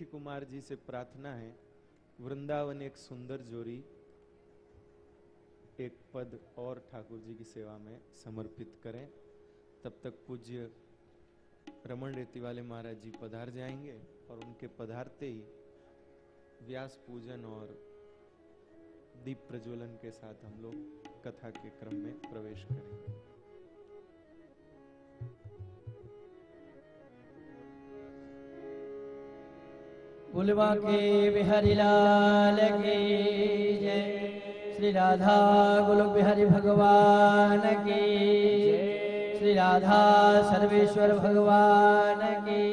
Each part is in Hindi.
ऋषि कुमार जी से प्रार्थना है, वृंदावन एक सुंदर जोरी एक पद और ठाकुर जी की सेवा में समर्पित करें। तब तक पूज्य रमन रेती वाले महाराज जी पधार जाएँगे और उनके पधारते ही व्यास पूजन और दीप प्रज्वलन के साथ हम लोग कथा के क्रम में प्रवेश करेंगे। बुलवा के बिहारी लाल की जय। श्री राधा गुल बिहारी भगवान की श्री राधा सर्वेश्वर भगवान की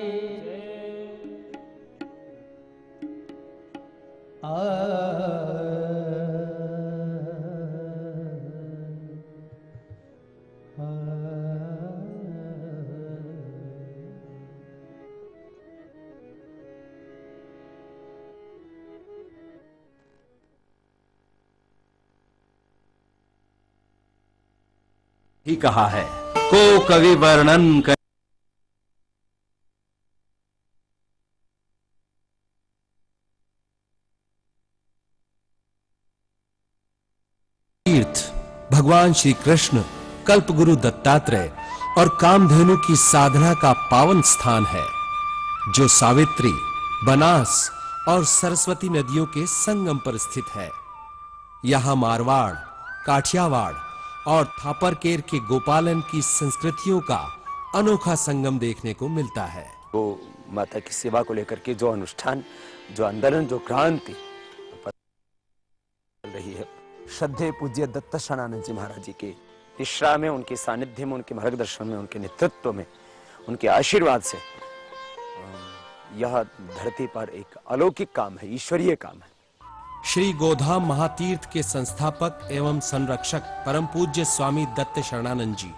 ही कहा है। को कवि वर्णन कर भगवान श्री कृष्ण कल्प गुरु दत्तात्रेय और कामधेनु की साधना का पावन स्थान है, जो सावित्री, बनास और सरस्वती नदियों के संगम पर स्थित है। यहाँ मारवाड़, काठियावाड़ और थापरकेर के गोपालन की संस्कृतियों का अनोखा संगम देखने को मिलता है। वो माता की सेवा को लेकर के जो अनुष्ठान, जो आंदोलन, जो क्रांति रही है। श्रद्धे पूज्य दत्त शरणानंद जी महाराज जी के विश्राम में, उनके सानिध्य में, उनके मार्गदर्शन में, उनके नेतृत्व में, उनके आशीर्वाद से यह धरती पर एक अलौकिक काम है, ईश्वरीय काम है। श्री गोधाम महातीर्थ के संस्थापक एवं संरक्षक परम पूज्य स्वामी दत्त शरणानंद जी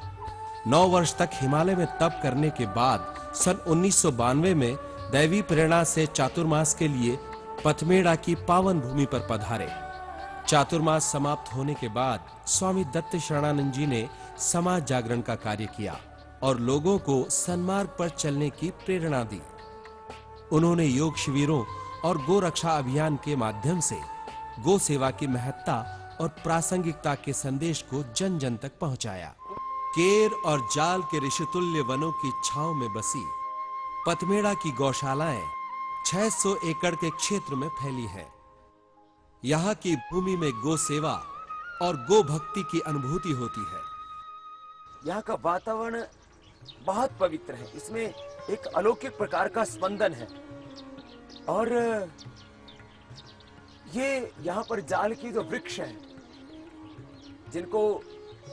नौ वर्ष तक हिमालय में तप करने के बाद सन उन्नीस में दैवी प्रेरणा से चातुर्मास के लिए पथमेड़ा की पावन भूमि पर पधारे। चातुर्मास समाप्त होने के बाद स्वामी दत्त शरणानंद जी ने समाज जागरण का कार्य किया और लोगों को सन्मार्ग पर चलने की प्रेरणा दी। उन्होंने योग शिविरों और गोरक्षा अभियान के माध्यम से गो सेवा की महत्ता और प्रासंगिकता के संदेश को जन जन तक पहुँचाया। केर और जाल के ऋषितुल्य वनों की छांव में बसी। पतमेड़ा की गौशालाएँ 600 एकड़ के क्षेत्र में फैली है। यहाँ की भूमि में गो सेवा और गो भक्ति की अनुभूति होती है। यहाँ का वातावरण बहुत पवित्र है। इसमें एक अलौकिक प्रकार का स्पंदन है। और ये यहाँ पर जाल की जो वृक्ष है, जिनको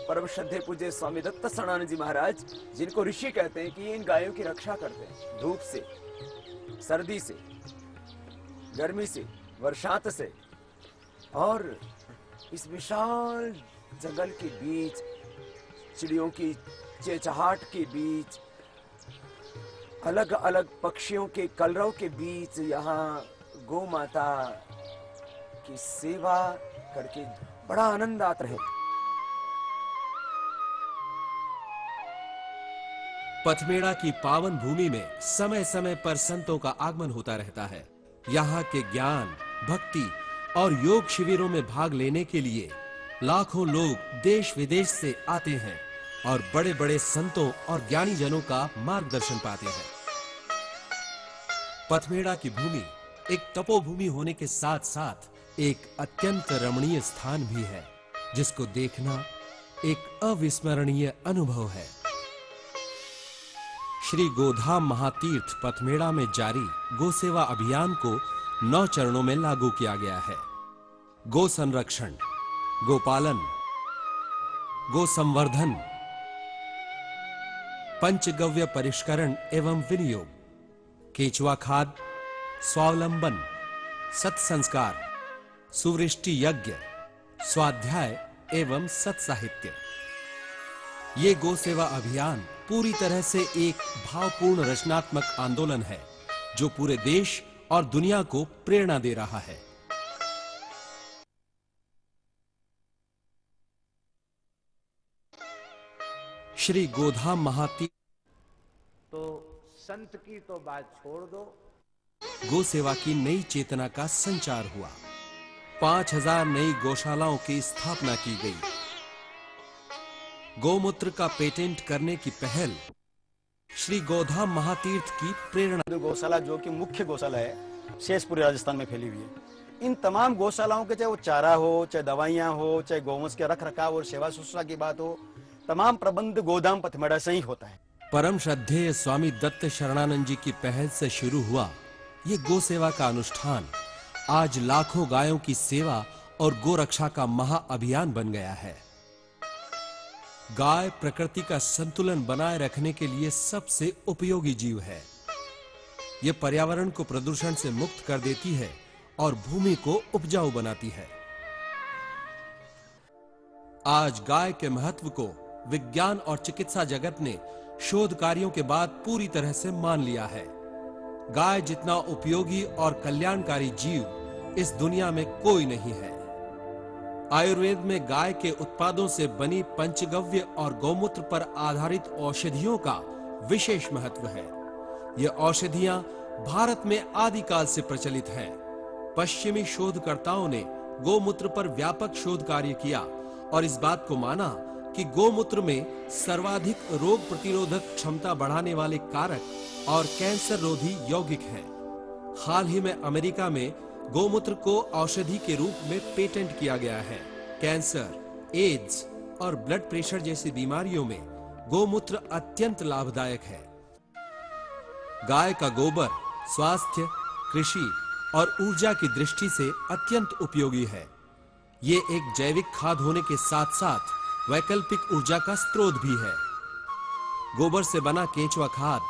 परम श्रद्धे पूज्य स्वामी दत्त शरणानंद जी महाराज, जिनको ऋषि कहते हैं कि इन गायों की रक्षा करते हैं, धूप से, सर्दी से, गर्मी से वर्षात से, और इस विशाल जंगल के बीच, चिड़ियों की चेचहाट के बीच अलग अलग पक्षियों के कलरव के बीच यहाँ गौ माता की सेवा करके बड़ा आनंद आता है पथमेड़ा की पावन भूमि में समय समय पर संतों का आगमन होता रहता है। यहाँ के ज्ञान, भक्ति और योग शिविरों में भाग लेने के लिए लाखों लोग देश विदेश से आते हैं और बड़े बड़े संतों और ज्ञानी जनों का मार्गदर्शन पाते हैं। पथमेड़ा की भूमि एक तपोभूमि होने के साथ साथ एक अत्यंत रमणीय स्थान भी है, जिसको देखना एक अविस्मरणीय अनुभव है। श्री गोधाम महातीर्थ पथमेड़ा में जारी गो सेवा अभियान को नौ चरणों में लागू किया गया है। गो संरक्षण गोपालन गो संवर्धन, पंचगव्य परिष्करण एवं विनियोग, केचुआ खाद, स्वावलंबन, सत्संस्कार सुवृष्टि यज्ञ स्वाध्याय एवं सत्साहित्य। ये गो सेवा अभियान पूरी तरह से एक भावपूर्ण रचनात्मक आंदोलन है जो पूरे देश और दुनिया को प्रेरणा दे रहा है। श्री गोधाम महाती तो संत की तो बात छोड़ दो। गो सेवा की नई चेतना का संचार हुआ। पाँच हज़ार नई गौशालाओं की स्थापना की गई। गौमूत्र का पेटेंट करने की पहल श्री गोधाम महातीर्थ की प्रेरणा। गौशाला जो कि मुख्य गौशाला है शेषपुरी राजस्थान में फैली हुई है। इन तमाम गौशालाओं के चाहे वो चारा हो चाहे दवाइयाँ हो चाहे गौवंश के रख रखाव और सेवा शुश्रूषा की बात हो तमाम प्रबंध गोदाम पथमेड़ा से ही होता है। परम श्रद्धेय स्वामी दत्त शरणानंद जी की पहल से शुरू हुआ ये गो सेवा का अनुष्ठान। आज लाखों गायों की सेवा और गो रक्षा का महा अभियान बन गया है। गाय प्रकृति का संतुलन बनाए रखने के लिए सबसे उपयोगी जीव है। यह पर्यावरण को प्रदूषण से मुक्त कर देती है और भूमि को उपजाऊ बनाती है। आज गाय के महत्व को विज्ञान और चिकित्सा जगत ने शोध कार्यों के बाद पूरी तरह से मान लिया है। गाय जितना उपयोगी और कल्याणकारी जीव इस दुनिया में कोई नहीं है। आयुर्वेद में गाय के उत्पादों से बनी पंचगव्य और गौमूत्र पर आधारित औषधियों का विशेष महत्व है। ये औषधियाँ भारत में आदिकाल से प्रचलित हैं। पश्चिमी शोधकर्ताओं ने गोमूत्र पर व्यापक शोध कार्य किया और इस बात को माना कि गोमूत्र में सर्वाधिक रोग प्रतिरोधक क्षमता बढ़ाने वाले कारक और कैंसर रोधी यौगिक हैं। हाल ही में अमेरिका में गोमूत्र को औषधि के रूप में पेटेंट किया गया है। कैंसर, एड्स और ब्लड प्रेशर जैसी बीमारियों में गोमूत्र अत्यंत लाभदायक है। गाय का गोबर स्वास्थ्य, कृषि और ऊर्जा की दृष्टि से अत्यंत उपयोगी है। ये एक जैविक खाद होने के साथ साथ वैकल्पिक ऊर्जा का स्रोत भी है। गोबर से बना केंचुआ खाद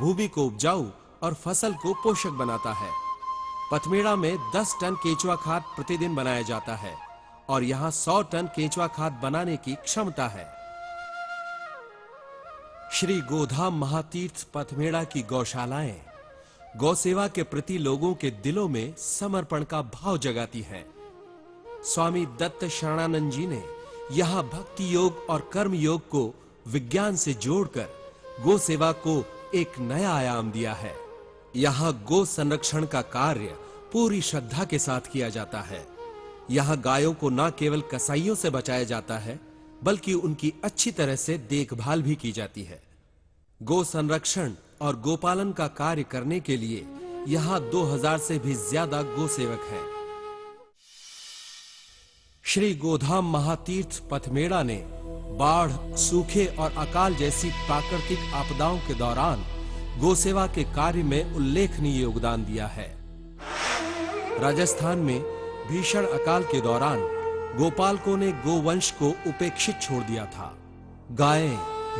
भूमि को उपजाऊ और फ़सल को पोषक बनाता है। पथमेड़ा में 10 टन केंचुआ खाद प्रतिदिन बनाया जाता है और यहाँ 100 टन केंचुआ खाद बनाने की क्षमता है। श्री गोधाम महातीर्थ पथमेड़ा की गौशालाएँ गौ सेवा के प्रति लोगों के दिलों में समर्पण का भाव जगाती हैं। स्वामी दत्त शरणानंद जी ने यहाँ भक्ति योग और कर्म योग को विज्ञान से जोड़कर गो सेवा को एक नया आयाम दिया है। यहाँ गो संरक्षण का कार्य पूरी श्रद्धा के साथ किया जाता है। यहाँ गायों को न केवल कसाईयों से बचाया जाता है, बल्कि उनकी अच्छी तरह से देखभाल भी की जाती है। गो संरक्षण और गोपालन का कार्य करने के लिए यहाँ 2000 से भी ज़्यादा गो सेवक हैं। श्री गोधाम महातीर्थ पथमेड़ा ने बाढ़, सूखे और अकाल जैसी प्राकृतिक आपदाओं के दौरान गोसेवा के कार्य में उल्लेखनीय योगदान दिया है। राजस्थान में भीषण अकाल के दौरान गोपालकों ने गोवंश को उपेक्षित छोड़ दिया था। गायें,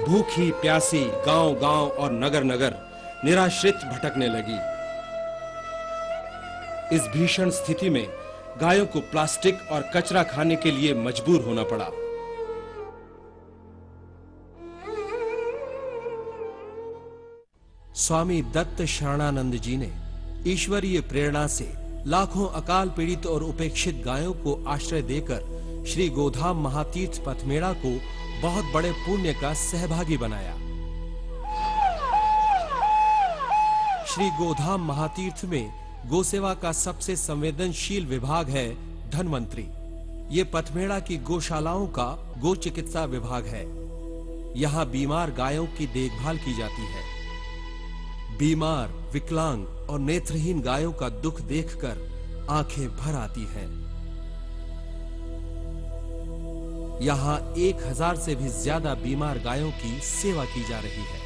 भूखी, प्यासी, गांव-गांव और नगर-नगर निराश्रित भटकने लगी। इस भीषण स्थिति में गायों को प्लास्टिक और कचरा खाने के लिए मजबूर होना पड़ा। स्वामी दत्त शरणानंद जी ने ईश्वरीय प्रेरणा से लाखों अकाल पीड़ित और उपेक्षित गायों को आश्रय देकर श्री गोधाम महातीर्थ पथमेड़ा को बहुत बड़े पुण्य का सहभागी बनाया। श्री गोधाम महातीर्थ में गोसेवा का सबसे संवेदनशील विभाग है धनवंतरी। ये पथमेड़ा की गौशालाओं का गो चिकित्सा विभाग है। यहाँ बीमार गायों की देखभाल की जाती है। बीमार, विकलांग और नेत्रहीन गायों का दुख देखकर आँखें भर आती हैं। यहाँ एक हज़ार से भी ज़्यादा बीमार गायों की सेवा की जा रही है।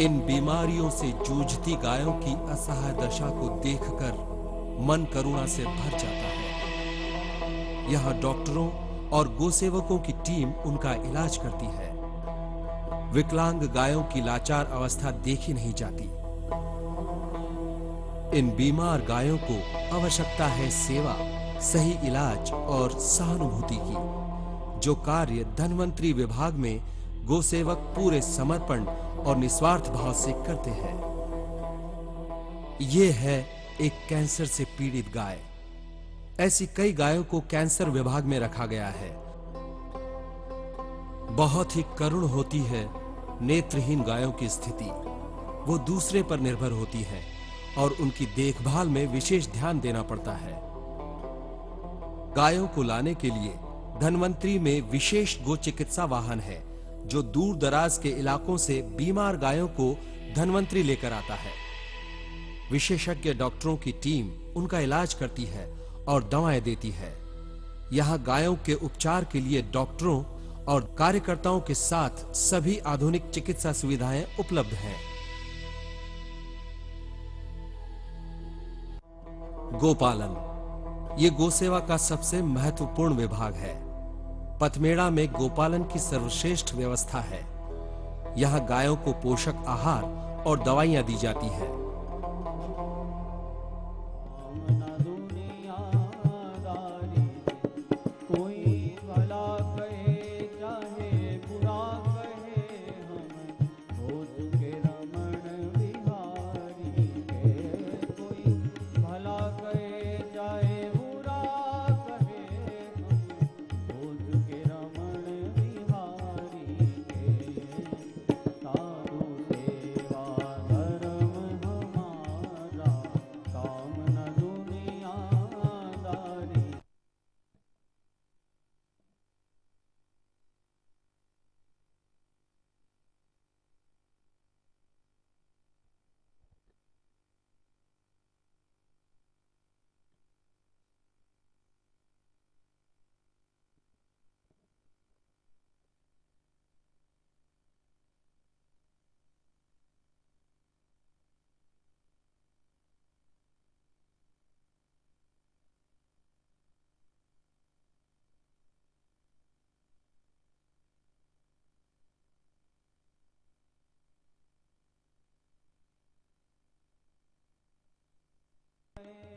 इन बीमारियों से जूझती गायों की असहाय दशा को देखकर मन करुणा से भर जाता है। यहाँ डॉक्टरों और गोसेवकों की टीम उनका इलाज करती है। विकलांग गायों की लाचार अवस्था देखी नहीं जाती। इन बीमार गायों को आवश्यकता है सेवा, सही इलाज और सहानुभूति की, जो कार्य धनवंतरी विभाग में गोसेवक पूरे समर्पण और निस्वार्थ भाव से करते हैं। यह है एक कैंसर से पीड़ित गाय। ऐसी कई गायों को कैंसर विभाग में रखा गया है। बहुत ही करुण होती है नेत्रहीन गायों की स्थिति। वो दूसरे पर निर्भर होती है और उनकी देखभाल में विशेष ध्यान देना पड़ता है। गायों को लाने के लिए धनवंतरी में विशेष गो चिकित्सा वाहन है, जो दूर दराज के इलाकों से बीमार गायों को धनवंतरी लेकर आता है। विशेषज्ञ डॉक्टरों की टीम उनका इलाज करती है और दवाएँ देती है। यहाँ गायों के उपचार के लिए डॉक्टरों और कार्यकर्ताओं के साथ सभी आधुनिक चिकित्सा सुविधाएँ उपलब्ध हैं। गोपालन, ये गोसेवा का सबसे महत्वपूर्ण विभाग है। पथमेड़ा में गोपालन की सर्वश्रेष्ठ व्यवस्था है। यहाँ गायों को पोषक आहार और दवाइयाँ दी जाती हैं। बुरा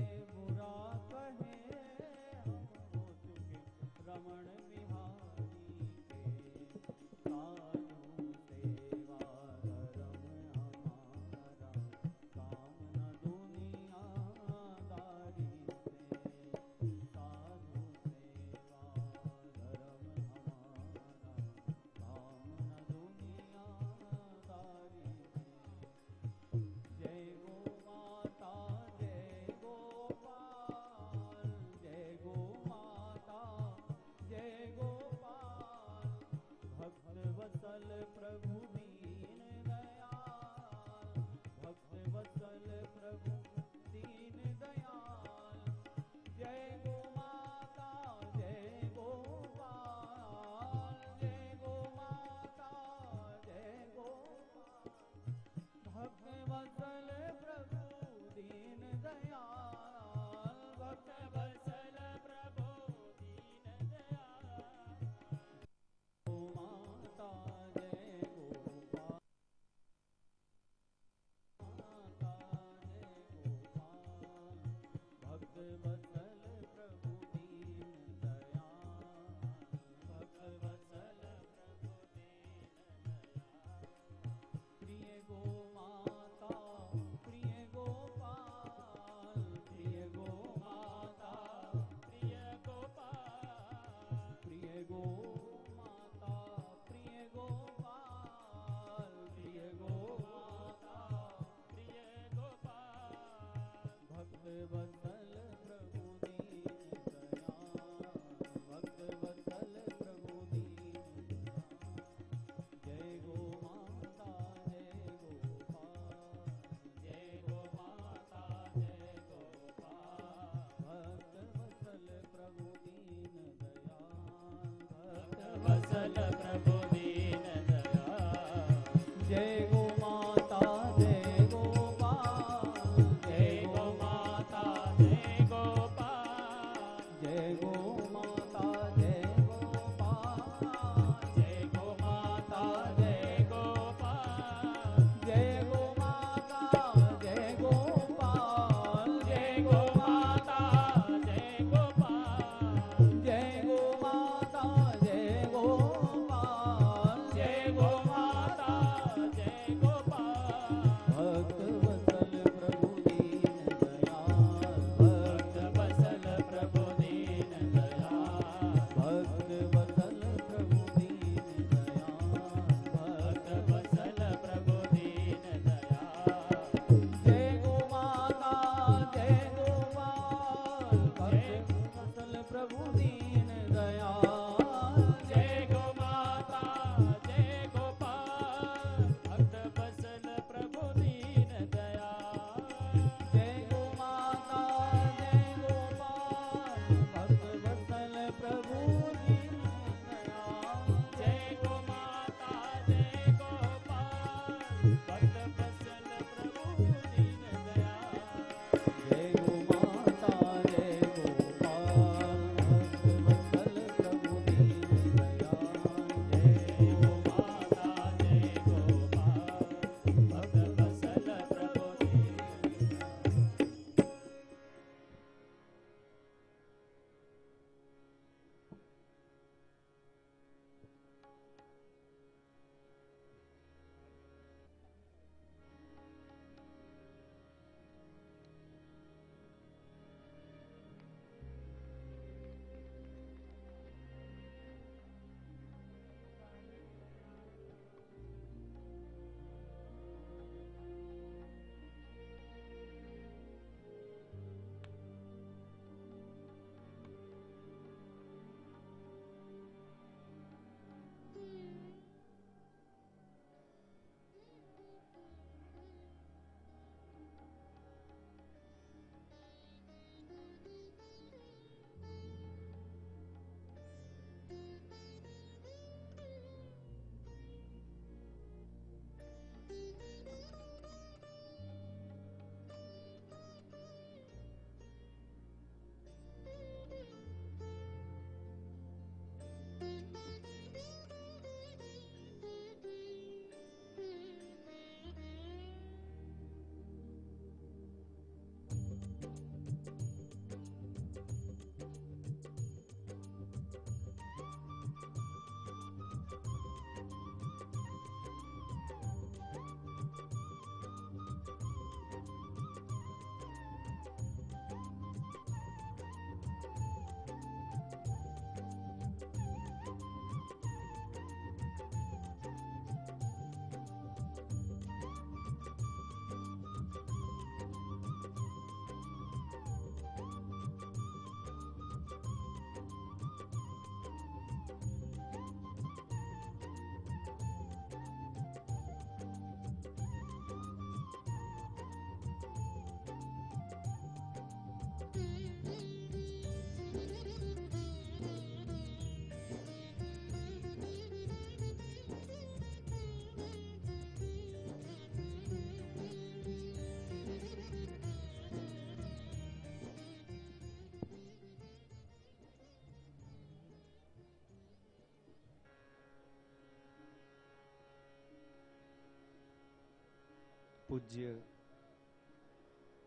पूज्य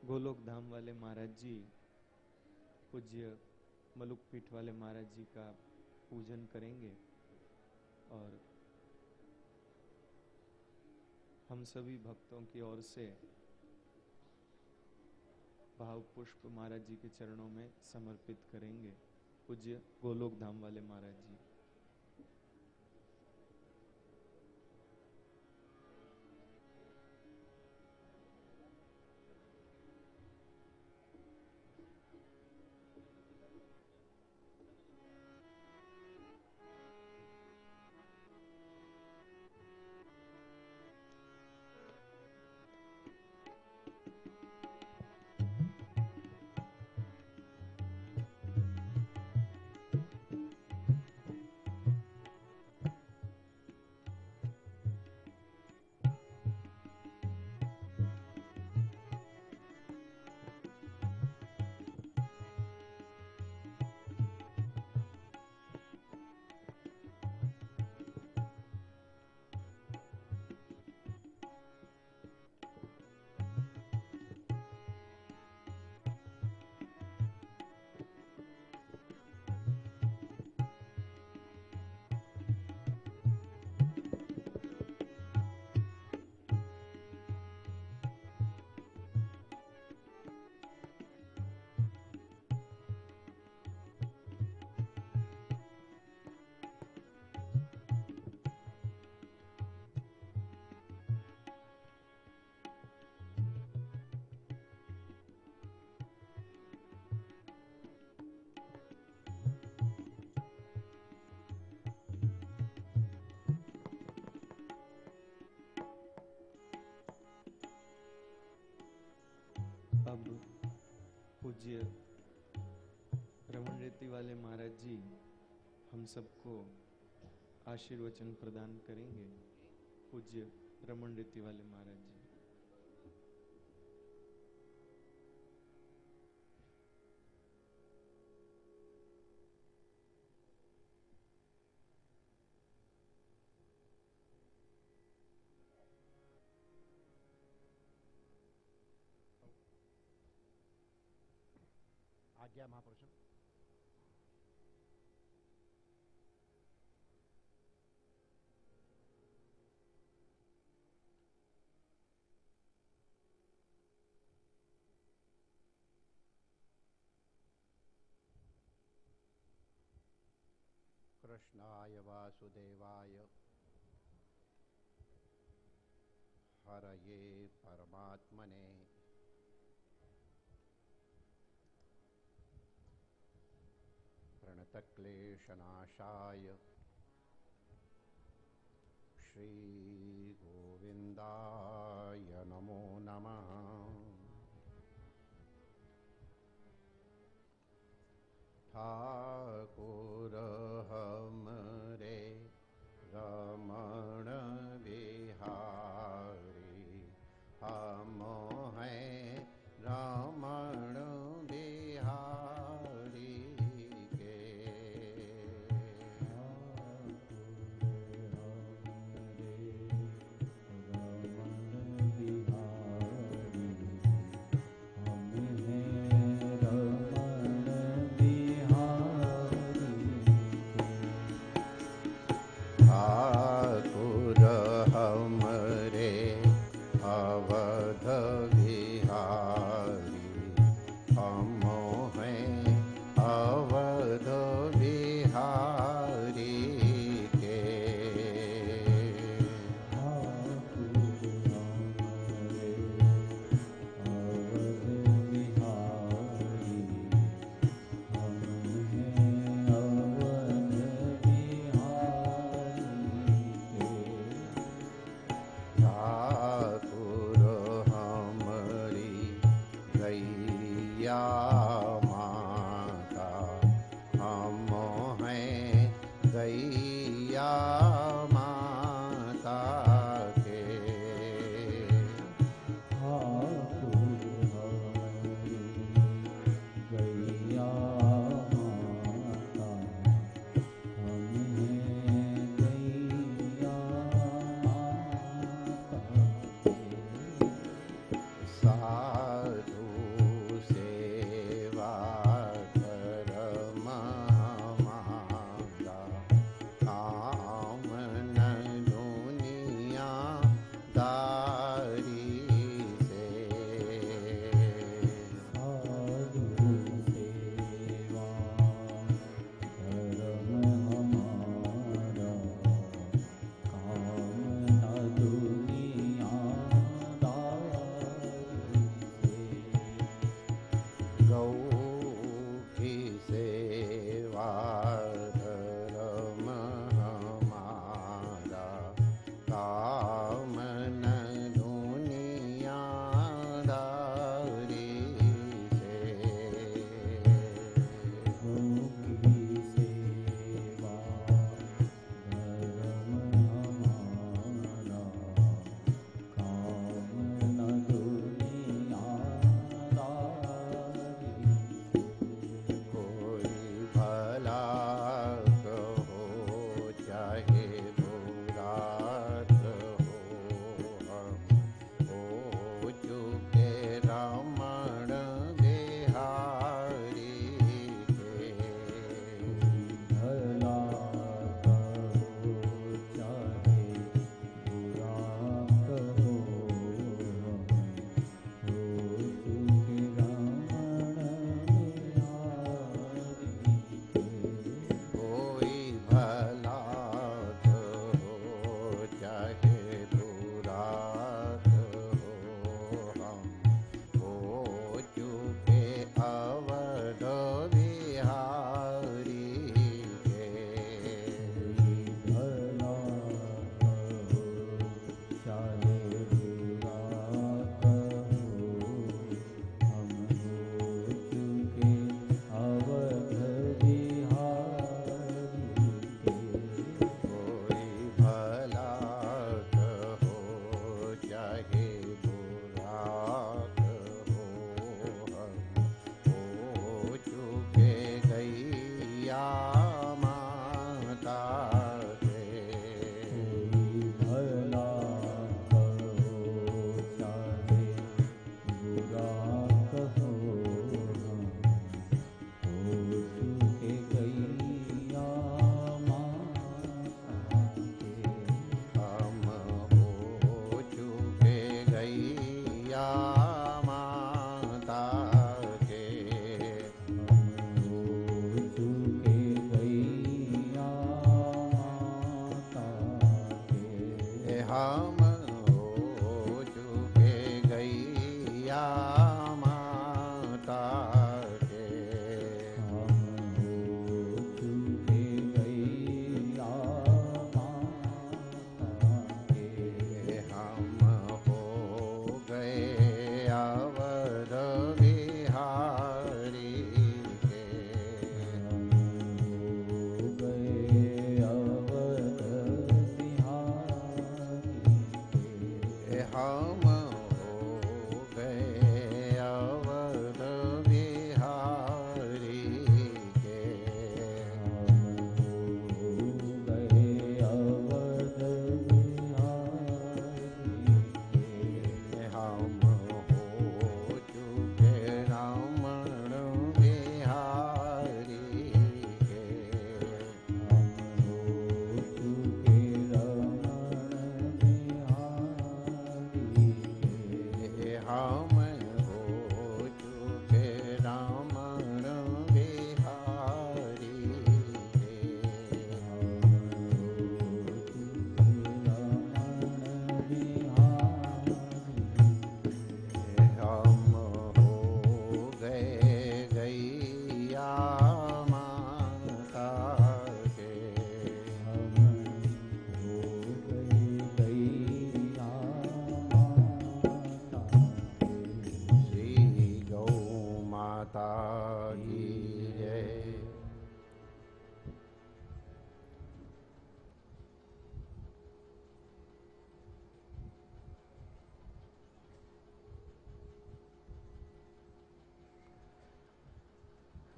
गोलोक धाम वाले महाराज जी, पूज्य मलुक पीठ वाले महाराज जी का पूजन करेंगे और हम सभी भक्तों की ओर से भाव पुष्प महाराज जी के चरणों में समर्पित करेंगे। पूज्य गोलोक धाम वाले महाराज जी। पूज्य रमन रेती वाले महाराज जी हम सबको आशीर्वचन प्रदान करेंगे। पूज्य रमन रेती वाले आज्ञा महापुरुषों? कृष्णाय वासुदेवाय। हरये परमात्मने। प्रणतक्लेशनाशाय श्रीगोविन्दाय नमो नमः। ठाकुर हमरे रमण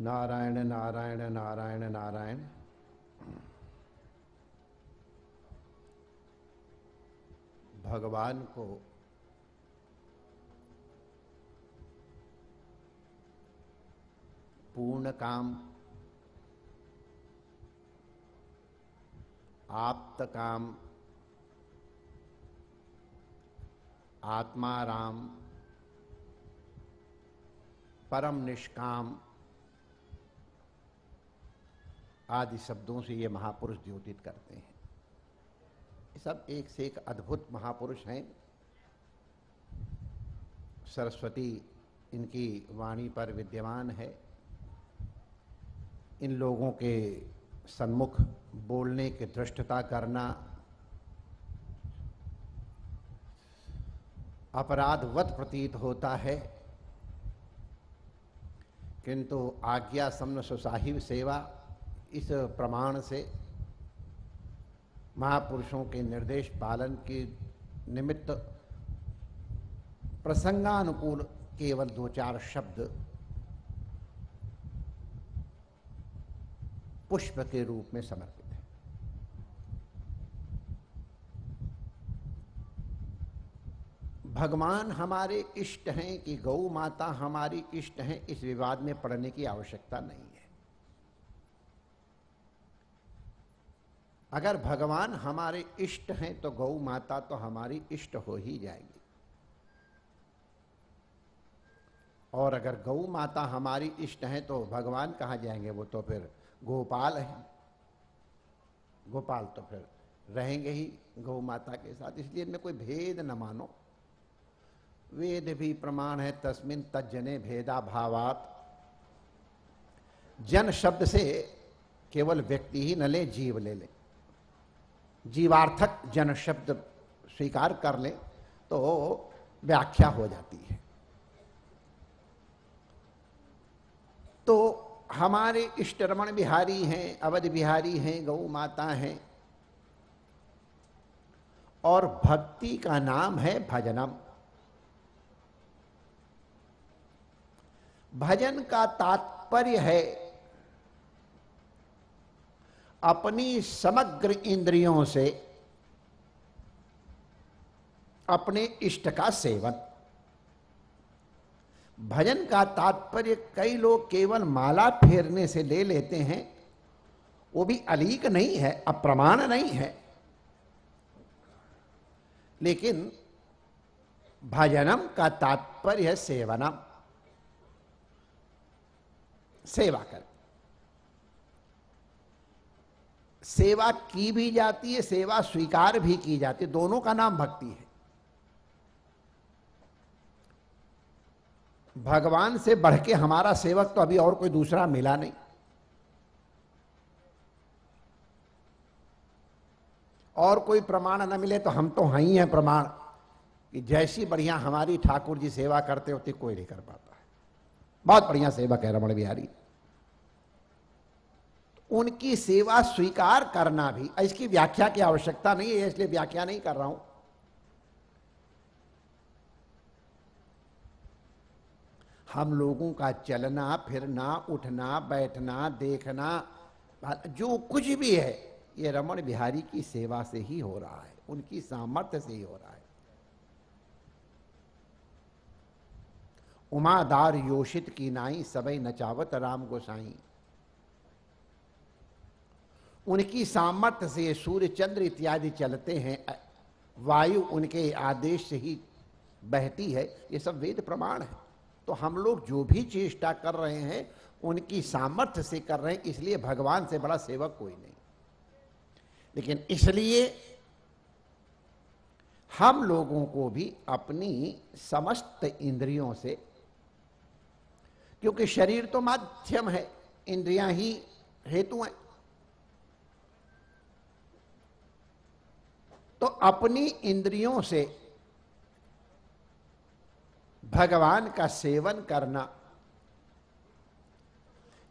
नारायण नारायण नारायण नारायण। भगवान को पूर्ण काम आप्त काम आत्माराम परम निष्काम आदि शब्दों से ये महापुरुष द्योतित करते हैं। सब एक से एक अद्भुत महापुरुष हैं। सरस्वती इनकी वाणी पर विद्यमान है। इन लोगों के सन्मुख बोलने की दृष्टता करना अपराधवत प्रतीत होता है। किंतु आज्ञा समन सुसाहिब सेवा इस प्रमाण से महापुरुषों के निर्देश पालन के निमित्त प्रसंगानुकूल केवल दो चार शब्द पुष्प के रूप में समर्पित है। भगवान हमारे इष्ट हैं कि गौ माता हमारी इष्ट हैं, इस विवाद में पड़ने की आवश्यकता नहीं है अगर भगवान हमारे इष्ट हैं तो गौ माता तो हमारी इष्ट हो ही जाएगी। और अगर गौ माता हमारी इष्ट हैं तो भगवान कहाँ जाएँगे? वो तो फिर गोपाल हैं। गोपाल तो फिर रहेंगे ही गौ माता के साथ। इसलिए इनमें कोई भेद न मानो। वेद भी प्रमाण है, तस्मिन तजने भेदा भावात जन शब्द से केवल व्यक्ति ही न ले, जीव ले ले। जीवार्थक जन शब्द स्वीकार कर ले तो व्याख्या हो जाती है। तो हमारे इष्ट रमण बिहारी हैं, अवध बिहारी हैं, गौ माता हैं और भक्ति का नाम है भजनम। भजन का तात्पर्य है अपनी समग्र इंद्रियों से अपने इष्ट का सेवन। भजन का तात्पर्य कई लोग केवल माला फेरने से ले लेते हैं, वो भी अलीक नहीं है, अप्रमाण नहीं है। लेकिन भजनम का तात्पर्य है सेवनम, सेवा कर। सेवा की भी जाती है, सेवा स्वीकार भी की जाती है। दोनों का नाम भक्ति है। भगवान से बढ़ के हमारा सेवक तो अभी और कोई दूसरा मिला नहीं। और कोई प्रमाण न मिले तो हम तो हैं ही हैं प्रमाण। कि जैसी बढ़िया हमारी ठाकुर जी सेवा करते होते कोई नहीं कर पाता। है बहुत बढ़िया सेवक है रमण बिहारी। उनकी सेवा स्वीकार करना भी। इसकी व्याख्या की आवश्यकता नहीं है, इसलिए व्याख्या नहीं कर रहा हूँ। हम लोगों का चलना, फिरना, उठना, बैठना, देखना जो कुछ भी है, ये रमण बिहारी की सेवा से ही हो रहा है, उनकी सामर्थ्य से ही हो रहा है। उमादार योषित की नाई सबई नचावत राम गोसाई। उनकी सामर्थ्य से सूर्य, चंद्र इत्यादि चलते हैं वायु उनके आदेश से ही बहती है, ये सब वेद प्रमाण है। तो हम लोग जो भी चेष्टा कर रहे हैं, उनकी सामर्थ्य से कर रहे हैं, इसलिए भगवान से बड़ा सेवक कोई नहीं। लेकिन इसलिए हम लोगों को भी अपनी समस्त इंद्रियों से, क्योंकि शरीर तो माध्यम है, इंद्रियाँ ही हेतु हैं। तो अपनी इंद्रियों से भगवान का सेवन करना,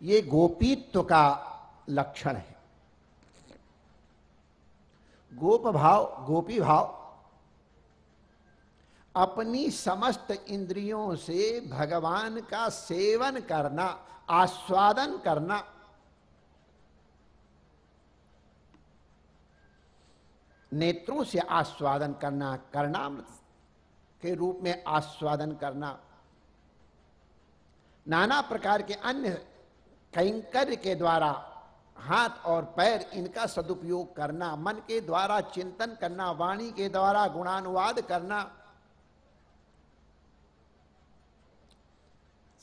ये गोपीत्व का लक्षण है। गोप भाव, गोपी भाव, अपनी समस्त इंद्रियों से भगवान का सेवन करना, आस्वादन करना नेत्रों से आस्वादन करना करणामृत के रूप में आस्वादन करना। नाना प्रकार के अन्य कैंकर के द्वारा हाथ और पैर इनका सदुपयोग करना, मन के द्वारा चिंतन करना, वाणी के द्वारा गुणानुवाद करना।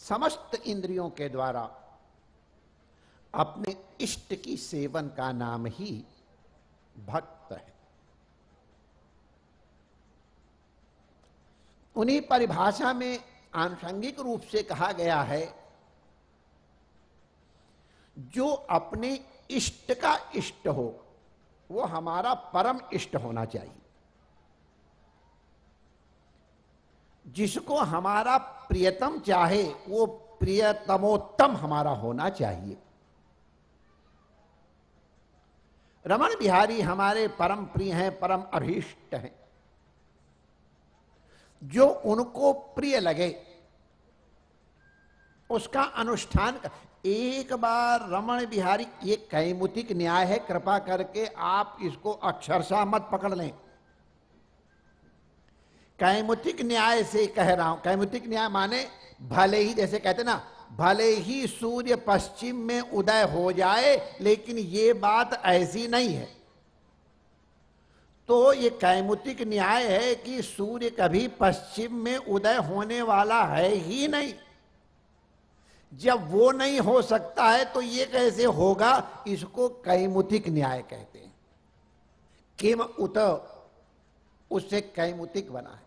समस्त इंद्रियों के द्वारा अपने इष्ट की सेवन का नाम ही भक्त है उन्हीं परिभाषा में आनुषंगिक रूप से कहा गया है, जो अपने इष्ट का इष्ट हो, वो हमारा परम इष्ट होना चाहिए। जिसको हमारा प्रियतम चाहे, वो प्रियतमोत्तम हमारा होना चाहिए। रमन बिहारी हमारे परम प्रिय हैं, परम अभीष्ट हैं। जो उनको प्रिय लगे, उसका अनुष्ठान एक बार रमण बिहारी, ये कैमुतिक न्याय है, कृपा करके आप इसको अक्षरशा मत पकड़ लें। कैमुतिक न्याय से कह रहा हूँ, कैमुतिक न्याय माने भले ही, जैसे कहते ना, भले ही सूर्य पश्चिम में उदय हो जाए, लेकिन ये बात ऐसी नहीं है। तो ये कैमुतिक न्याय है कि सूर्य कभी पश्चिम में उदय होने वाला है ही नहीं। जब वो नहीं हो सकता है तो ये कैसे होगा? इसको कैमुतिक न्याय कहते हैं। किम उत, उससे कैमुतिक बना है।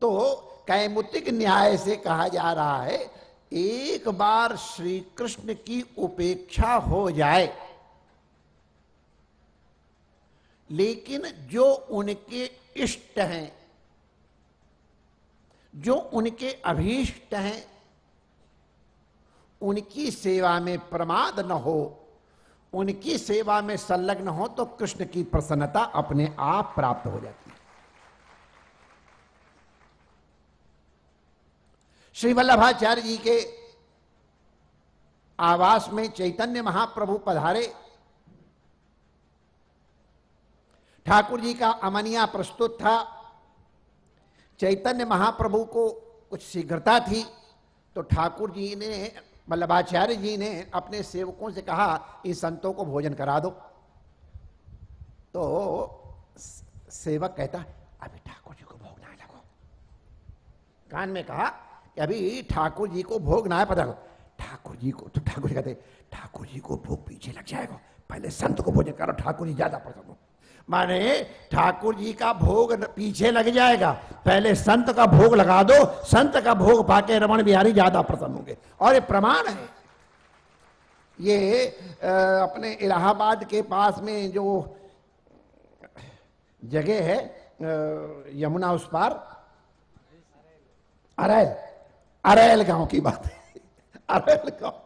तो कैमुतिक न्याय से कहा जा रहा है, एक बार श्री कृष्ण की उपेक्षा हो जाए लेकिन जो उनके इष्ट हैं, जो उनके अभीष्ट हैं, उनकी सेवा में प्रमाद न हो, उनकी सेवा में संलग्न हो तो कृष्ण की प्रसन्नता अपने आप प्राप्त हो जाती है। श्री वल्लभाचार्य जी के आवास में चैतन्य महाप्रभु पधारे ठाकुर जी का अमनिया प्रस्तुत था। चैतन्य महाप्रभु को कुछ शीघ्रता थी तो ठाकुर जी ने, वल्लभाचार्य जी ने अपने सेवकों से कहा, इन संतों को भोजन करा दो। तो सेवक कहता, अभी ठाकुर जी को भोग ना लगो कान में कहा कि अभी ठाकुर जी को भोग ना पता ठाकुर जी को तो ठाकुर जी कहते ठाकुर जी को भोग पीछे लग जाएगा। पहले संत को भोजन करो ठाकुर जी ज़्यादा प्रसन्न हो। माने ठाकुर जी का भोग पीछे लग जाएगा। पहले संत का भोग लगा दो, संत का भोग पाके रमन बिहारी ज़्यादा प्रसन्न होंगे। और ये प्रमाण है। ये अपने इलाहाबाद के पास में जो जगह है यमुना उस पार, अरेल। अरेल गाँव की बात है। अरेल गाँव।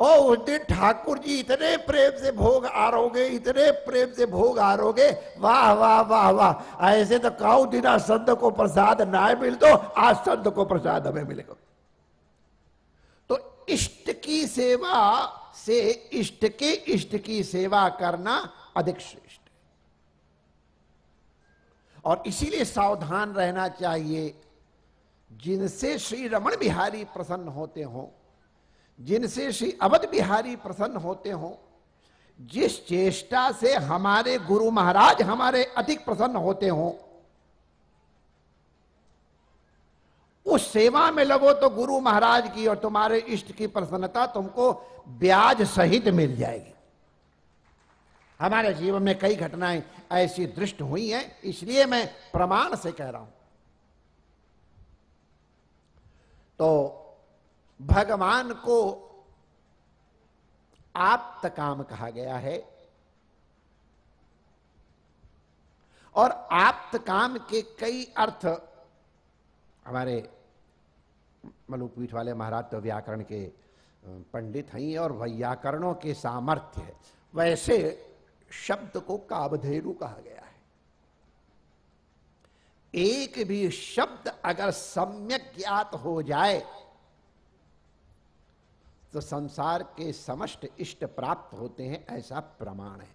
ओ, उस दिन ठाकुर जी इतने प्रेम से भोग आरोगे, इतने प्रेम से भोग आरोगे। वाह वाह वाह वाह। ऐसे तो काउ दिना संत को प्रसाद ना मिल तो आज संत को प्रसाद हमें मिलेगा। तो इष्ट की सेवा से इष्ट के इष्ट की सेवा करना अधिक श्रेष्ठ और इसीलिए सावधान रहना चाहिए। जिनसे श्री रमण बिहारी प्रसन्न होते हों जिनसे श्री अवध बिहारी प्रसन्न होते हों, जिस चेष्टा से हमारे गुरु महाराज हमारे अधिक प्रसन्न होते हों, उस सेवा में लगो तो गुरु महाराज की और तुम्हारे इष्ट की प्रसन्नता तुमको ब्याज सहित मिल जाएगी। हमारे जीवन में कई घटनाएँ ऐसी दृष्ट हुई हैं, इसलिए मैं प्रमाण से कह रहा हूँ। तो भगवान को आप्त काम कहा गया है। और आप्त काम के कई अर्थ हमारे मलुपीठ वाले महाराज तो व्याकरण के पंडित हैं और व्याकरणों के सामर्थ्य है। वैसे शब्द को काबधेनु कहा गया है। एक भी शब्द अगर सम्यक ज्ञात हो जाए तो संसार के समस्त इष्ट प्राप्त होते हैं, ऐसा प्रमाण है।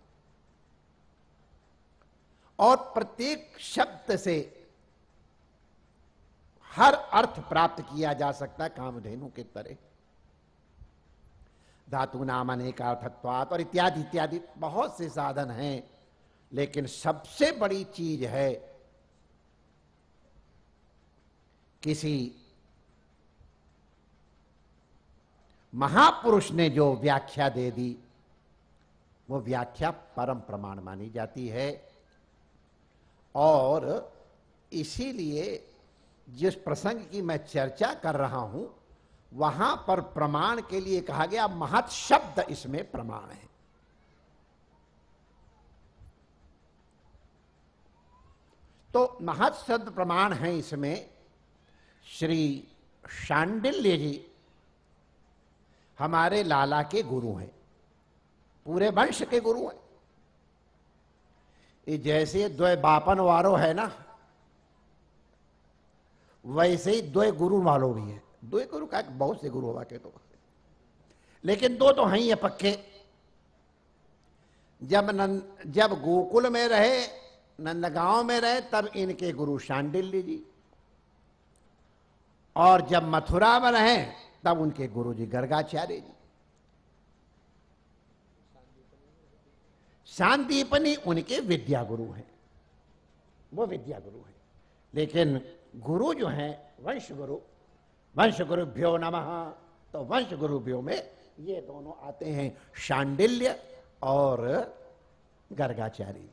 और प्रत्येक शब्द से हर अर्थ प्राप्त किया जा सकता है कामधेनु के तरह धातु नाम अनेक अनेकार्थत्वात और इत्यादि इत्यादि बहुत से साधन हैं, लेकिन सबसे बड़ी चीज़ है किसी महापुरुष ने जो व्याख्या दे दी, वो व्याख्या परम प्रमाण मानी जाती है। और इसीलिए जिस प्रसंग की मैं चर्चा कर रहा हूँ, वहाँ पर प्रमाण के लिए कहा गया महत शब्द इसमें प्रमाण है। तो महत शब्द प्रमाण है इसमें। श्री शांडिल्य जी हमारे लाला के गुरु हैं। पूरे वंश के गुरु हैं। ये जैसे द्वय बापन वारो है ना, वैसे ही द्वय गुरु वालों भी है। द्वय गुरु का बहुत से गुरु हुआ के तो लेकिन दो तो हैं ही है पक्के। जब नंद जब गोकुल में रहे, नंदगांव में रहे, तब इनके गुरु शांडिल्य जी। और जब मथुरा में रहे तब उनके गुरु जी गर्गाचार्य जी। शांतिपनी उनके विद्या गुरु हैं। वो विद्या गुरु हैं। लेकिन गुरु जो है वंश गुरु वंश गुरुभ्यो नमः। तो वंश गुरुभ्यो में ये दोनों आते हैं शांडिल्य और गर्गाचारी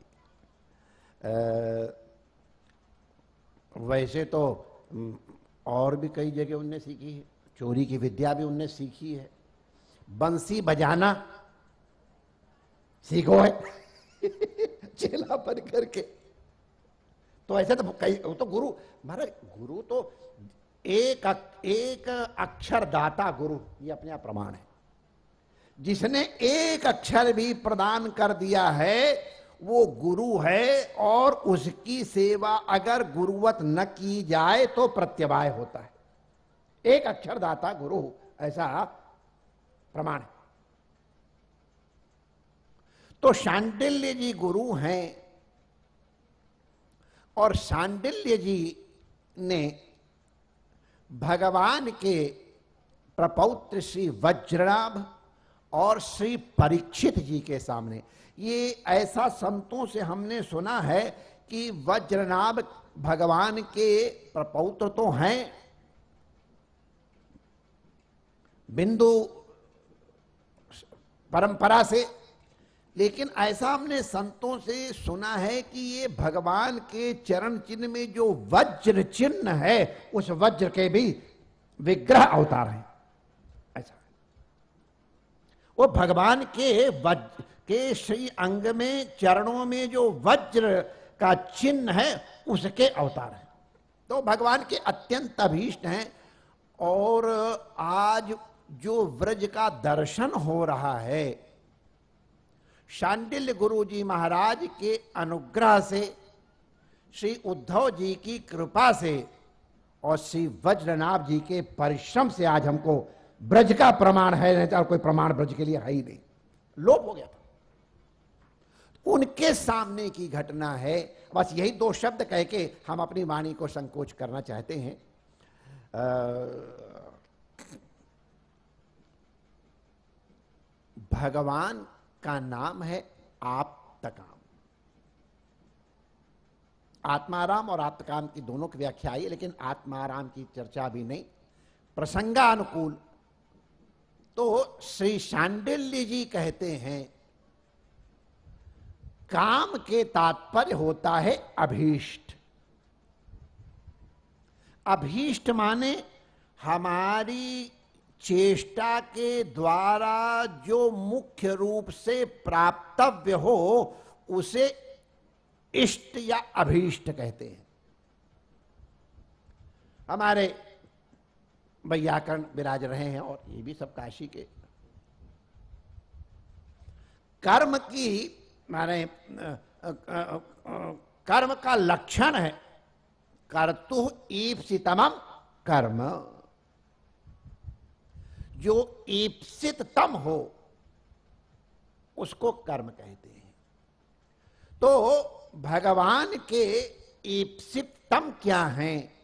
वैसे तो और भी कई जगह उनने सीखी है। चोरी की विद्या भी उनने सीखी है। बंसी बजाना सीखो है। चेला बन करके। तो ऐसे तो कई, वो तो गुरु, महाराज, गुरु तो एक एक अक्षर दाता गुरु, ये अपने आप प्रमाण है। जिसने एक अक्षर भी प्रदान कर दिया है, वो गुरु है और उसकी सेवा अगर गुरुवत न की जाए तो प्रत्यवाय होता है। एक अक्षर दाता गुरु ऐसा प्रमाण है। तो शांडिल्य जी गुरु हैं और शांडिल्य जी ने भगवान के प्रपौत्र श्री वज्रनाभ और श्री परीक्षित जी के सामने। ये ऐसा संतों से हमने सुना है कि वज्रनाभ भगवान के प्रपौत्र तो हैं बिंदु परंपरा से, लेकिन ऐसा हमने संतों से सुना है कि ये भगवान के चरण चिन्ह में जो वज्र चिन्ह है, उस वज्र के भी विग्रह अवतार हैं। ऐसा। वो भगवान के वज्र के श्री अंग में, चरणों में जो वज्र का चिन्ह है, उसके अवतार है। तो भगवान के अत्यंत अभीष्ट हैं और आज जो व्रज का दर्शन हो रहा है, शांडिल्य गुरु जी महाराज के अनुग्रह से, श्री उद्धव जी की कृपा से और श्री वज्रनाभ जी के परिश्रम से आज हमको ब्रज का प्रमाण है, नहीं तो कोई प्रमाण ब्रज के लिए है ही नहीं। लोप हो गया था। उनके सामने की घटना है, बस यही दो शब्द कह के हम अपनी वाणी को संकोच करना चाहते हैं। भगवान का नाम है आप्तकाम। आत्माराम और आप्तकाम की दोनों की व्याख्या आई, लेकिन आत्माराम की चर्चा भी नहीं। प्रसंगानुकूल। तो श्री शांडिल्य जी कहते हैं, काम के तात्पर्य होता है अभीष्ट। अभीष्ट माने हमारी चेष्टा के द्वारा जो मुख्य रूप से प्राप्तव्य हो, उसे इष्ट या अभीष्ट कहते हैं। हमारे वैयाकरण विराज रहे हैं और ये भी सब काशी के। कर्म की, माने कर्म का लक्षण है। कर्तु ईप्सितम कर्म। जो ईप्सिततम हो, उसको कर्म कहते हैं। तो भगवान के ईप्सितम क्या हैं?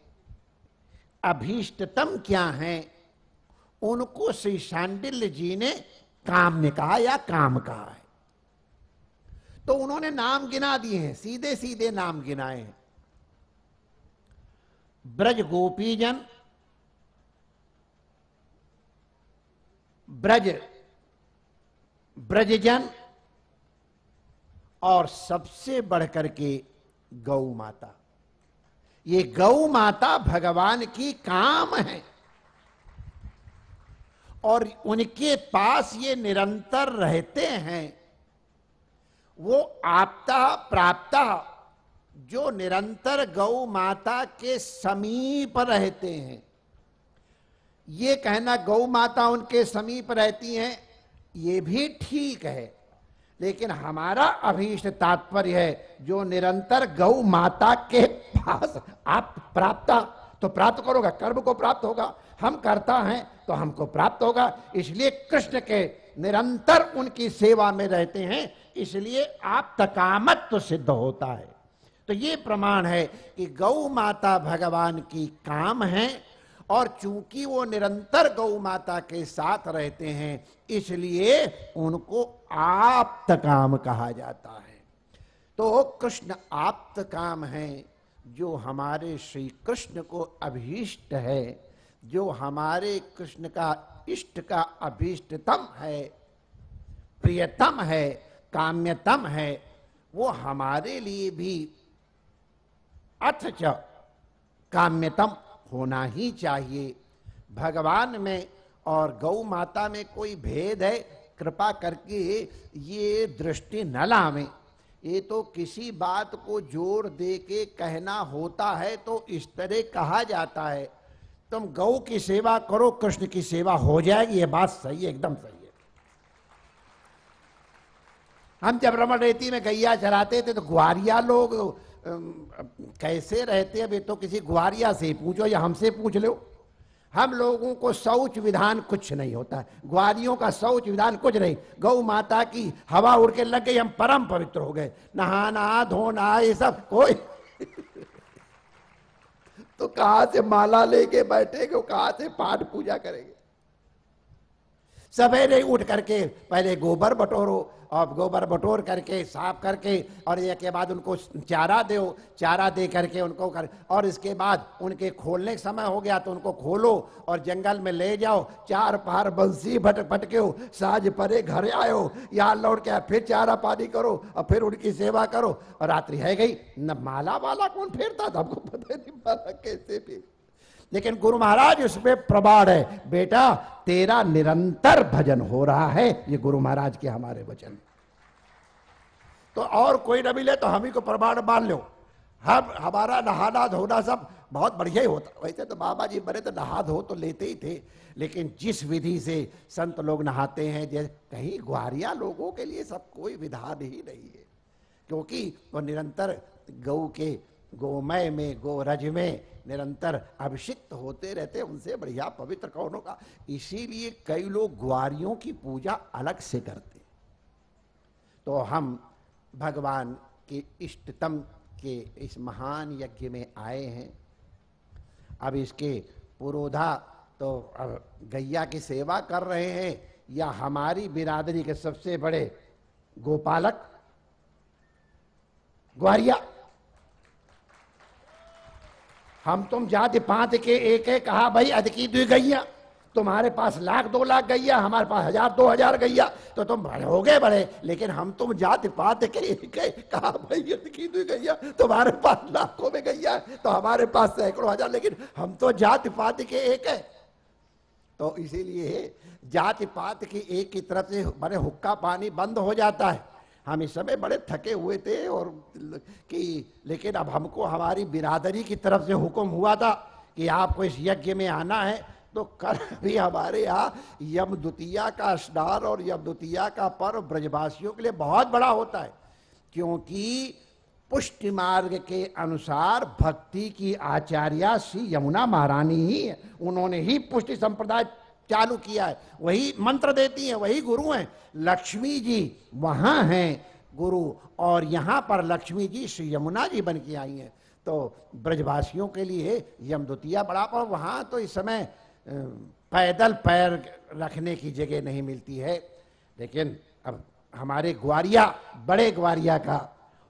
अभीष्टतम क्या हैं? उनको श्री शांडिल्य जी ने काम ने कहा या काम कहा है? तो उन्होंने नाम गिना दिए हैं सीधे सीधे नाम गिनाए हैं। ब्रज गोपीजन ब्रज, ब्रजजन और सबसे बढ़कर के गौ माता। ये गौ माता भगवान की काम है। और उनके पास ये निरंतर रहते हैं। वो आपता प्राप्ता, जो निरंतर गौ माता के समीप रहते हैं। ये कहना गौ माता उनके समीप रहती हैं, ये भी ठीक है। लेकिन हमारा अभीष्ट तात्पर्य है, जो निरंतर गौ माता के पास आप प्राप्त तो प्राप्त करोगा, कर्म को प्राप्त होगा। हम करता हैं तो हमको प्राप्त होगा। इसलिए कृष्ण के निरंतर उनकी सेवा में रहते हैं, इसलिए आप तकामत तो सिद्ध होता है। तो ये प्रमाण है कि गौ माता भगवान की काम है और चूँकि वो निरंतर गौ माता के साथ रहते हैं, इसलिए उनको आप्त काम कहा जाता है। तो कृष्ण आप्त काम है, जो हमारे श्री कृष्ण को अभीष्ट है, जो हमारे कृष्ण का इष्ट का अभीष्टतम है, प्रियतम है, काम्यतम है, वो हमारे लिए भी अथच काम्यतम होना ही चाहिए। भगवान में और गौ माता में कोई भेद है? कृपा करके ये दृष्टि न लावे। ये तो किसी बात को ज़ोर दे के कहना होता है तो इस तरह कहा जाता है। तुम गौ की सेवा करो, कृष्ण की सेवा हो जाएगी। ये बात सही है, एकदम सही है। हम जब रमण रेती में गैया चराते थे तो ग्वारिया लोग कैसे रहते हैं तो किसी ग्वारिया से ही पूछो या हमसे पूछ लो। हम लोगों को शौच विधान कुछ नहीं होता। ग्वारियों का शौच विधान कुछ नहीं। गौ माता की हवा उड़ के लग गई, हम परम पवित्र हो गए। नहाना, धोना, ये सब कोई तो कहा से माला लेके बैठेगे, कहा से पाठ पूजा करेंगे? सवेरे उठ करके पहले गोबर बटोरो और गोबर बटोर करके, साफ़ करके और ये के बाद उनको चारा दो, चारा दे करके उनको कर, और इसके बाद उनके खोलने का समय हो गया तो उनको खोलो और जंगल में ले जाओ। चार पार बंसी भट भटके साज परे घर आयो, यहाँ लौट के फिर चारा पानी करो और फिर उनकी सेवा करो। और रात्रि है गई, न माला वाला कौन फेरता था? हमको पता नहीं माला कैसे फिर लेकिन गुरु महाराज उसमें प्रबाड़ है। बेटा, तेरा निरंतर भजन हो रहा है। ये गुरु महाराज के हमारे वचन। तो और कोई न मिले तो हम ही को प्रमाण मान लो। हम, हमारा नहाना धोना सब बहुत बढ़िया ही होता। वैसे तो बाबा जी बड़े तो नहा धो तो लेते ही थे। लेकिन जिस विधि से संत लोग नहाते हैं जैसे कहीं ग्वारिया लोगों के लिए सब कोई विधान ही नहीं है। क्योंकि वो निरंतर गौ के गोमय में, गोरज में निरंतर अभिषिक्त होते रहते उनसे बढ़िया पवित्र कौन होगा? इसीलिए कई लोग ग्वारियों की पूजा अलग से करते तो हम भगवान के इष्टतम के इस महान यज्ञ में आए हैं। अब इसके पुरोधा तो अब गैया की सेवा कर रहे हैं, या हमारी बिरादरी के सबसे बड़े गोपालक, ग्वारिया। हम तुम जाति पाँच के एक है कहा, भाई अदकी दुई गैया। तुम्हारे पास लाख दो लाख गैया, हमारे पास हज़ार दो हज़ार गैया। तो तुम बड़े हो गए बड़े, लेकिन हम तुम जाति पात के एक एक कहा, भाई अदकी दुई गैया, तुम्हारे पास लाखों में गैया तो हमारे पास सैकड़ों हज़ार, लेकिन हम तो जाति पात के एक है। तो इसीलिए जाति पात की एक की तरफ़ से बड़े हुक्का पानी बंद हो जाता है। हम इस समय बड़े थके हुए थे और कि, लेकिन अब हमको हमारी बिरादरी की तरफ़ से हुक्म हुआ था कि आपको इस यज्ञ में आना है तो कल भी हमारे यहाँ यम द्वितीया का स्नान और यम द्वितीया का पर्व ब्रजवासियों के लिए बहुत बड़ा होता है, क्योंकि पुष्टि मार्ग के अनुसार भक्ति की आचार्या श्री यमुना महारानी ही उन्होंने ही पुष्टि संप्रदाय चालू किया है। वही मंत्र देती हैं, वही गुरु हैं। लक्ष्मी जी वहाँ हैं गुरु, और यहाँ पर लक्ष्मी जी श्री यमुना जी बन के आई हैं। तो ब्रजवासियों के लिए यमदुतिया बड़ा, पर वहाँ तो इस समय पैदल पैर रखने की जगह नहीं मिलती है। लेकिन अब हमारे ग्वारिया, बड़े ग्वारिया का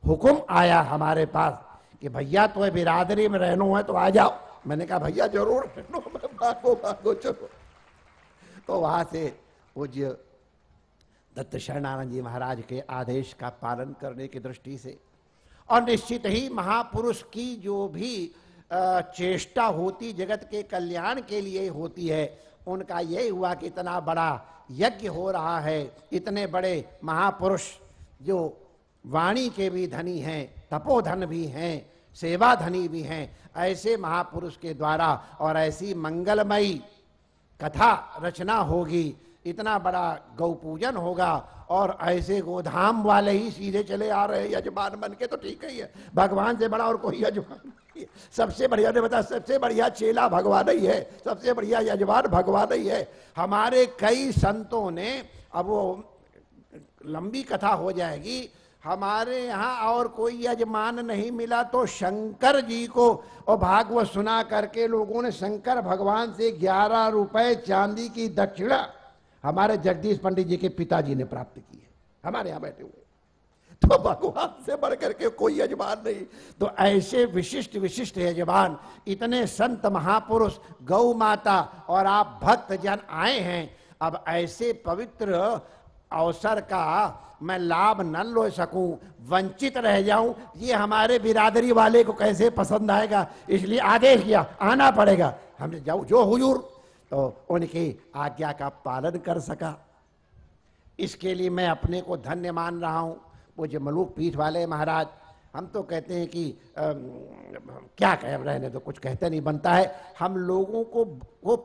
हुक्म आया हमारे पास कि भैया तो बिरादरी में रहनो है तो आ जाओ। मैंने कहा, भैया ज़रूर भागो भागो, चलो। तो वहाँ से पूज्य दत्त शरणानंद जी महाराज के आदेश का पालन करने की दृष्टि से। और निश्चित ही महापुरुष की जो भी चेष्टा होती जगत के कल्याण के लिए होती है, उनका यही हुआ कि इतना बड़ा यज्ञ हो रहा है, इतने बड़े महापुरुष जो वाणी के भी धनी हैं, तपोधन भी हैं सेवा धनी भी हैं, ऐसे महापुरुष के द्वारा और ऐसी मंगलमयी कथा रचना होगी, इतना बड़ा गौ पूजन होगा, और ऐसे गोधाम वाले ही सीधे चले आ रहे यजमान बन के तो ठीक ही है। भगवान से बड़ा और कोई यजमान सबसे बढ़िया ने बता, सबसे बढ़िया चेला भगवान ही है। सबसे बढ़िया यजमान भगवान ही है। हमारे कई संतों ने, अब वो लंबी कथा हो जाएगी हमारे यहाँ और कोई यजमान नहीं मिला तो शंकर जी को और भागवत सुना करके लोगों ने शंकर भगवान से ग्यारह रुपए चांदी की दक्षिणा हमारे जगदीश पंडित जी के पिताजी ने प्राप्त की है। हमारे यहाँ बैठे हुए। तो भगवान से बढ़ करके कोई यजमान नहीं। तो ऐसे विशिष्ट विशिष्ट यजमान, इतने संत महापुरुष, गौ माता और आप भक्त जन आए हैं। अब ऐसे पवित्र अवसर का मैं लाभ न लो सकूँ वंचित रह जाऊँ। ये हमारे बिरादरी वाले को कैसे पसंद आएगा? इसलिए आदेश किया आना पड़ेगा। हमने जाओ जो हुजूर तो उनकी आज्ञा का पालन कर सका। इसके लिए मैं अपने को धन्य मान रहा हूँ। जो मलूक पीठ वाले महाराज हम तो कहते हैं कि अम, क्या कहें रहने तो कुछ कहते नहीं बनता है। हम लोगों को वो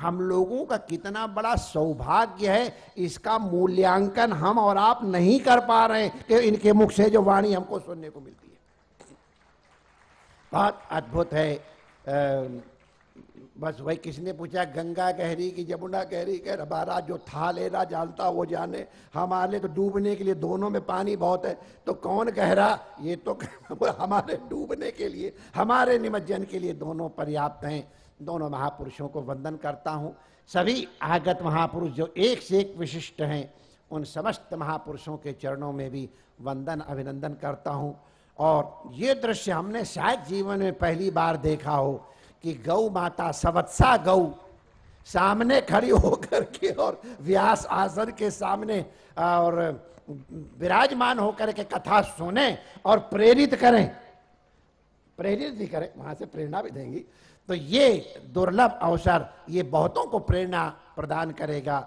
हम लोगों का कितना बड़ा सौभाग्य है, इसका मूल्यांकन हम और आप नहीं कर पा रहे हैं कि इनके मुख से जो वाणी हमको सुनने को मिलती है। बहुत अद्भुत है। बस वही किसने पूछा? गंगा गहरी की जमुना गहरी कह हमारा जो था लेना जानता वो जाने। हमारे तो डूबने के लिए दोनों में पानी बहुत है। तो कौन गहरा ये तो हमारे डूबने के लिए, हमारे निमज्जन के लिए दोनों पर्याप्त हैं। दोनों महापुरुषों को वंदन करता हूँ। सभी आगत महापुरुष जो एक से एक विशिष्ट हैं, उन समस्त महापुरुषों के चरणों में भी वंदन, अभिनंदन करता हूँ। और ये दृश्य हमने शायद जीवन में पहली बार देखा हो कि गौ माता सवत्सा गौ सामने खड़ी होकर के और व्यास आसन के सामने और विराजमान होकर के कथा सुने और प्रेरित करें। प्रेरित भी करें, वहाँ से प्रेरणा भी देंगी। तो ये दुर्लभ अवसर, ये बहुतों को प्रेरणा प्रदान करेगा।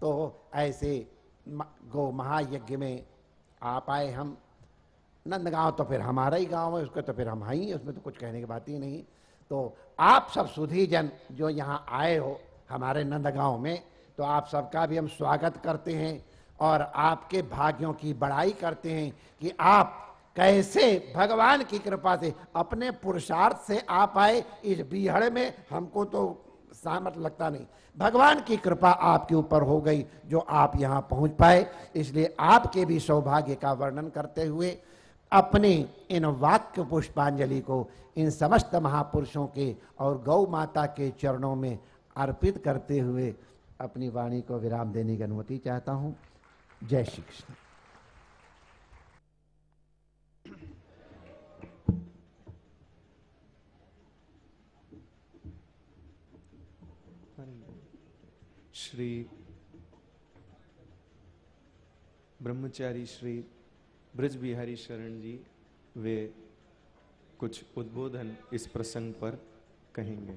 तो ऐसे गो महायज्ञ में आ पाए हम, नंदगांव तो फिर हमारा ही गाँव है, उसका तो फिर हम हैं ही, उसमें तो कुछ कहने की बात ही नहीं। तो आप सब सुधी जन जो यहाँ आए हो हमारे नंदगांव में तो आप सबका भी हम स्वागत करते हैं और आपके भाग्यों की बड़ाई करते हैं कि आप कैसे भगवान की कृपा से अपने पुरुषार्थ से आ पाए इस बीहड़ में हमको तो सामर्थ लगता नहीं। भगवान की कृपा आपके ऊपर हो गई, जो आप यहाँ पहुँच पाए। इसलिए आपके भी सौभाग्य का वर्णन करते हुए अपने इन वाक्य पुष्पांजलि को इन समस्त महापुरुषों के और गौ माता के चरणों में अर्पित करते हुए अपनी वाणी को विराम देने की अनुमति चाहता हूँ। जय श्री कृष्ण। श्री ब्रह्मचारी श्री ब्रज बिहारी शरण जी वे कुछ उद्बोधन इस प्रसंग पर कहेंगे।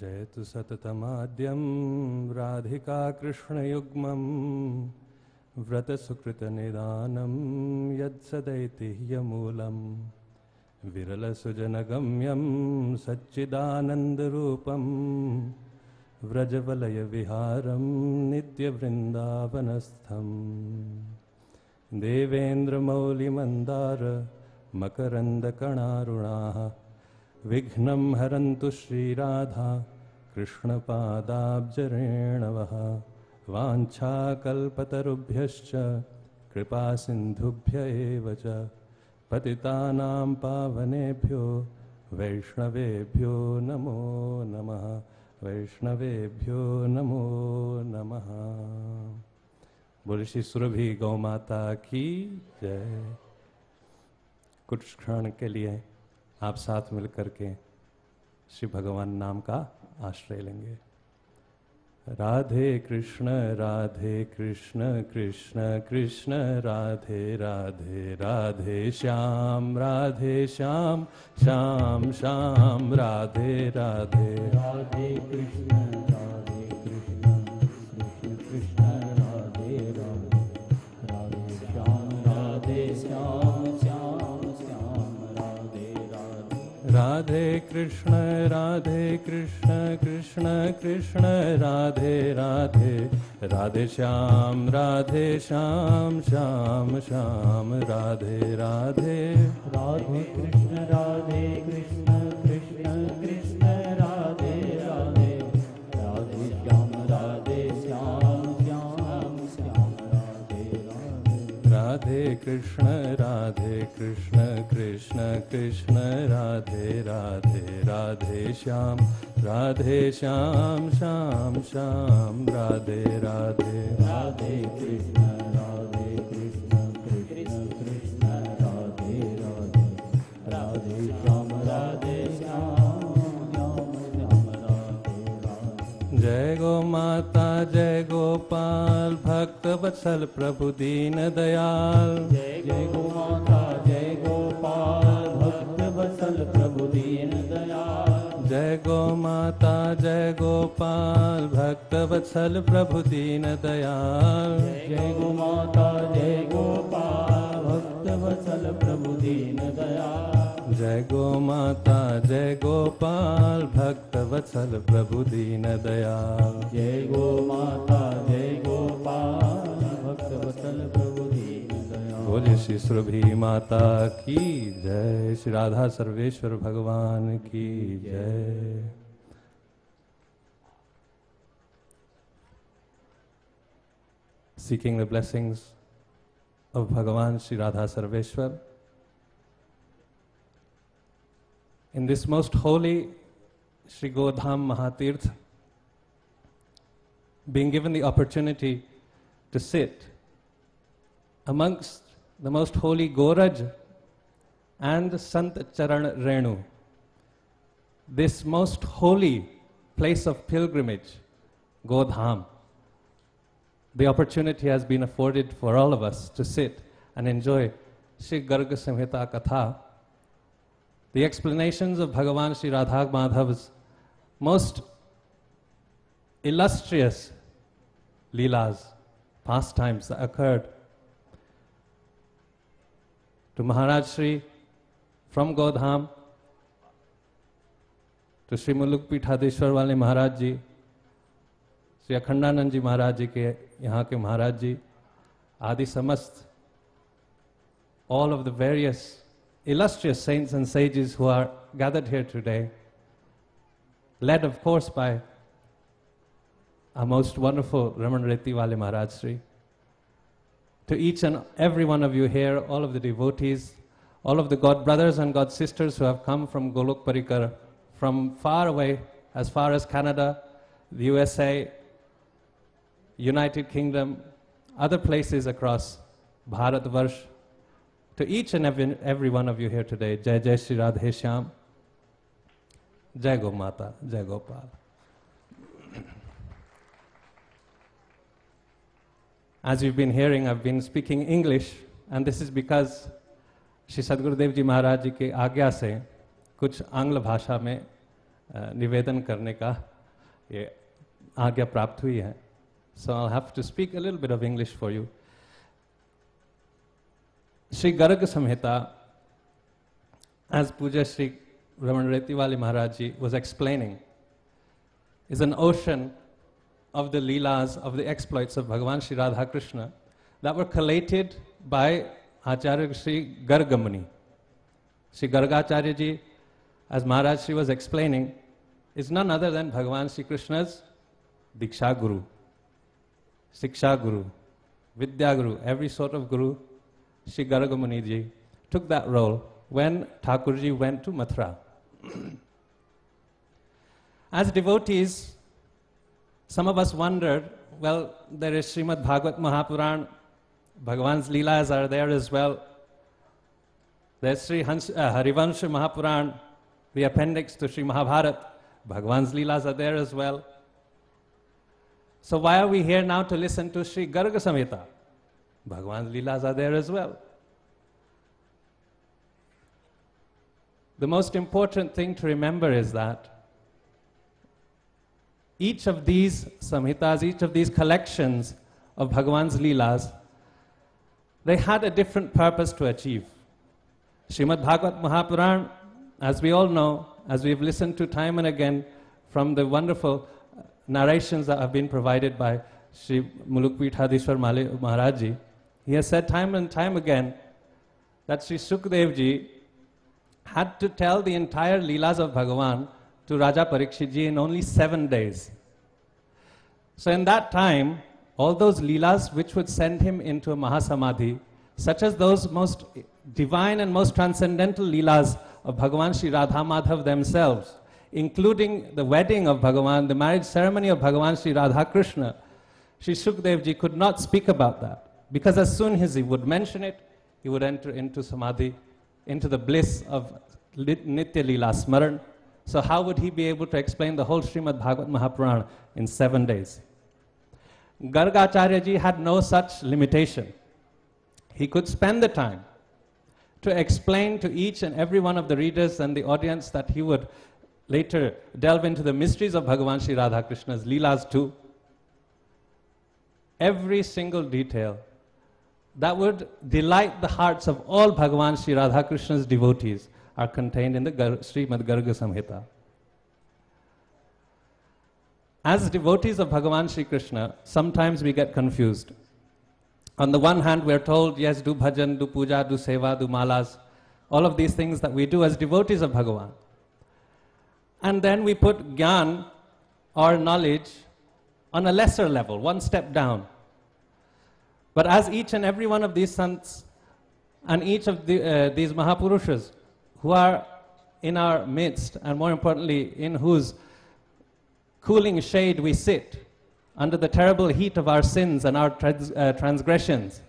जयतु सततमाद्यं राधिका कृष्णयुग्मं व्रतसुकृतनिदानं यत्सदैतिह्यमूलम् विरलसुजनगम्यं सच्चिदानन्दरूपं व्रजवलयविहारं नित्यवृन्दावनस्थम् देवेन्द्रमौलिमन्दार मकरन्दकणारुणाः विघ्नं हरन्तु श्रीराधा, कृष्णपादाब्जरेणवः, वाञ्छाकल्पतरुभ्यश्च, कृपासिन्धुभ्य एव च, पतितानां पावनेभ्यो, वैष्णवेभ्यो नमो नमः, वैष्णवेभ्यो नमो नमः। बोले श्री सुरभि गौ माता की जय। कुछ क्षण के लिए आप साथ मिलकर के श्री भगवान नाम का आश्रय लेंगे। राधे कृष्ण राधे कृष्ण कृष्ण कृष्ण, राधे राधे राधे श्याम राधे श्याम श्याम श्याम, राधे राधे। राधे कृष्ण राधे कृष्ण राधे कृष्ण कृष्ण कृष्ण, राधे राधे। राधे श्याम राधे श्याम श्याम श्याम, राधे राधे। राधे कृष्ण राधे कृष्ण। राधे कृष्ण राधे कृष्ण कृष्ण कृष्ण, राधे राधे राधे श्याम राधे श्याम श्याम श्याम, राधे राधे। राधे कृष्ण। जय गो माता जय गोपाल भक्त वत्सल प्रभु दीन दयाल। जय जय गो माता जय गोपाल भक्त वत्सल प्रभु दीन दयाल। जय जय गो माता जय गोपाल भक्त वत्सल प्रभु दीन दयाल। जय गो माता जय गोपाल भक्त वत्सल प्रभु दीन दयाल। जय गो माता जय गोपाल भक्त वत्सल प्रभु दीन दयाल। जय गो माता जय गोपाल भक्त वत्सल प्रभु दीन दयाल। बोले श्री सुरभि माता की जय श्री राधा सर्वेश्वर भगवान की जय। Seeking the blessings of Bhagavan Sri Radha Sarveshwar. In this most holy Sri Godham Mahatirth, being given the opportunity to sit amongst the most holy Goraj and Sant Charan Renu, this most holy place of pilgrimage, Godham. The opportunity has been afforded for all of us to sit and enjoy Sri Garga Samhita Katha, the explanations of Bhagavan Sri Radha Madhav's most illustrious leelas, pastimes that occurred to Maharaj Sri from Godham to Sri Muluk Pithadeshwar Wale Maharaj Ji, Shri Akhandanand जी महाराज जी के यहाँ के महाराज जी आदि समस्त all of the various illustrious saints and sages who are gathered here today, led of course by our most wonderful Raman Reti Wale Maharaj Sri. To each and every one of you here, all of the devotees, all of the God brothers and God sisters who have come from Golok Parikar, from far away, as far as Canada, the USA, United Kingdom, other places across Bharatvarsh, to each and every, every one of you here today, Jai Jai Shri Radhe Shyam, Jai Go Mata, Jai Gopal. As you've been hearing, I've been speaking English, and this is because Shri सदगुरुदेव जी महाराज जी के आज्ञा से कुछ आंग्ल भाषा में अ, निवेदन करने का ये आज्ञा प्राप्त हुई है So I'll have to speak a little bit of English for you. Sri Garg Samhita, as Puja Sri Raman Retiwali Maharaj Ji was explaining, is an ocean of the leelas, of the exploits of Bhagavan Sri Radha Krishna that were collated by Acharya Sri Gargamani. Sri Gargacharya Ji, as Maharaj Sri was explaining, is none other than Bhagavan Sri Krishna's Diksha Guru. Siksha Guru, Vidya Guru, every sort of Guru, Sri Garagamani ji took that role when Thakurji went to Mathura. As devotees, some of us wondered, well, there is Srimad Bhagavat Mahapuran, Bhagavan's Leelas are there as well. There's Sri uh, Harivansha Mahapuran, the appendix to Sri Mahabharat. Bhagavan's Leelas are there as well. So why are we here now to listen to Sri Garga Samhita? Bhagavan's Leelas are there as well. The most important thing to remember is that each of these samhitas, each of these collections of Bhagavan's Leelas, they had a different purpose to achieve. Srimad Bhagavat Mahapuran, as we all know, as we've listened to time and again from the wonderful narrations that have been provided by Sri Mulukpithadishwar Mali- Maharaj Ji, he has said time and time again that Sri Sukdevji had to tell the entire Leelas of Bhagavan to Raja Parikshit Ji in only seven days. So in that time, all those Leelas which would send him into a Mahasamadhi, such as those most divine and most transcendental Leelas of Bhagavan Sri Radha Madhav themselves, including the wedding of Bhagavan, the marriage ceremony of Bhagavan Sri Radha Krishna, Sri Sukdevji could not speak about that because as soon as he would mention it, he would enter into samadhi, into the bliss of Nitya Leela Smaran. So, how would he be able to explain the whole Srimad Bhagavat Mahapuran in seven days? Gargacharya Ji had no such limitation. He could spend the time to explain to each and every one of the readers and the audience that he would later delve into the mysteries of Bhagavan Sri Radha Krishna's Leelas too. Every single detail that would delight the hearts of all Bhagavan Sri Radha Krishna's devotees are contained in the Gar- Srimad Garga Samhita. As devotees of Bhagavan Sri Krishna, sometimes we get confused. On the one hand, we are told, yes, do bhajan, do puja, do seva, do malas, all of these things that we do as devotees of Bhagavan. And then we put gyan or knowledge on a lesser level, one step down. But as each and every one of these sants and each of the, uh, these Mahapurushas who are in our midst, and more importantly, in whose cooling shade we sit under the terrible heat of our sins and our trans- uh, transgressions,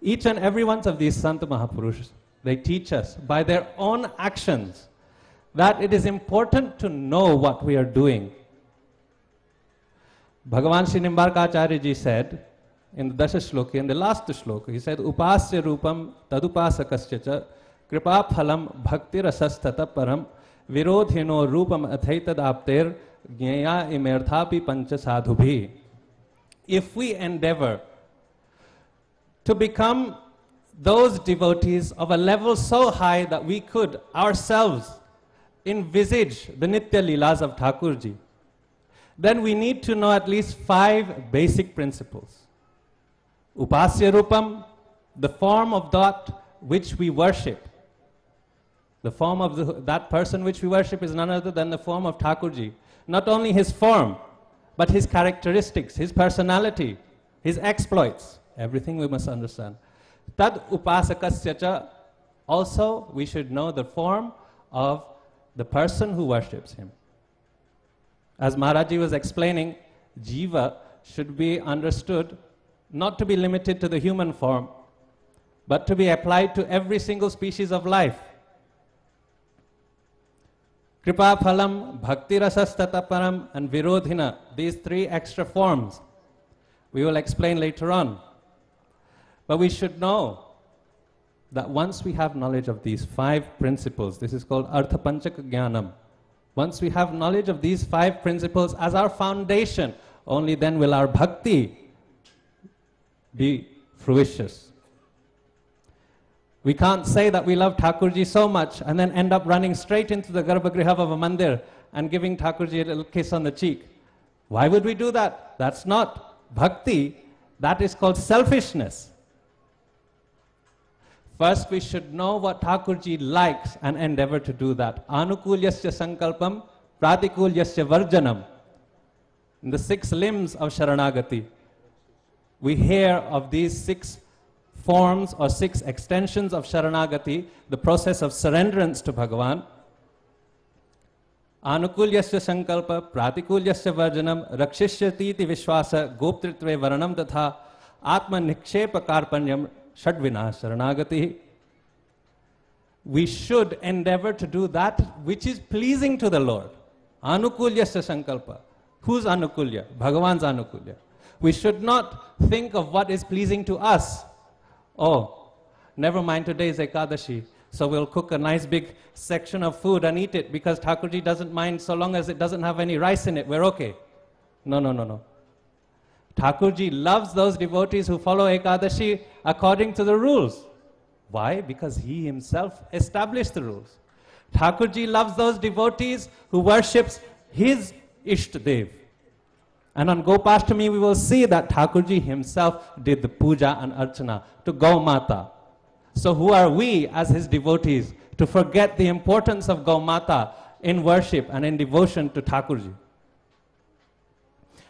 each and every one of these Sant Mahapurushas, they teach us by their own actions that it is important to know what we are doing. Bhagavan Sri ji said in the Dasha Shloka, in the last shloka, he said, Upasya rupam tadupasakasya cha kripa phalam bhakti rasastata param virodhino rupam athaitad apter jnaya imerthapi pancha sadhubhi. If we endeavor to become those devotees of a level so high that we could ourselves envisage the Nitya Leelas of Thakurji, then we need to know at least five basic principles. Upasya Rupam, the form of that which we worship. The form of the, that person which we worship is none other than the form of Thakurji. Not only his form, but his characteristics, his personality, his exploits. Everything we must understand. Tad upasakasya cha, also we should know the form of the person who worships him. As Maharaji was explaining, jiva should be understood not to be limited to the human form, but to be applied to every single species of life. Kripa phalam, bhakti rasastataparam, and virodhina, these three extra forms, we will explain later on. But we should know that once we have knowledge of these five principles, this is called Artha Panchaka Jnanam. Once we have knowledge of these five principles as our foundation, only then will our bhakti be fruitious. We can't say that we love Thakurji so much and then end up running straight into the Garbhagriha of a mandir and giving Thakurji a little kiss on the cheek. Why would we do that? That's not bhakti, that is called selfishness. First, we should know what Thakurji likes and endeavor to do that. Anukulyasya sankalpam, pratikulyasya varjanam. In the six limbs of Sharanagati, we hear of these six forms or six extensions of Sharanagati, the process of surrenderance to Bhagavan. Anukulyasya sankalpa, pratikulyasya varjanam, rakshishyati iti vishwasa, goptritve varanam tatha, atma nikshepa karpanyam, shadvina sharanagati. We should endeavor to do that which is pleasing to the Lord. Anukulyasya sankalpa. Whose anukulya? Bhagavan's anukulya. We should not think of what is pleasing to us. Oh, never mind, today is Ekadashi. So we'll cook a nice big section of food and eat it because Thakurji doesn't mind so long as it doesn't have any rice in it. We're okay. No, no, no, no. Thakurji loves those devotees who follow Ekadashi according to the rules. Why? Because he himself established the rules. Thakurji loves those devotees who worships his Ishtadev. And on Gopashtami, we will see that Thakurji himself did the puja and archana to Gaumata. So, who are we as his devotees to forget the importance of Gaumata in worship and in devotion to Thakurji?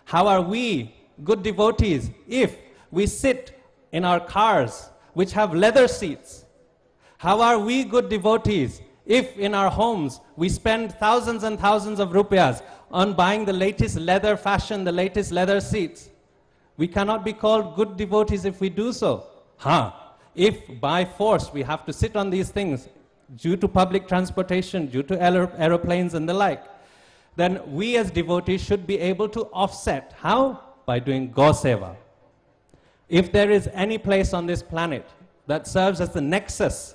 How are we good devotees if we sit in our cars which have leather seats? How are we good devotees if in our homes we spend thousands and thousands of rupees on buying the latest leather fashion, the latest leather seats? We cannot be called good devotees if we do so. Huh? If by force we have to sit on these things due to public transportation, due to aeroplanes and the like, then we as devotees should be able to offset. How? By doing Go Seva. If there is any place on this planet that serves as the nexus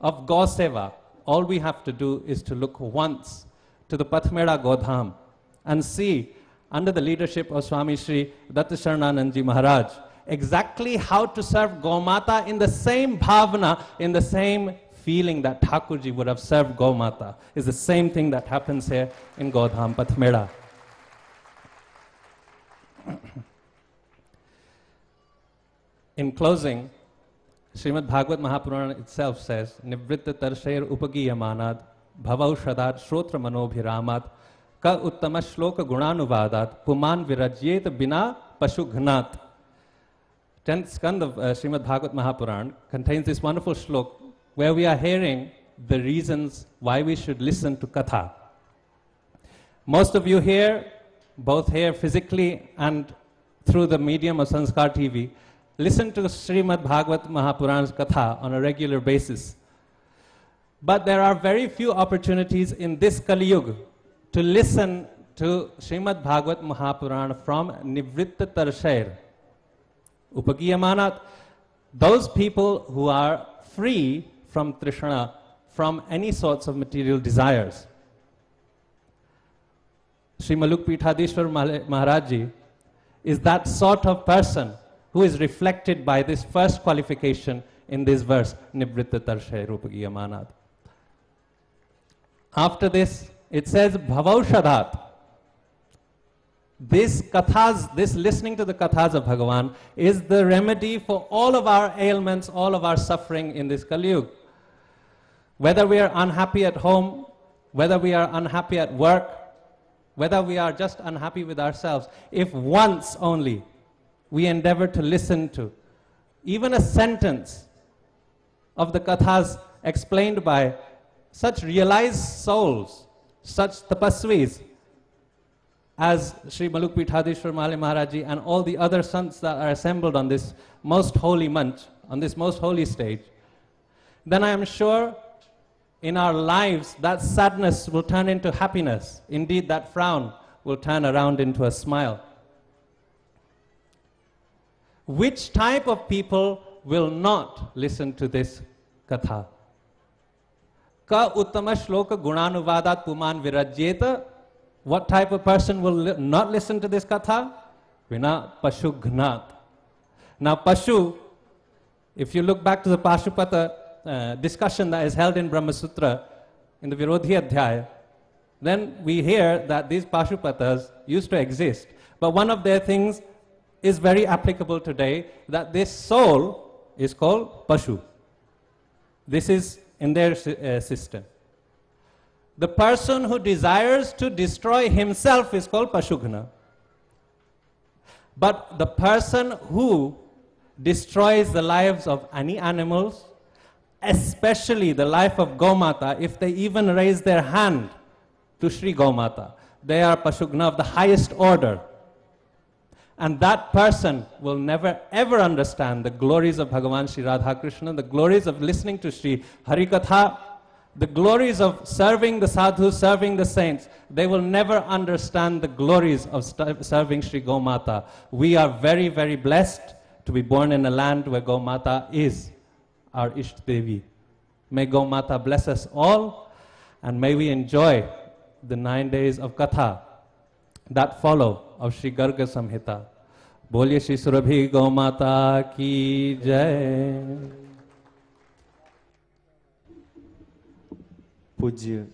of Go Seva, all we have to do is to look once to the Pathmeda Godham and see, under the leadership of Swami Sri Dattasharananandji Maharaj, exactly how to serve Gomata in the same bhavana, in the same feeling that Thakurji would have served Gomata. Is the same thing that happens here in Godham Pathmeda. in closing, Srimad Bhagavad Mahapurana itself says, Nivritta Tarshair Upagiyamanad Bhavaushadad Shrotra Manobhiramat क उत्तम श्लोक गुणानुवादात। पुमान विरज्येत बिना पशु घनात tenth Skandha Shrimad Bhagavata Mahapurana contains this wonderful shloka way we are hearing the reason why we should listen to katha most of you hear both hear physically and through the medium of Sanskar TV listen to Shrimad Bhagavata Mahapurana katha on a regular basis but there are very few opportunities in this Kaliyuga to listen to Srimad Bhagavat Mahapuran from Nivritta Tarshair. Upagiyamanat, those people who are free from Trishna, from any sorts of material desires. Sri Maluk Pithadishwar Maharaj is that sort of person who is reflected by this first qualification in this verse, Nivritta Tarshay Rupagiyamanat. After this, it says Bhavaushadhat. This kathas, this listening to the kathas of Bhagavan is the remedy for all of our ailments, all of our suffering in this Kali Whether we are unhappy at home, whether we are unhappy at work, whether we are just unhappy with ourselves, if once only we endeavor to listen to, even a sentence of the kathas explained by such realized souls, such tapasvis, as Sri Maluk Pithadishwar Mali Maharaji and all the other sants that are assembled on this most holy manch, on this most holy stage, then I am sure in our lives that sadness will turn into happiness. Indeed, that frown will turn around into a smile. Which type of people will not listen to this katha? क उत्तम श्लोक गुणानुवादात पुमान विरज्येत what type of person will not listen to this katha विना पशु घनात ना पशु if you look back to the Pashupata discussion the is held in Brahmasutra in the Virodhi adhyaya then we hear that this Pashupata used to exist but one of the things is very applicable today that this soul is called pashu this is in their uh, system. The person who desires to destroy himself is called Pashugna. But the person who destroys the lives of any animals, especially the life of Gomata, if they even raise their hand to Sri Gomata, they are Pashugna of the highest order. And that person will never ever understand the glories of Bhagavan Sri Radha Krishna, the glories of listening to Sri Harikatha, the glories of serving the sadhus, serving the saints, they will never understand the glories of serving Sri Gomata. We are very, very blessed to be born in a land where Gomata is our Isht Devi. May Gomata bless us all, and may we enjoy the nine days of Katha that follow of Sri Garga Samhita. बोलिए श्री सुरभि गौ माता की जय। पूज्य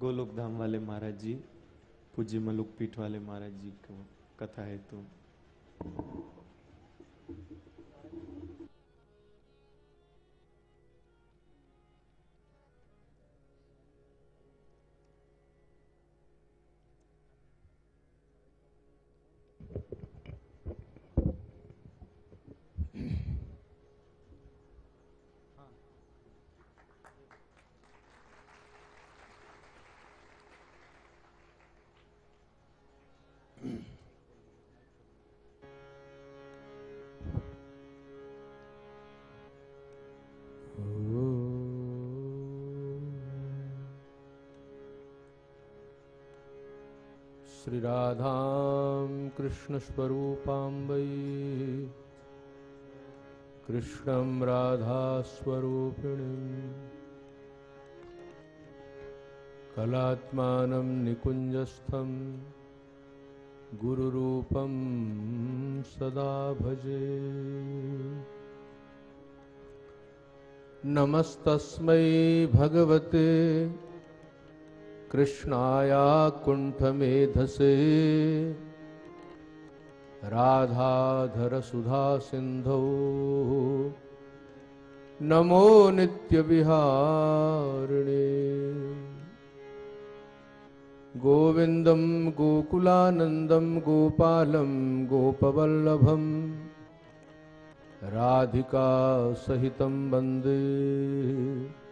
गोलोक धाम वाले महाराज जी, पूज्य मलुक पीठ वाले महाराज जी को कथा है तो श्रीराधां कृष्णस्वरूपां वै कृष्णं राधास्वरूपिणीं। कलात्मानं गुरुरूपं सदा भजे। नमस्तस्मै भगवते कृष्णाया कुण्ठमेधसे। राधाधरसुधासिन्धौ। नमो नित्यविहारिणे। गोविन्दं गोकुलानन्दं गोपालं गोपवल्लभम् राधिका सहितं वंदे।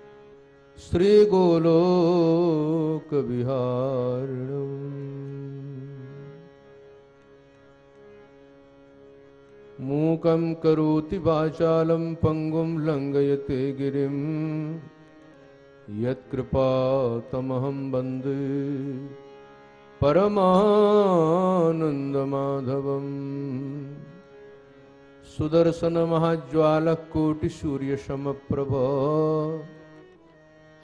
श्रीगोलोकविहारिणम् मूकं करोति वाचालं पङ्गुं लङ्घयते गिरिं। यत्कृपातमहं वंदे परमानन्दमाधवम्। सुदर्शनमहाज्वालकोटिसूर्यशमप्रभ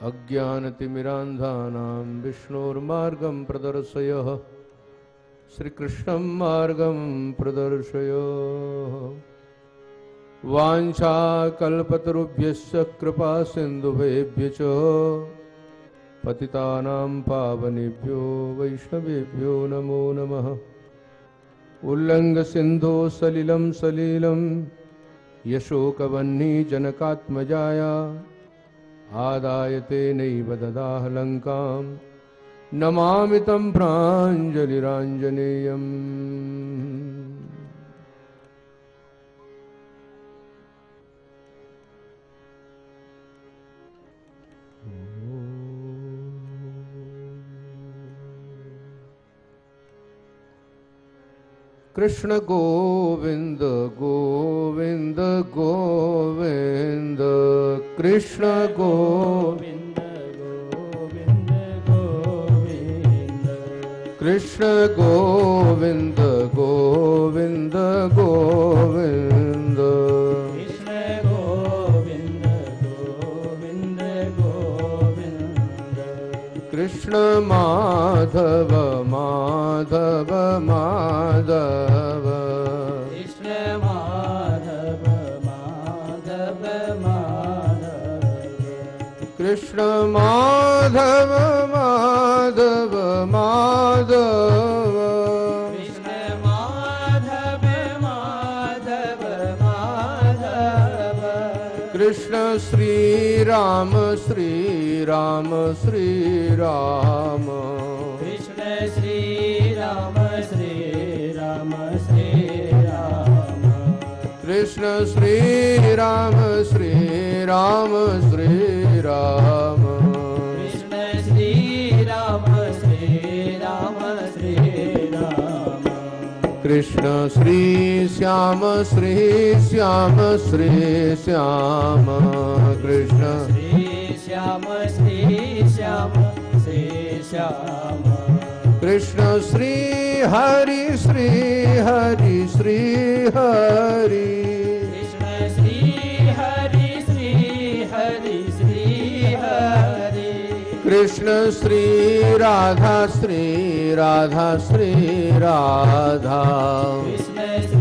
अज्ञानतिमिरान्धानां विष्णोर्मार्गं प्रदर्शय। श्रीकृष्णं मार्गं प्रदर्शय। वाञ्छाकल्पतरुभ्यश्च कृपासिन्धुभेभ्य च पतितानां पावनेभ्यो वैष्णवेभ्यो नमो नमः। उल्लङ्घसिन्धो सलिलं सलीलं यशोकवह्नि जनकात्मजाया आदाय तेनैव ददाह लङ्कां नमामि तं प्राञ्जलिराञ्जनेयम् कृष्ण गोविंद गोविंद गोविंद कृष्ण गोविंद कृष्ण गोविंद गोविंद गोविंद कृष्ण माधव माधव माधव। कृष्ण माधव माधव माधव। कृष्ण माधव माधव माधव। कृष्ण माधव माधव माधव। कृष्ण श्री राम श्री राम श्री राम कृष्ण श्री राम श्री राम श्री राम कृष्ण श्री राम श्री राम श्री राम कृष्ण श्री राम श्री राम श्री राम कृष्ण श्री श्याम श्री श्याम श्री श्याम। कृष्ण श्याम श्री श्याम श्री श्याम। कृष्ण श्री हरि श्री हरि श्री हरि। कृष्ण श्री हरि श्री हरि श्री हरि। कृष्ण श्री राधा श्री राधा श्री राधा। कृष्ण श्री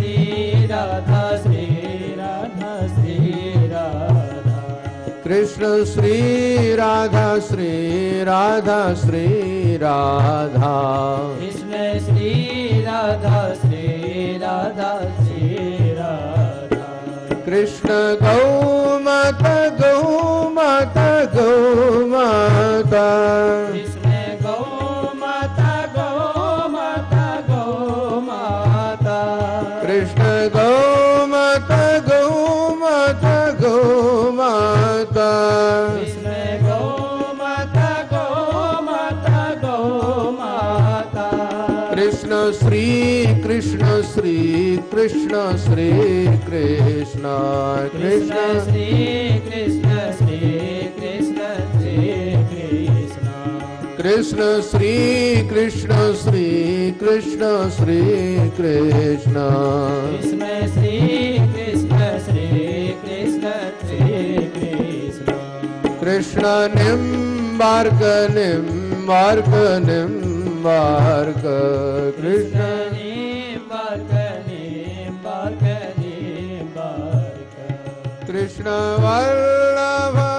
कृष्ण श्री राधा श्री राधा श्री राधा। कृष्ण श्री राधा श्री राधा श्री राधा। कृष्ण गौ माता गौ माता गौ माता कृष्ण श्री कृष्ण कृष्ण। श्री कृष्ण श्री कृष्ण श्री कृष्ण श्री कृष्ण श्री कृष्ण श्री कृष्ण कृष्ण श्री कृष्ण श्री कृष्ण श्री कृष्ण कृष्ण निम्बार्क निम्बार्क निम्बार्क। कृष्ण Krishna Vallabha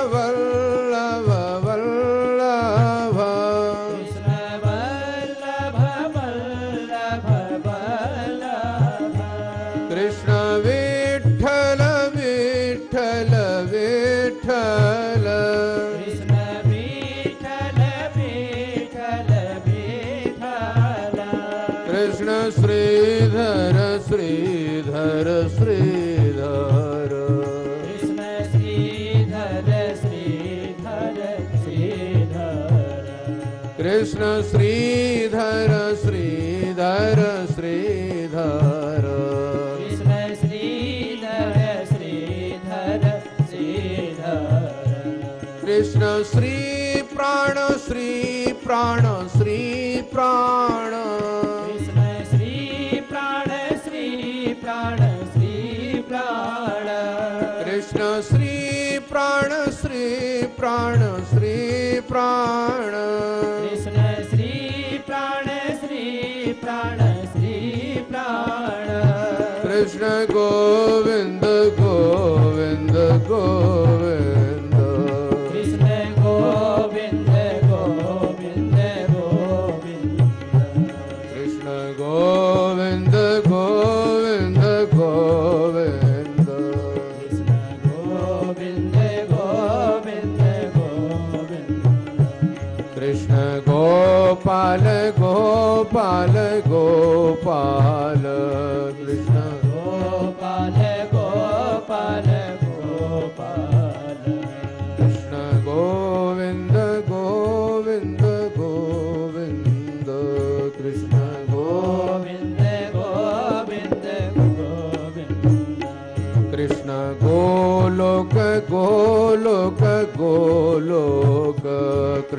कृष्ण श्री प्राण श्री प्राण श्री प्राण। कृष्ण श्री प्राण श्री प्राण श्री प्राण। कृष्ण श्री प्राण श्री प्राण श्री प्राण। कृष्ण गोविंद गोविंद गोविंद।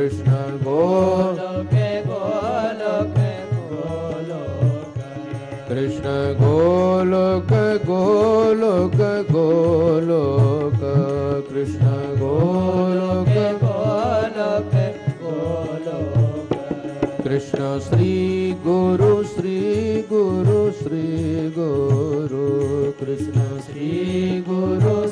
कृष्ण गोलोक गोलोक गोल। कृष्ण गोलोक गोलोक गोलोक। कृष्ण गोलोक। गोलोक गोल कृष्ण श्री गुरु श्री गुरु श्री गुरु। कृष्ण श्री गुरु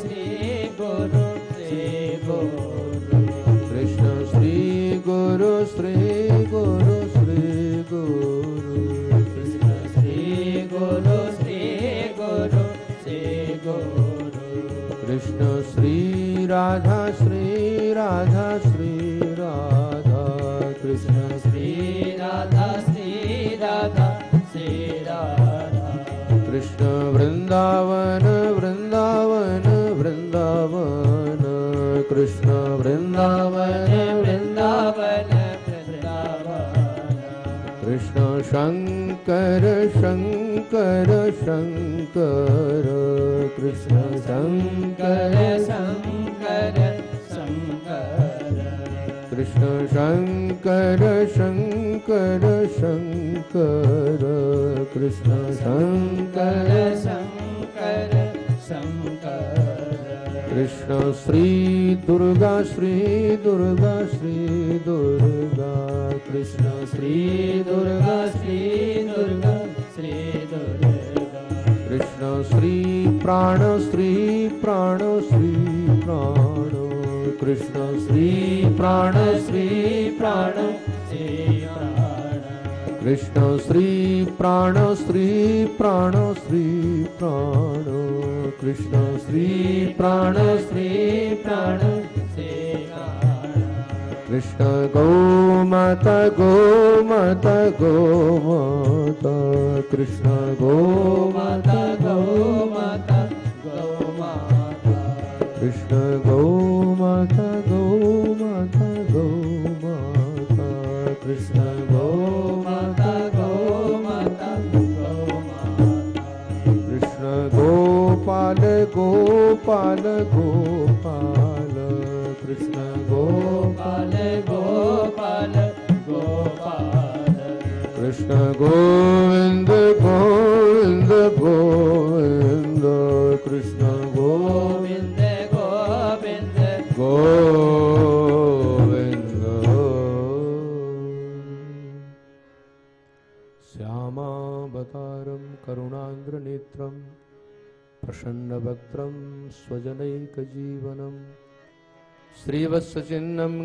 शङ्कर शङ्कर शङ्कर कृष्ण शंकर शङ्कर शङ्कर कृष्ण शङ्कर शङ्कर शङ्कर कृष्ण शङ्कर शङ्कर शङ्कर कृष्ण श्री दुर्गा श्री दुर्गा श्री कृष्ण श्री प्राण श्री प्राण।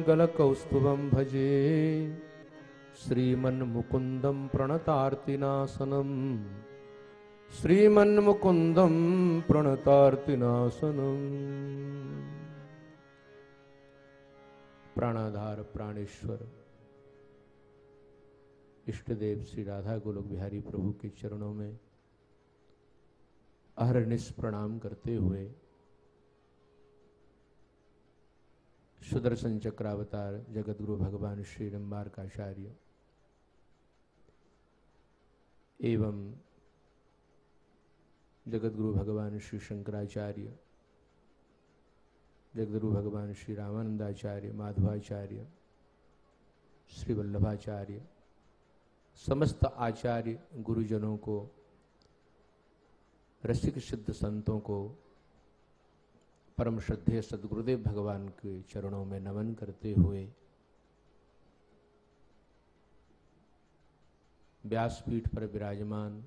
श्रीवत्सचिह्नं गलकौस्तुभं भजे श्रीमन्मुकुन्दं प्रणतार्तिनाशनं श्रीमन्मुकुन्दं प्रणतार्तिनाशनम् प्राणाधार प्राणेश्वर। इष्ट देव श्री राधा गोलोक बिहारी प्रभु के चरणों में अहरनिश प्रणाम करते हुए सुदर्शन चक्रावतार जगत गुरु भगवान श्री रंबारकाचार्य। एवं जगत गुरु भगवान श्री शंकराचार्य, जगदगुरु भगवान श्री रामानंदाचार्य, माधवाचार्य, श्री वल्लभाचार्य, समस्त आचार्य गुरुजनों को, रसिक सिद्ध संतों को परम श्रद्धे सदगुरुदेव भगवान के चरणों में नमन करते हुए व्यासपीठ पर विराजमान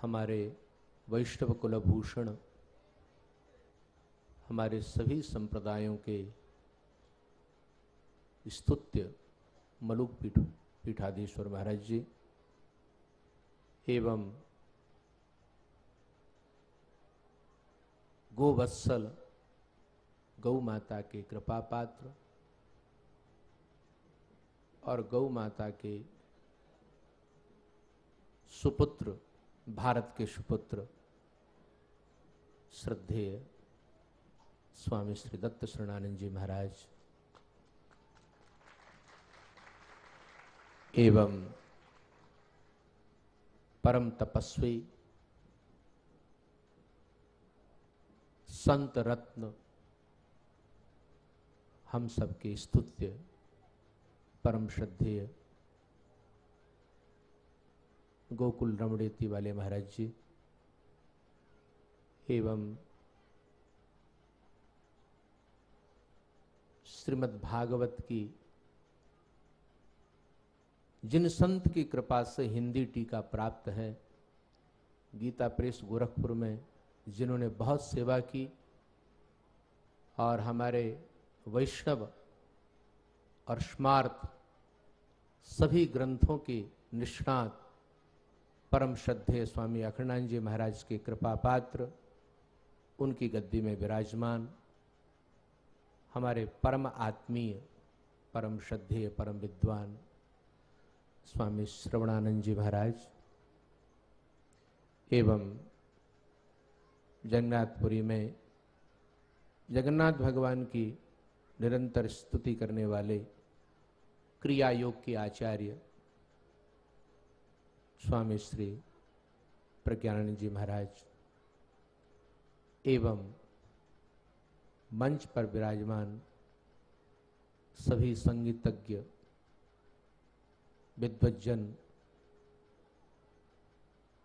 हमारे वैष्णव कुलभूषण, हमारे सभी संप्रदायों के स्तुत्य मलुक पीठ पीठाधीश्वर महाराज जी एवं गोवत्सल गौ माता के कृपा पात्र और गौ माता के सुपुत्र, भारत के सुपुत्र श्रद्धेय स्वामी श्री दत्त शरणानंद जी महाराज। एवं परम तपस्वी संत रत्न। हम सबके स्तुत्य, परम श्रद्धेय। गोकुल रमणेती वाले महाराज जी, एवं श्रीमद् भागवत की, जिन संत की कृपा से हिंदी टीका प्राप्त है, गीता प्रेस गोरखपुर में जिन्होंने बहुत सेवा की और हमारे वैष्णव और स्मार्त सभी ग्रंथों के निष्णात परम श्रद्धेय स्वामी अखंडानंद जी महाराज के कृपा पात्र, उनकी गद्दी में विराजमान, हमारे परम आत्मीय, परम श्रद्धेय, परम विद्वान स्वामी श्रवणानंद जी महाराज एवं जगन्नाथपुरी में जगन्नाथ भगवान की निरंतर स्तुति करने वाले क्रिया योग के आचार्य स्वामी श्री प्रज्ञानंद जी महाराज एवं मंच पर विराजमान सभी संगीतज्ञ विद्वजन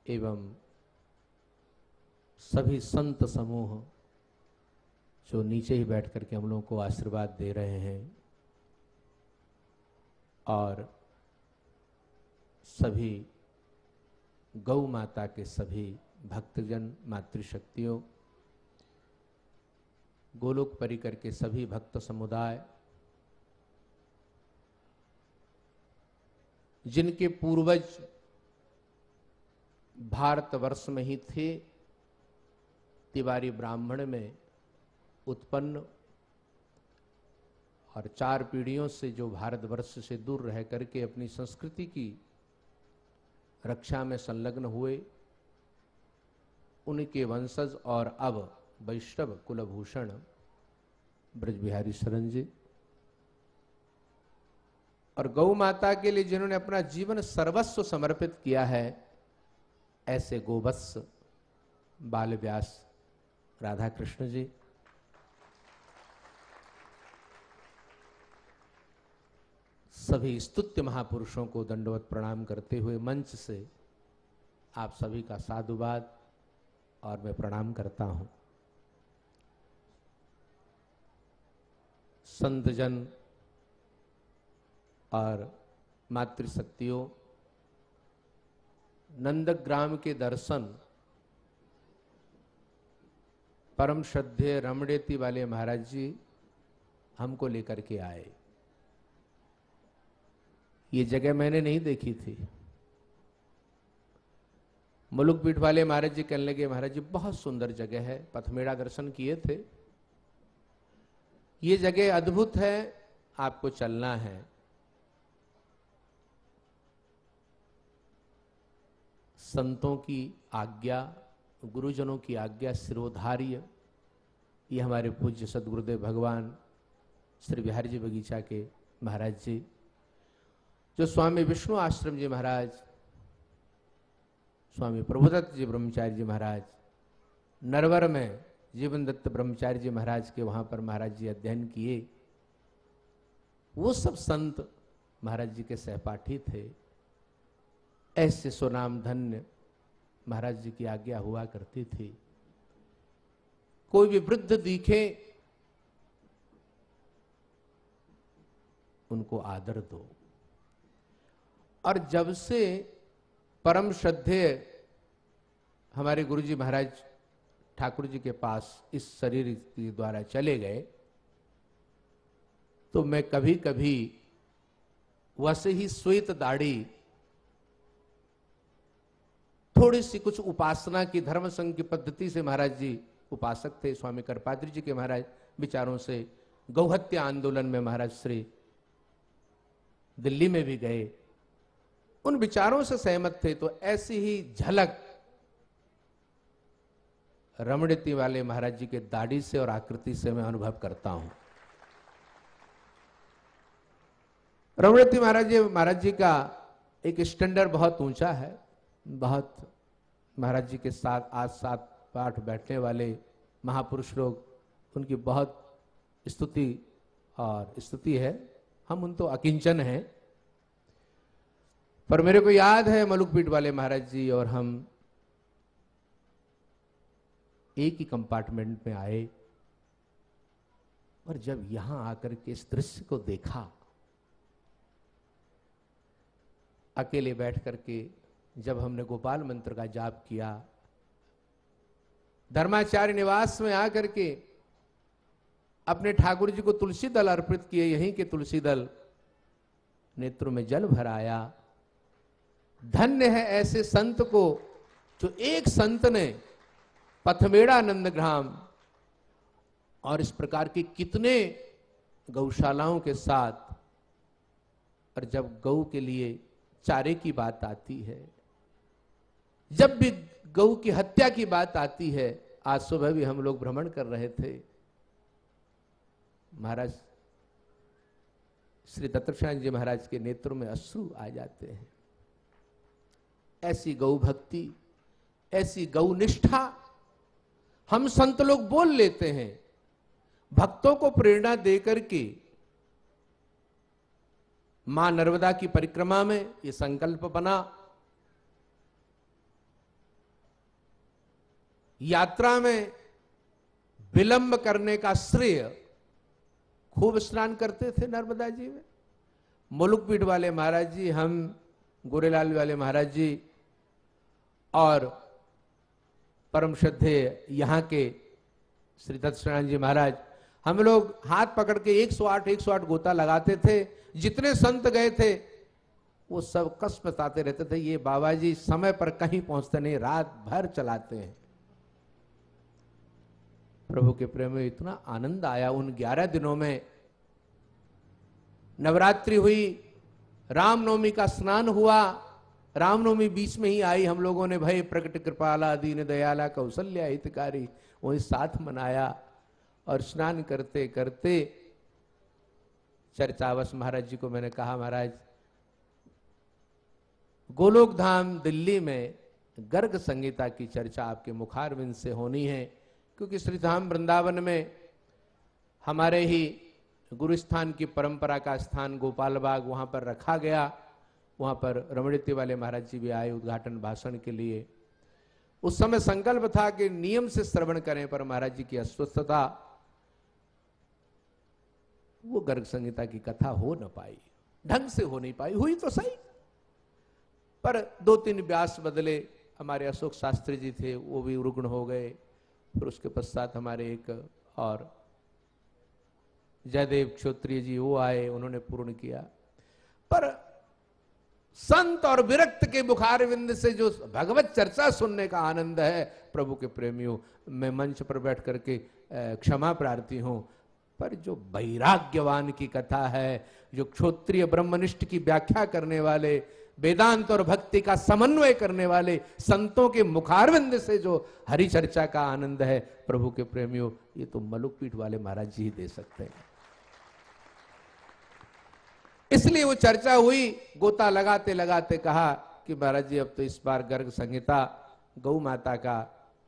एवं सभी संत समूह जो नीचे ही बैठ करके हम लोगों को आशीर्वाद दे रहे हैं और सभी गौ माता के सभी भक्तजन मातृशक्तियों, गोलोक परिकर के सभी भक्त समुदाय, जिनके पूर्वज भारतवर्ष में ही थे तिवारी ब्राह्मण में उत्पन्न और चार पीढ़ियों से जो भारतवर्ष से दूर रह करके अपनी संस्कृति की रक्षा में संलग्न हुए, उनके वंशज और अब वैष्णव कुलभूषण ब्रज बिहारी शरण जी और गौ माता के लिए जिन्होंने अपना जीवन सर्वस्व समर्पित किया है, ऐसे गोवत्स बाल व्यास राधा कृष्ण जी। सभी स्तुत्य महापुरुषों को दंडवत प्रणाम करते हुए मंच से आप सभी का साधुवाद और मैं प्रणाम करता हूँ। संतजन और मातृशक्तियों, नंदग्राम के दर्शन परम श्रद्धे रमणेती वाले महाराज जी हमको लेकर के आए। ये जगह मैंने नहीं देखी थी। मुलुक पीठ वाले महाराज जी कहने लगे, महाराज जी, बहुत सुंदर जगह है। पथमेड़ा दर्शन किए थे। ये जगह अद्भुत है। आपको चलना है। संतों की आज्ञा गुरुजनों की आज्ञा सिरोधार्य। ये हमारे पूज्य सदगुरुदेव भगवान श्री बिहारी जी बगीचा के महाराज जी, जो स्वामी विष्णु आश्रम जी महाराज, स्वामी प्रभुदत्त जी ब्रह्मचारी जी महाराज, नरवर में जीवन दत्त ब्रह्मचारी जी महाराज के वहाँ पर महाराज जी अध्ययन किए, वो सब संत महाराज जी के सहपाठी थे। ऐसे सुनाम धन्य महाराज जी की आज्ञा हुआ करती थी। कोई भी वृद्ध दिखे, उनको आदर दो। और जब से परम श्रद्धे हमारे गुरुजी महाराज ठाकुर जी के पास इस शरीर के द्वारा चले गए तो मैं कभी कभी वैसे ही श्वेत दाढ़ी थोड़ी सी कुछ उपासना की धर्म संघ की पद्धति से महाराज जी उपासक थे, स्वामी करपात्री जी के महाराज विचारों से गौहत्या आंदोलन में महाराज श्री दिल्ली में भी गए। उन विचारों से सहमत थे तो ऐसी ही झलक रमणीति वाले महाराज जी के दाढ़ी से और आकृति से मैं अनुभव करता हूँ। रमणीति महाराज जी महाराज जी का एक स्टैंडर्ड बहुत ऊँचा है। बहुत महाराज जी के साथ, आज साथ पाठ बैठने वाले महापुरुष लोग, उनकी बहुत स्तुति और स्तुति है। हम उन तो अकिंचन हैं। पर मेरे को याद है मलुकपीठ वाले महाराज जी और हम एक ही कंपार्टमेंट में आए। और जब यहाँ आकर के इस दृश्य को देखा, अकेले बैठ करके जब हमने गोपाल मंत्र का जाप किया, धर्माचार्य निवास में आकर के अपने ठाकुर जी को तुलसी दल अर्पित किए, यहीं के तुलसी दल नेत्रों में जल भराया धन्य है ऐसे संत को जो एक संत ने पथमेड़ा नंदग्राम और इस प्रकार के कितने गौशालाओं के साथ, और जब गौ के लिए चारे की बात आती है जब भी गौ की हत्या की बात आती है, आज सुबह भी हम लोग भ्रमण कर रहे थे। महाराज, श्री दत्तप्रसाद जी महाराज के नेत्रों में अश्रु आ जाते हैं। ऐसी गौ भक्ति, ऐसी गौ निष्ठा हम संत लोग बोल लेते हैं। भक्तों को प्रेरणा देकर के माँ नर्मदा की परिक्रमा में ये संकल्प बना। यात्रा में विलंब करने का श्रेय खूब स्नान करते थे नर्मदा जी में। मुलुकपीठ वाले महाराज जी, हम गोरेलाल वाले महाराज जी और परम श्रद्धे यहाँ के श्री दत्त जी महाराज, हम लोग हाथ पकड़ के 108 108 गोता लगाते थे। जितने संत गए थे, वो सब कस बताते रहते थे। ये बाबा जी समय पर कहीं पहुँचते नहीं, रात भर चलाते हैं। प्रभु के प्रेम में इतना आनंद आया। उन ग्यारह दिनों में नवरात्रि हुई, रामनवमी का स्नान हुआ, रामनवमी बीच में ही आई। हम लोगों ने भय प्रकट कृपाला दीन दयाला कौशल्या हितकारी वही साथ मनाया और स्नान करते करते चर्चावश महाराज जी को मैंने कहा, महाराज, गोलोक धाम दिल्ली में गर्ग संगीता की चर्चा आपके मुखारविंद से होनी है। क्योंकि श्रीधाम वृंदावन में हमारे ही गुरुस्थान की परंपरा का स्थान गोपाल बाग वहाँ पर रखा गया। वहाँ पर रमणित्य वाले महाराज जी भी आए उद्घाटन भाषण के लिए। उस समय संकल्प था कि नियम से श्रवण करें, पर महाराज जी की अस्वस्थता, वो गर्ग संहिता की कथा हो न पाई। ढंग से हो नहीं पाई, हुई तो सही। पर दो तीन व्यास बदले, हमारे अशोक शास्त्री जी थे, वो भी रुग्ण हो गए। फिर उसके पश्चात हमारे एक और जयदेव क्षोत्रिय जी वो आए, उन्होंने पूर्ण किया। पर संत और विरक्त के बुखार विंद से जो भगवत चर्चा सुनने का आनंद है, प्रभु के प्रेमियों, मैं मंच पर बैठ करके क्षमा प्रार्थी हूँ। पर जो वैराग्यवान की कथा है, जो क्षोत्रिय ब्रह्मनिष्ठ की व्याख्या करने वाले वेदांत और भक्ति का समन्वय करने वाले संतों के मुखारविंद से जो हरि चर्चा का आनंद है, प्रभु के प्रेमियों, ये तो मलुकपीठ वाले महाराज जी ही दे सकते हैं। इसलिए वो चर्चा हुई, गोता लगाते लगाते कहा कि महाराज जी, अब तो इस बार गर्ग संहिता, गौ माता का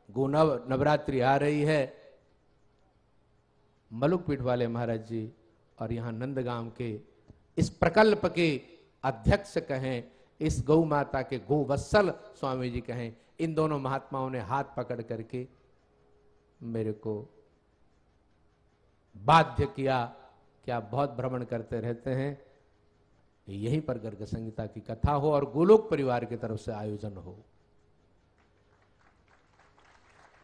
गोनव नवरात्रि आ रही है। मलुकपीठ वाले महाराज जी और यहाँ नंदगांव के इस प्रकल्प के अध्यक्ष कहें इस गौ माता के गोवत्सल स्वामी जी कहें, इन दोनों महात्माओं ने हाथ पकड़ करके मेरे को बाध्य किया कि आप बहुत भ्रमण करते रहते हैं। यहीं पर गर्ग संहिता की कथा हो और गोलोक परिवार की तरफ़ से आयोजन हो।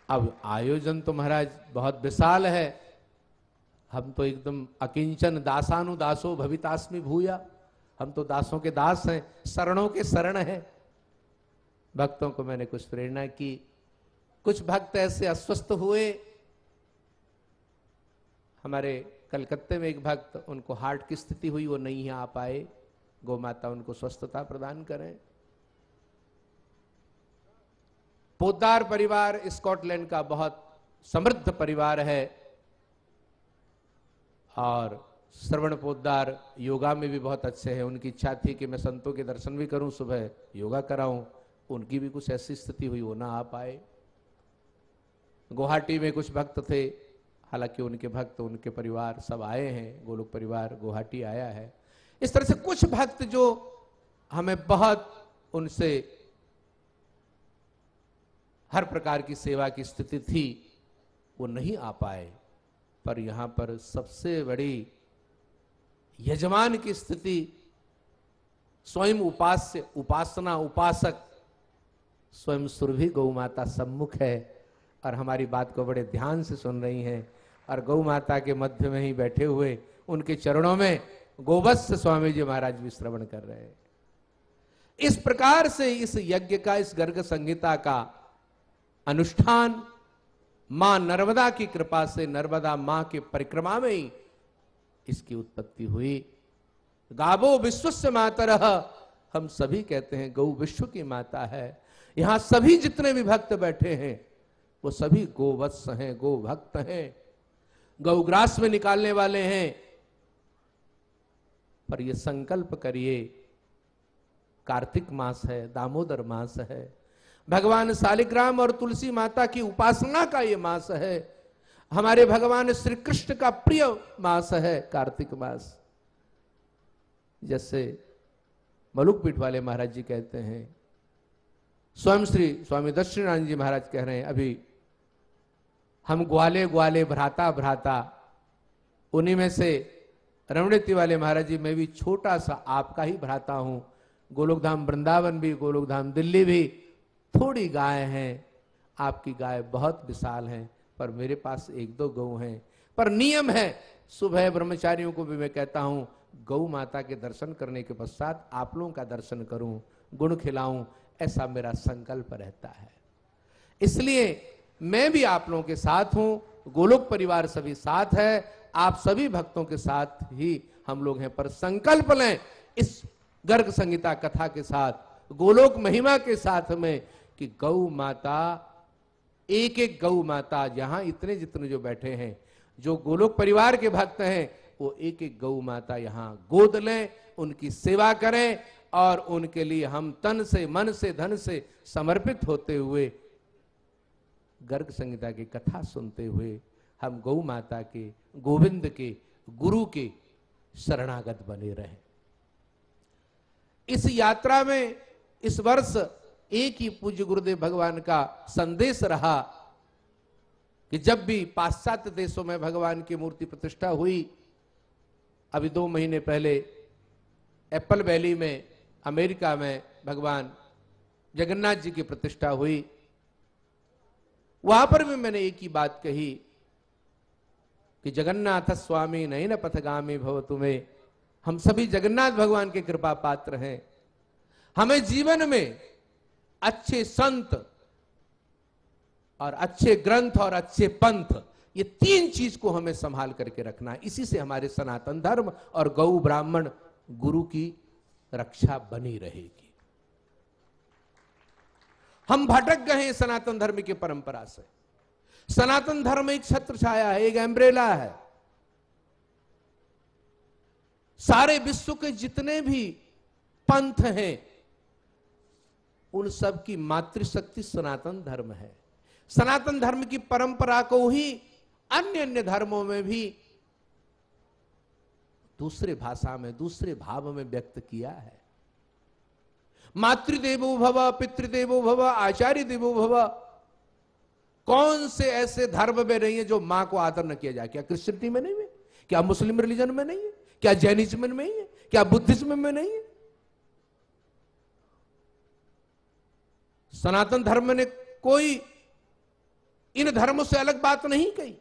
अब आयोजन तो महाराज बहुत विशाल है। हम तो एकदम अकिंचन दासानुदासो भवितास्मि भूया। हम तो दासों के दास हैं, शरणों के शरण हैं। भक्तों को मैंने कुछ प्रेरणा की। कुछ भक्त ऐसे अस्वस्थ हुए। हमारे कलकत्ते में एक भक्त, उनको हार्ट की स्थिति हुई, वो नहीं आ पाए। गौ माता उनको स्वस्थता प्रदान करें। पोदार परिवार स्कॉटलैंड का बहुत समृद्ध परिवार है। और श्रवण पोदार योगा में भी बहुत अच्छे हैं। उनकी इच्छा थी कि मैं संतों के दर्शन भी करूँ सुबह, योगा कराऊं। उनकी भी कुछ ऐसी स्थिति हुई, वो ना आ पाए। गुवाहाटी में कुछ भक्त थे, हालाँकि उनके भक्त, उनके परिवार सब आए हैं। गोलोक परिवार गुवाहाटी आया है। इस तरह से कुछ भक्त जो हमें बहुत उनसे हर प्रकार की सेवा की स्थिति थी, वो नहीं आ पाए। पर यहाँ पर सबसे बड़ी यजमान की स्थिति, स्वयं उपास्य उपासना उपासक, स्वयं सुरभि गौ माता सम्मुख है। और हमारी बात को बड़े ध्यान से सुन रही हैं। और गौ माता के मध्य में ही बैठे हुए, उनके चरणों में गोवत्स स्वामी जी महाराज भी श्रवण कर रहे हैं। इस प्रकार से इस यज्ञ का, इस गर्ग संहिता का अनुष्ठान माँ नर्मदा की कृपा से नर्मदा माँ के परिक्रमा में ही इसकी उत्पत्ति हुई? गावो विश्व से मातर। हम सभी कहते हैं गौ विश्व की माता है। यहाँ सभी जितने भी भक्त बैठे हैं, वो सभी गोवत्स हैं, गो भक्त हैं। गौग्रास में निकालने वाले हैं। पर ये संकल्प करिए, कार्तिक मास है, दामोदर मास है। भगवान शालिग्राम और तुलसी माता की उपासना का ये मास है। हमारे भगवान श्री कृष्ण का प्रिय मास है कार्तिक मास। जैसे मलुकपीठ वाले महाराज जी कहते हैं, स्वयं श्री स्वामी दक्षिणानंद जी महाराज कह रहे हैं, अभी हम ग्वाले ग्वाले, भ्राता भ्राता, उन्हीं में से रमणिति वाले महाराज जी, मैं भी छोटा सा आपका ही भ्राता हूँ। गोलोकधाम वृंदावन भी, गोलोकधाम दिल्ली भी, थोड़ी गाय हैं, आपकी गाय बहुत विशाल हैं। पर मेरे पास एक दो गौ हैं, पर नियम है। सुबह ब्रह्मचारियों को भी मैं कहता हूँ, गौ माता के दर्शन करने के पश्चात आप लोगों का दर्शन करूँ, गुण खिलाऊं, ऐसा मेरा संकल्प रहता है। इसलिए मैं भी आप लोगों के साथ हूँ, गोलोक परिवार सभी साथ है, आप सभी भक्तों के साथ ही हम लोग हैं। पर संकल्प लें, इस गर्ग संगीता कथा के साथ, गोलोक महिमा के साथ में कि गौ माता एक एक गौ माता यहाँ इतने जितने जो बैठे हैं, जो गोलोक परिवार के भक्त हैं, वो एक एक गौ माता यहाँ गोद लें, उनकी सेवा करें और उनके लिए हम तन से, मन से, धन से समर्पित होते हुए गर्ग संहिता की कथा सुनते हुए हम गौ माता के, गोविंद के, गुरु के शरणागत बने रहे। इस यात्रा में इस वर्ष एक ही पूज्य गुरुदेव भगवान का संदेश रहा कि जब भी पाश्चात्य देशों में भगवान की मूर्ति प्रतिष्ठा हुई, अभी दो महीने पहले एप्पल वैली में, अमेरिका में भगवान जगन्नाथ जी की प्रतिष्ठा हुई। वहाँ पर भी मैंने एक ही बात कही कि जगन्नाथ स्वामी नहीं न पथगामी भव तुम्हें। हम सभी जगन्नाथ भगवान के कृपा पात्र हैं। हमें जीवन में अच्छे संत और अच्छे ग्रंथ और अच्छे पंथ, ये तीन चीज़ को हमें संभाल करके रखना है। इसी से हमारे सनातन धर्म और गौ ब्राह्मण गुरु की रक्षा बनी रहेगी। हम भटक गए सनातन धर्म की परंपरा से। सनातन धर्म एक छत्र छाया है, एक एम्ब्रेला है। सारे विश्व के जितने भी पंथ हैं उन सब की मातृशक्ति सनातन धर्म है। सनातन धर्म की परंपरा को ही अन्य अन्य धर्मों में भी दूसरे भाषा में, दूसरे भाव में व्यक्त किया है। मातृदेवो भव, पितृदेवो भव आचार्य देवो भव, कौन से ऐसे धर्म में नहीं है जो माँ को आदर न किया जाए? क्या क्रिश्चियनिटी में नहीं है? क्या मुस्लिम रिलीजन में नहीं है? क्या जैनिज्म में नहीं है? क्या बुद्धिज्म में नहीं है? सनातन धर्म ने कोई इन धर्मों से अलग बात नहीं कही।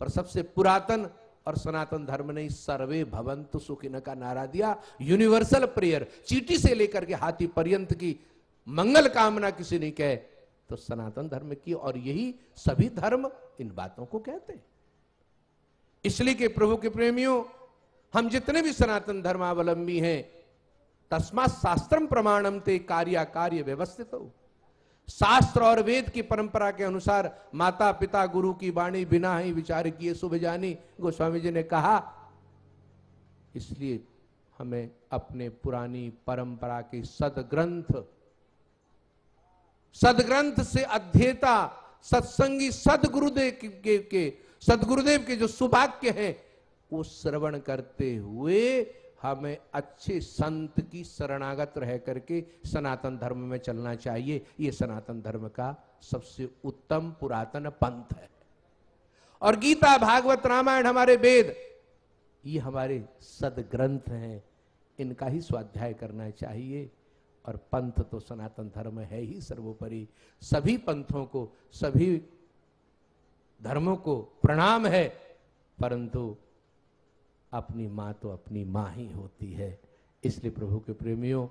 पर सबसे पुरातन और सनातन धर्म ने सर्वे भवंतु सुखिन का नारा दिया। यूनिवर्सल प्रेयर, चीटी से लेकर के हाथी पर्यंत की मंगल कामना किसी ने कहे तो सनातन धर्म की और यही सभी धर्म इन बातों को कहते हैं। इसलिए कि प्रभु के प्रेमियों, हम जितने भी सनातन धर्मावलंबी हैं तस्मा शास्त्रम प्रमाणम ते कार्य कार्य व्यवस्थित हो शास्त्र और वेद की परंपरा के अनुसार माता पिता गुरु की वाणी बिना ही विचार किए शुभ जानी गोस्वामी जी ने कहा इसलिए हमें अपने पुरानी परंपरा के सदग्रंथ सदग्रंथ से अध्येता सत्संगी सदगुरुदेव के, के सदगुरुदेव के जो सुभाग्य हैं वो श्रवण करते हुए हमें अच्छे संत की शरणागत रह करके सनातन धर्म में चलना चाहिए। ये सनातन धर्म का सबसे उत्तम पुरातन पंथ है। और गीता भागवत रामायण हमारे वेद, ये हमारे सदग्रंथ हैं। इनका ही स्वाध्याय करना चाहिए। और पंथ तो सनातन धर्म है ही सर्वोपरि। सभी पंथों को, सभी धर्मों को प्रणाम है। परंतु अपनी माँ तो अपनी माँ ही होती है। इसलिए प्रभु के प्रेमियों,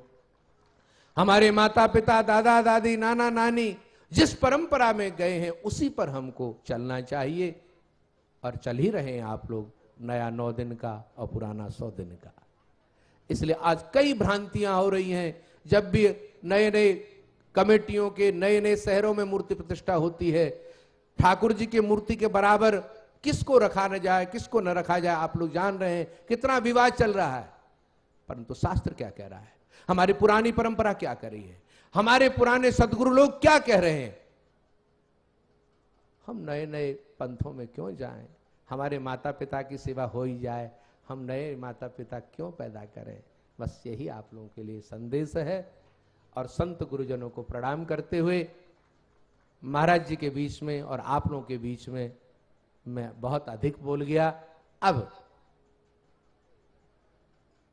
हमारे माता पिता दादा, दादी, नाना, नानी जिस परंपरा में गए हैं, उसी पर हमको चलना चाहिए और चल ही रहे हैं आप लोग नया नौ दिन का और पुराना सौ दिन का। इसलिए आज कई भ्रांतियाँ हो रही हैं। जब भी नए नए कमेटियों के नए नए शहरों में मूर्ति प्रतिष्ठा होती है, ठाकुर जी की मूर्ति के बराबर किसको रखा न जाए, किसको न रखा जाए, आप लोग जान रहे हैं कितना विवाद चल रहा है। परंतु शास्त्र क्या कह रहा है? हमारी पुरानी परंपरा क्या कर रही है? हमारे पुराने सदगुरु लोग क्या कह रहे हैं? हम नए नए पंथों में क्यों जाएँ? हमारे माता पिता की सेवा हो ही जाए, हम नए माता पिता क्यों पैदा करें? बस यही आप लोगों के लिए संदेश है और संत गुरुजनों को प्रणाम करते हुए, महाराज जी के बीच में और आप लोगों के बीच में मैं बहुत अधिक बोल गया। अब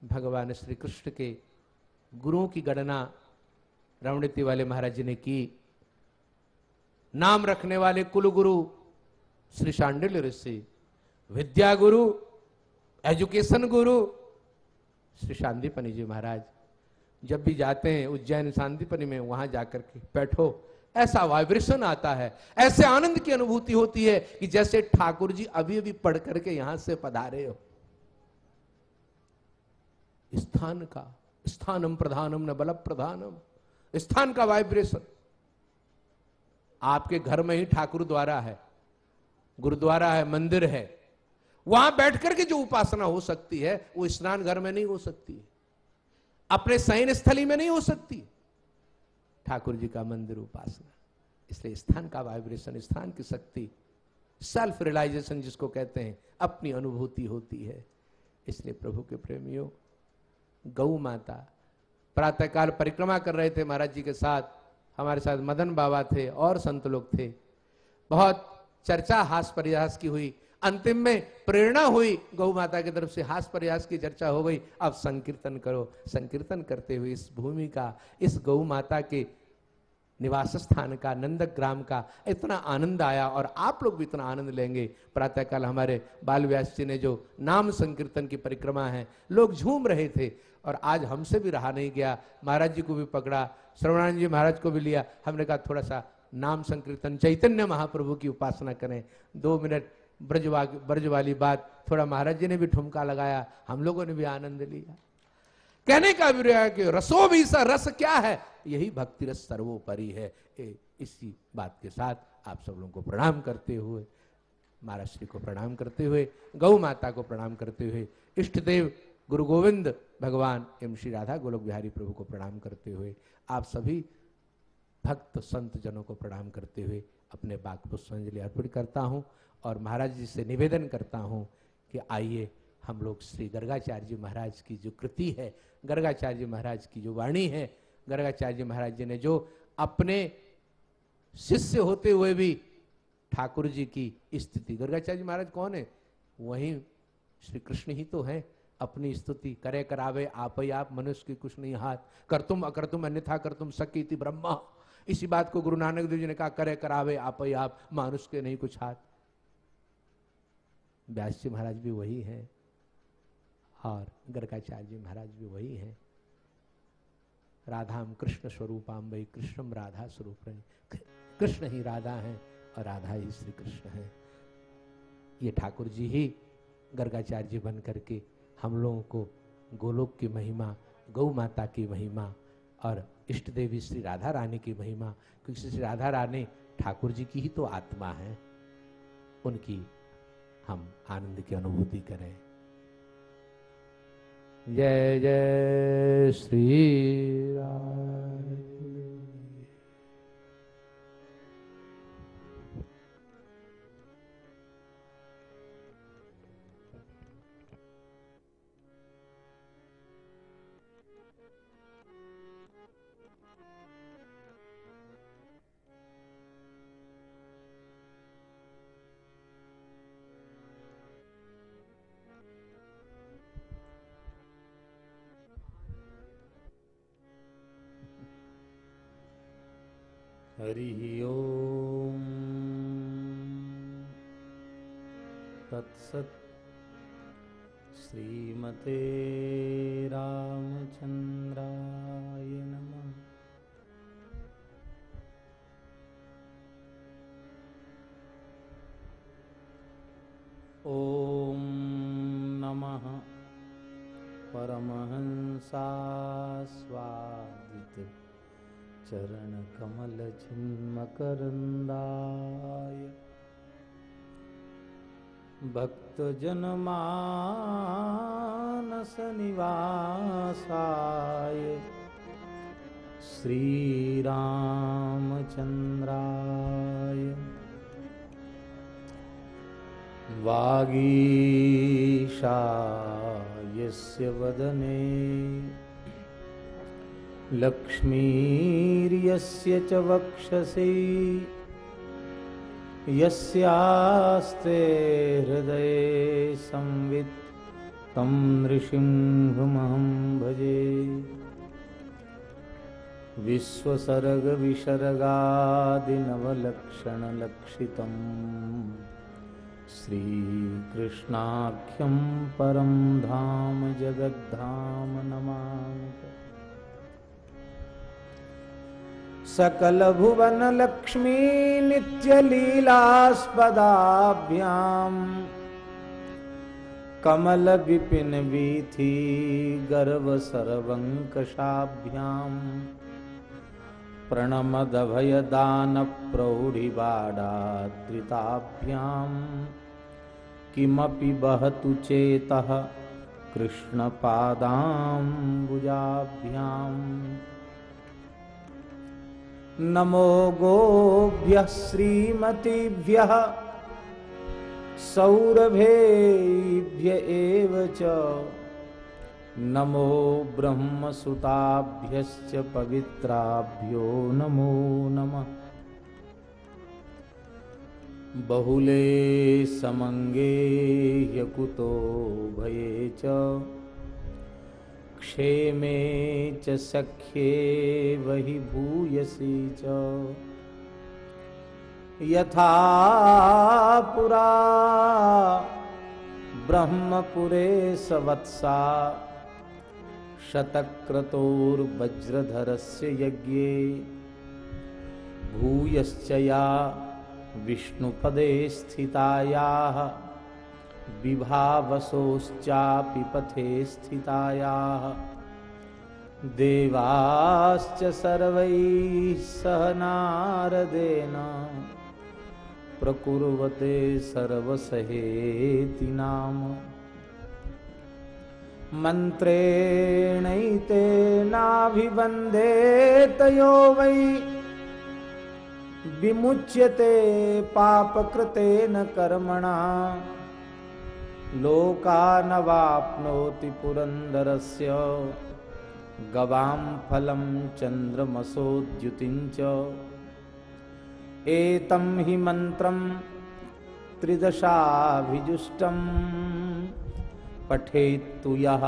भगवान श्री कृष्ण के गुरुओं की गणना रमणीति वाले महाराज जी ने की। नाम रखने वाले कुल गुरु श्री शांडिल ऋषि, विद्या गुरु, एजुकेशन गुरु श्री शांतिपनी जी महाराज। जब भी जाते हैं उज्जैन शांतिपनी में, वहाँ जाकर के बैठो। ऐसा वाइब्रेशन आता है, ऐसे आनंद की अनुभूति होती है कि जैसे ठाकुर जी अभी अभी पढ़ करके यहाँ से पधारे हो। स्थान का, स्थानम प्रधानम न बल प्रधानम स्थान का वाइब्रेशन आपके घर में ही ठाकुर द्वारा है, गुरुद्वारा है, मंदिर है। वहाँ बैठ करके जो उपासना हो सकती है, वो स्नान घर में नहीं हो सकती। है अपने सैन स्थली में नहीं हो सकती। ठाकुर जी का मंदिर उपासना। इसलिए स्थान का वाइब्रेशन स्थान की शक्ति सेल्फ रियलाइजेशन जिसको कहते हैं, अपनी अनुभूति होती है। इसलिए प्रभु के प्रेमियों गौ माता, प्रातःकाल परिक्रमा कर रहे थे महाराज जी के साथ, हमारे साथ मदन बाबा थे और संत लोग थे। बहुत चर्चा, हास परिहास की हुई। अंतिम में प्रेरणा हुई गौ माता की तरफ़ से, हास प्रयास की चर्चा हो गई। अब संकीर्तन करो। संकीर्तन करते हुए इस भूमि का, इस गौ माता के निवास स्थान का नंदक ग्राम का इतना आनंद आया और आप लोग भी इतना आनंद लेंगे। प्रातःकाल हमारे बाल व्यास जी ने जो नाम संकीर्तन की परिक्रमा है, लोग झूम रहे थे और आज हमसे भी रहा नहीं गया। महाराज जी को भी पकड़ा, श्रवणानंद जी महाराज को भी लिया। हमने कहा थोड़ा सा नाम संकीर्तन, चैतन्य महाप्रभु की उपासना करें। दो मिनट ब्रजवा ब्रज वाली बात थोड़ा महाराज जी ने भी ठुमका लगाया, हम लोगों ने भी आनंद लिया। कहने का अभिप्राय कि रसो भी सा रस क्या है? यही भक्ति रस सर्वोपरि है। ए, इसी बात के साथ आप सब लोगों को प्रणाम करते हुए महाराज श्री को प्रणाम करते हुए गौ माता को प्रणाम करते हुए इष्ट देव गुरु गोविंद भगवान एवं श्री राधा गोलोक बिहारी प्रभु को प्रणाम करते हुए आप सभी भक्त संत जनों को प्रणाम करते हुए अपने बाग पुष्पांजलि अर्पित करता हूँ और महाराज जी से निवेदन करता हूँ कि आइए हम लोग श्री गर्गाचार्य जी महाराज की जो कृति है, गर्गाचार्य जी महाराज की जो वाणी है, गर्गाचार्य जी महाराज जी ने जो अपने शिष्य होते हुए भी ठाकुर जी की स्थिति गर्गाचार्य महाराज कौन है? वही श्री कृष्ण ही तो है, अपनी स्तुति करे करावे, आप ही आप, मनुष्य की कुछ नहीं हाथ, कर तुम अकर तुम, अन्यथा कर तुम सकी थी ब्रह्मा। इसी बात को गुरु नानक देव जी ने कहा, करे करावे, आप ही आप, मानुष के नहीं कुछ हाथ। व्यास जी महाराज भी वही हैं। और गर्गाचार्य जी महाराज भी वही हैं। राधाम कृष्ण स्वरूपाम वही कृष्णम राधा स्वरूप कृष्ण ही राधा हैं और राधा ही श्री कृष्ण है। ये ठाकुर जी ही गर्गाचार्य बन करके हम लोगों को गोलोक की महिमा, गौ माता की महिमा और इष्ट देवी श्री राधा रानी की महिमा, क्योंकि श्री राधा रानी ठाकुर जी की ही तो आत्मा है। उनकी हम आनंद की अनुभूति करें। जय जय श्री राम। तत्सत् श्रीमते रामचन्द्राय नमः। ॐ नमः। परमहंसास्वादित। चरणकमलचिन्मकरन्दाय भक्तजनमानसनिवासाय श्रीरामचन्द्राय वागीशायस्य वदने लक्ष्मीर्यस्य च वक्षसि यस्यास्ते हृदये संवित् तं नृसिंहमहं भजे। विश्वसर्गविसर्गादिनवलक्षणलक्षितम् श्रीकृष्णाख्यं परं धाम जगद्धाम नमामि सकलभुवनलक्ष्मी नित्यलीलास्पदाभ्याम् कमलविपिनवीथि गर्वसर्वङ्कषाभ्याम् प्रणमदभयदानप्रौढिबाडाद्रिताभ्याम् किमपि वहतु चेतः कृष्णपादाम्बुजाभ्याम् नमो गोभ्यः श्रीमतीभ्यः। सौरभेभ्य एव च। नमो ब्रह्मसुताभ्यश्च पवित्राभ्यो नमो नमः। बहुले समङ्गे ह्यकुतो भये च क्षेमे च सख्ये वहि भूयसी च। यथा पुरा ब्रह्मपुरे सवत्सा शतक्रतोर्वज्रधरस्य यज्ञे। भूयश्च या विष्णुपदे स्थितायाः विभावसोश्चापि पथे स्थितायाः। देवाश्च सर्वैः सह नारदेन। प्रकुर्वते सर्वसहेति नाम। मन्त्रेणैतेनाभिवन्दे तयो वै। विमुच्यते पापकृतेन कर्मणा लोकानवाप्नोति पुरन्दरस्य। गवां फलं चन्द्रमसोद्युतिं च एतं हि मन्त्रं त्रिदशाभिजुष्टम्। पठेत्तु यः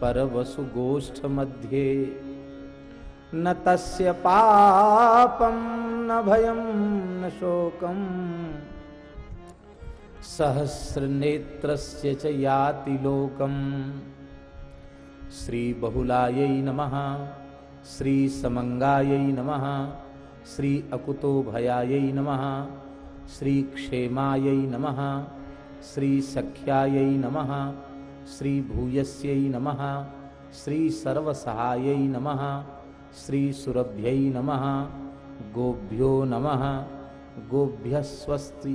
परवसुगोष्ठमध्ये। न तस्य पापं न भयं न शोकम् सहस्रनेत्रस्य च याति लोकम्। श्रीबहुलायै नमः श्रीसमङ्गायै नमः श्री अकुतोभयायै नमः श्रीक्षेमायै नमः श्रीसख्यायै नमः श्रीभूयस्यै नमः श्रीसर्वसहायै नमः श्रीसुरभ्यै नमः गोभ्यो नमः गोभ्यः स्वस्ति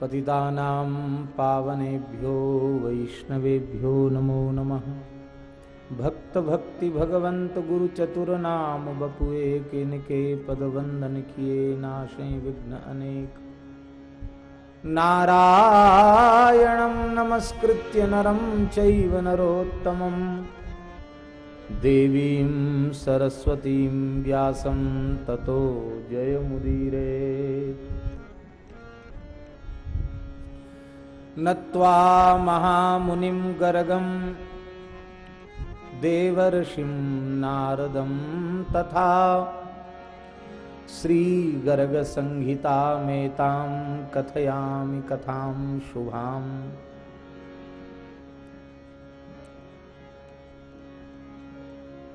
पतितानां पावनेभ्यो वैष्णवेभ्यो नमो नमः। भक्त भक्ति भगवंत गुरु चतुर नाम बपुए किनके पद वंदन किए नाशे विघ्न अनेक। नारायणं नमस्कृत्य नरं चैव नरोत्तमं देवीं सरस्वतीं व्यासं ततो जयमुदीरे। नत्वा महामुनिं गर्गं। देवर्षिं नारदं तथा श्रीगर्गसंहितामेतां कथयामि कथां शुभाम्।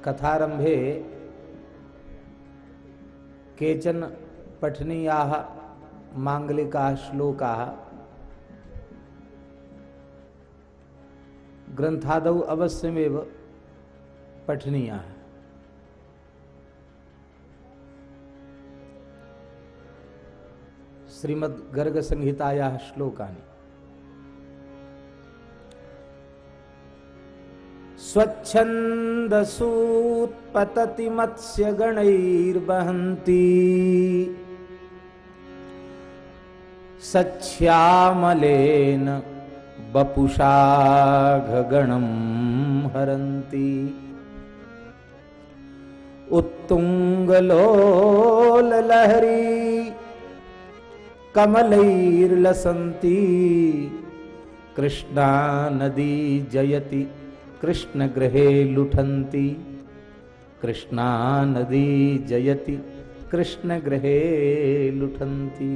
कथारम्भे केचन पठनीयाः माङ्गलिकाः श्लोकाः ग्रंथादौ अवश्यमेव पठनीया है। श्रीमद् गर्ग संहिताया श्लोकानि। स्वच्छन्दसूत्पतति मत्स्य गणैर्वहन्ती सच्छ्यामलेन बपुषाघगणं हरन्ति। उत्तुङ्गलोललहरी कमलैर्लसन्ती कृष्णा नदी जयति कृष्णगृहे लुठन्ति। कृष्णा नदी जयति कृष्णगृहे लुठन्ति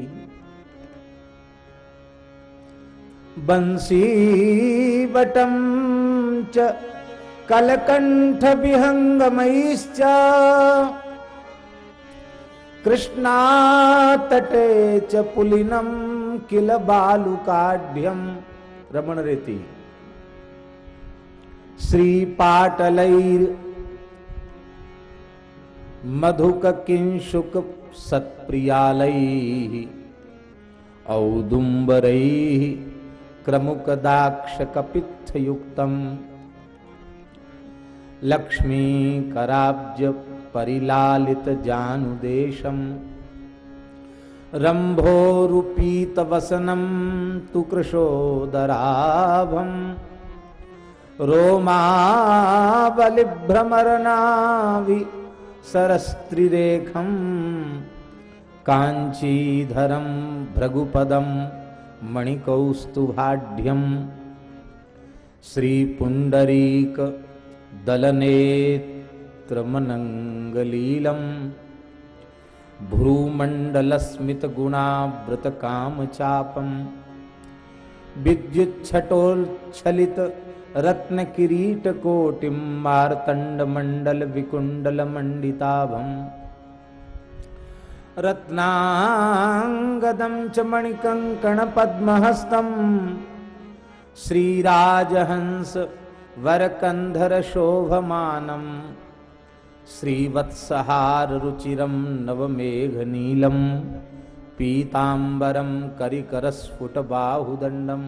बंसीवटं च कलकण्ठविहङ्गमैश्च कृष्णातटे च पुलिनं किल बालुकाढ्यं। रमणरेति। श्रीपाटलैर् मधुककिंशुक सत्प्रियालैः औदुम्बरैः क्रमुकदाक्षकपित्थयुक्तम्। लक्ष्मीकराब्जपरिलालितजानुदेशम्। रम्भोरुपीतवसनं तु कृशोदराभम्। रोमावलिभ्रमरनावि सरस्त्रिरेखम्। काञ्चीधरं भृगुपदं मणिकौस्तुभाढ्यं श्रीपुण्डरीकदलनेत्रमनङ्गलीलम्। भ्रूमण्डलस्मितगुणावृतकामचापम्। विद्युच्छटोच्छलितरत्नकिरीटकोटिं मार्तण्डमण्डलविकुण्डलमण्डिताभम्। रत्नाङ्गदं च मणिकङ्कणपद्महस्तम् श्रीराजहंस वरकन्धरशोभमानम् श्रीवत्सहाररुचिरं नवमेघनीलं पीताम्बरं करिकरस्फुटबाहुदण्डम्।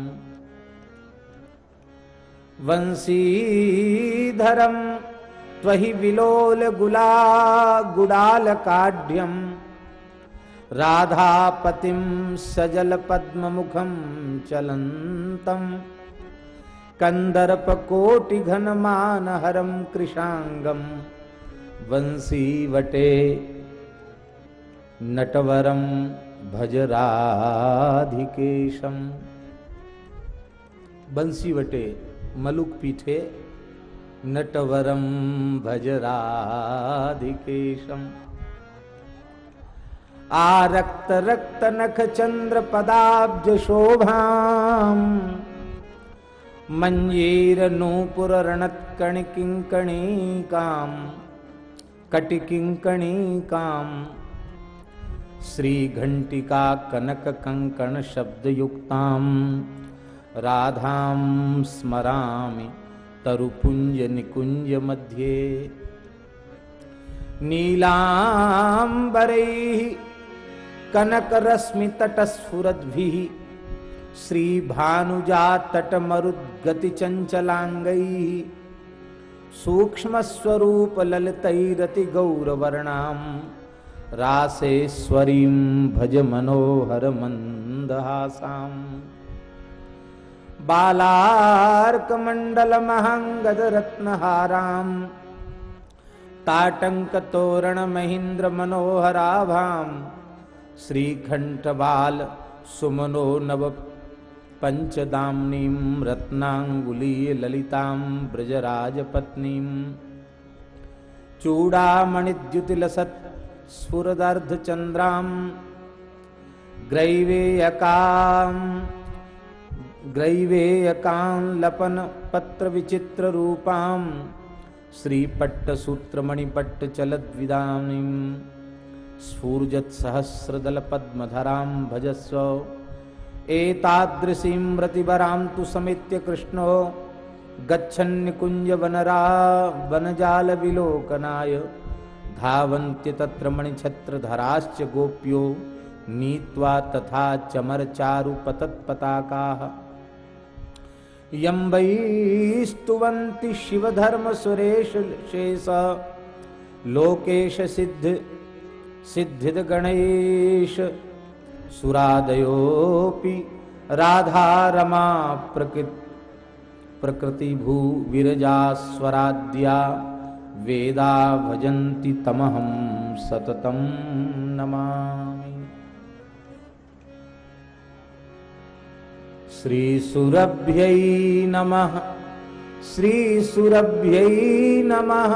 वंशीधरं त्वहि विलोलगुला गुडालकाढ्यम् राधापतिं सजलपद्ममुखं चलन्तम् कन्दर्पकोटिघनमानहरं कृशाङ्गं वंशीवटे नटवरं भजराधिकेशम्। बंसीवटे मलुक्पीठे नटवरं भजराधिकेशम्। आरक्त रक्त नख चंद्र पदाब्ज शोभाम। मंजीर नूपुर रणत कण किंकणी काम कटि किंकणी काम। श्री घंटिका कनक कंकण शब्द युक्ताम राधां स्मरामि तरुपुंज निकुंज मध्ये नीलांबरैः कनकरश्मितटस्फुरद्भिः श्रीभानुजा तटमरुद्गतिचञ्चलाङ्गैः सूक्ष्मस्वरूपललितैरतिगौरवर्णां रासेश्वरीं भज मनोहरमन्दहासाम् बालार्कमण्डलमहङ्गदरत्नहाराम् ताटङ्कतोरणमहीन्द्रमनोहराभां श्रीघण्टबालसुमनो नव पञ्चदाम्नीं रत्नाङ्गुलीयललितां ब्रजराजपत्नीं। चूडामणिद्युतिलसत् स्फुरदर्धचन्द्रां ग्रैवेयकां ग्रैवेयकां लपनपत्रविचित्ररूपां श्रीपट्टसूत्रमणिपट्टचलद्विदाम्नीम् रूपाम श्रीपट्ट सूत्र मणिपट्ट चलद्विदानीम स्फूर्जत सहस्रदल पद्मधरां भजस्व। एतादृशीं रतिवरां तु समेत्य कृष्णो। गच्छन्निकुञ्जवनरा वनजालविलोकनाय। धावन्त्य तत्र मणिछत्रधराश्च गोप्यो। नीत्वा तथा चमरचारुपतत्पताकाः। यं वै स्तुवन्ति शिवधर्मसुरेश शेष। लोकेश सिद्ध सिद्धिद गणेश सुरादयोऽपि राधारमा प्रकृत प्रकृतिभू वेदा भजन्ति तमहं सततं नमामि। श्रीसुरभ्यै नमः। श्रीसुरभ्यै नमः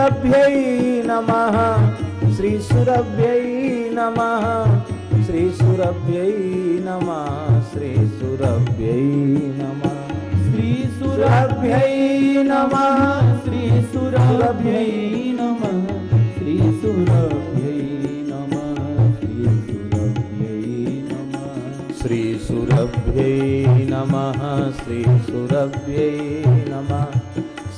श्रीसुरभ्यै नमः। श्रीसुरभ्यै नमः। श्रीसुरभ्यै नमः। श्रीसुरभ्यै नमः। श्रीसुरभ्यै नमः। श्रीसुरभ्यै नमः। श्रीसुरभ्यै नमः। श्रीसुरभ्यै नमः। श्रीसुरभ्यै नमः। श्रीसुरभ्यै नमः।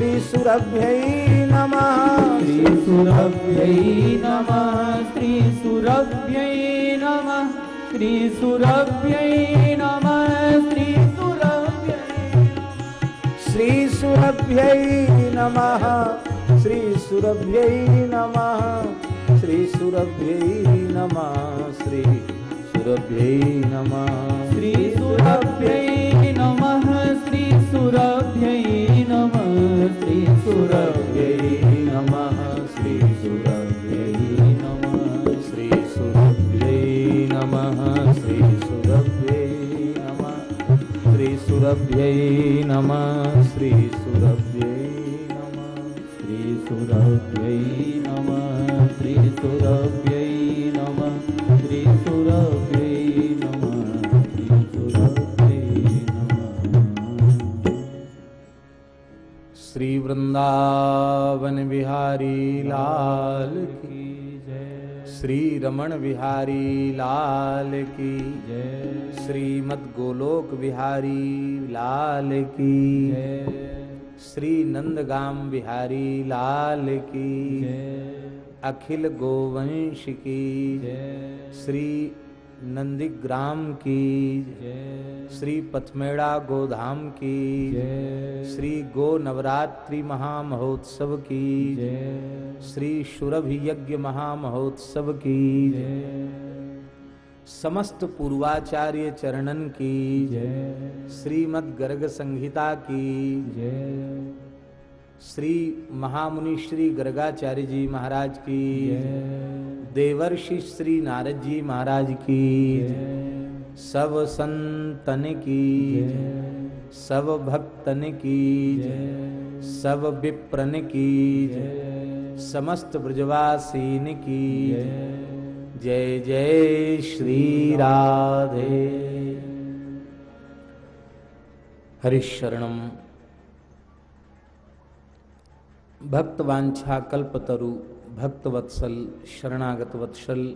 श्रीसुरभ्यै नमः। श्रीसुरभ्यै नमः श्रीसुरभ्यै श्रीसुरभ्यै नमः श्रीसुरभ्यै नमः श्रीसुरभ्यै नमः श्रीसुरभ्यै नमः श्रीसुरभ्यै नमः। श्रीसुरभ्यै नमः श्रीसुरभ्यै श्रीसुरव्यै नमः श्रीसुरव्यै नमः श्रीसुरव्यै नमः श्रीसुरव्यै नमः श्रीसुरव्यै नमः श्रीसुरव्यै नमः श्रीसुरव्यै नमः श्रीसुरव्यै वृंदावन बिहारी लाल की श्री रमण बिहारी लाल की श्रीमद गोलोक बिहारी लाल की श्री नंदगाम बिहारी लाल की अखिल गोवंश की श्री नंदीग्राम की। श्री पथमेड़ा गोधाम की। श्री गो नवरात्रि महामहोत्सव की। श्री शुरभ यज्ञ महामहोत्सव की। समस्त पूर्वाचार्य चरणन की। श्रीमद गर्ग संहिता की। श्री महामुनि श्री गर्गाचार्य जी महाराज की देवर्षि श्री नारद जी महाराज की सब संतन की सब भक्तन की सब विप्रन की समस्त ब्रजवासीन की जय जय श्री राधे। हरिशरणम। भक्तवांछा कल्पतरु भक्तवत्सल शरणागत वत्सल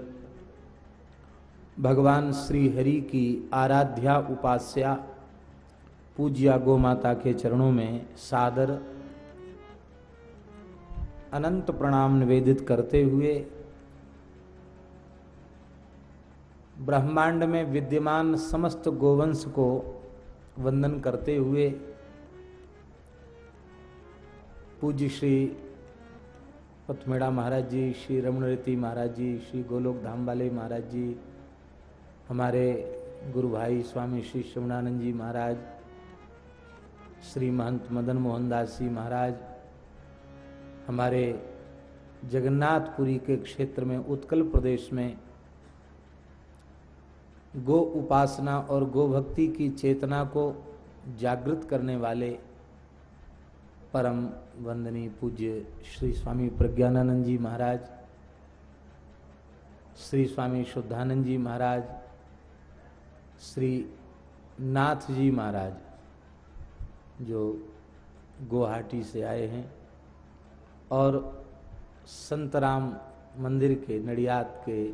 भगवान श्री हरि की आराध्या उपास्या, पूज्या गो माता के चरणों में सादर, अनंत प्रणाम निवेदित करते हुए, ब्रह्मांड में विद्यमान समस्त गोवंश को वंदन करते हुए पूज्य श्री पथमेड़ा महाराज जी, श्री रमणरीति महाराज जी, श्री गोलोक धाम वाले महाराज जी, हमारे गुरु भाई स्वामी श्री शिवनानंद जी महाराज, श्री महंत मदन मोहन दास जी महाराज, हमारे जगन्नाथपुरी के क्षेत्र में उत्कल प्रदेश में गो उपासना और गो भक्ति की चेतना को जागृत करने वाले परम वंदनीय पूज्य श्री स्वामी प्रज्ञानानंद जी महाराज, श्री स्वामी शुद्धानंद जी महाराज, श्री नाथ जी महाराज, जो गुवाहाटी से आए हैं और संतराम मंदिर के, नडियाद के,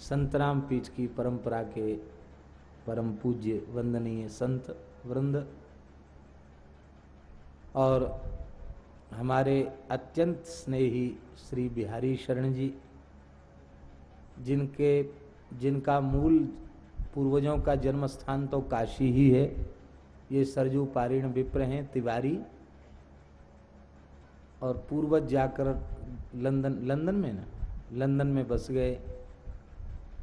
संतराम पीठ की परंपरा के परम पूज्य वंदनीय संत वृंद और हमारे अत्यंत स्नेही श्री बिहारी शरण जी, जिनके, जिनका मूल पूर्वजों का जन्म स्थान तो काशी ही है, ये सरजू पारिण विप्र हैं, तिवारी, और पूर्वज जाकर लंदन लंदन में ना, लंदन में बस गए।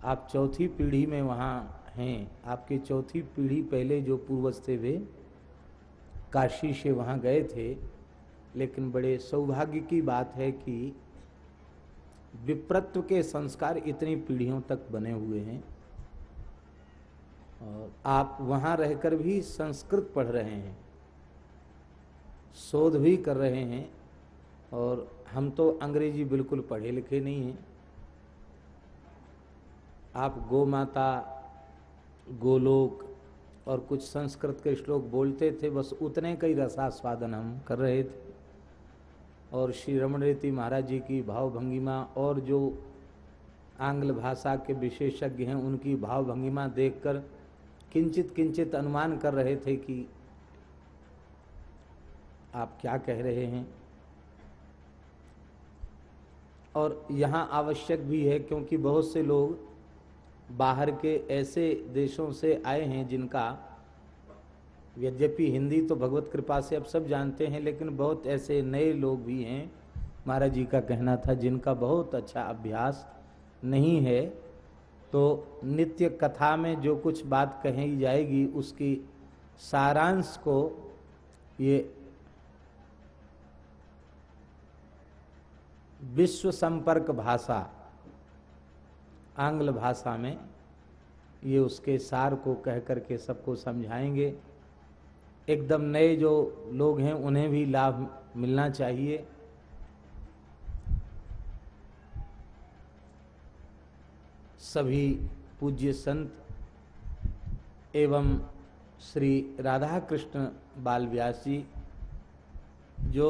आप चौथी पीढ़ी में वहाँ हैं। आपकी चौथी पीढ़ी पहले जो पूर्वज थे, वे काशी से वहाँ गए थे। लेकिन बड़े सौभाग्य की बात है कि विप्रत्व के संस्कार इतनी पीढ़ियों तक बने हुए हैं और आप वहाँ रहकर भी संस्कृत पढ़ रहे हैं, शोध भी कर रहे हैं और हम तो अंग्रेज़ी बिल्कुल पढ़े लिखे नहीं हैं। आप गो माता गोलोक और कुछ संस्कृत के श्लोक बोलते थे, बस उतने का ही रसास्वादन हम कर रहे थे। और श्री रमण रेती महाराज जी की भाव भंगिमा और जो आंग्ल भाषा के विशेषज्ञ हैं, उनकी भाव भंगिमा देखकर किंचित किंचित अनुमान कर रहे थे कि आप क्या कह रहे हैं। और यहाँ आवश्यक भी है क्योंकि बहुत से लोग बाहर के ऐसे देशों से आए हैं जिनका यद्यपि हिंदी तो भगवत कृपा से अब सब जानते हैं, लेकिन बहुत ऐसे नए लोग भी हैं, महाराज जी का कहना था, जिनका बहुत अच्छा अभ्यास नहीं है तो नित्य कथा में जो कुछ बात कही जाएगी, उसकी सारांश को ये विश्व संपर्क भाषा, आंग्ल भाषा में ये उसके सार को कह करके सबको समझाएँगे। एकदम नए जो लोग हैं, उन्हें भी लाभ मिलना चाहिए। सभी पूज्य संत एवं श्री राधा कृष्ण बाल व्यास जी जो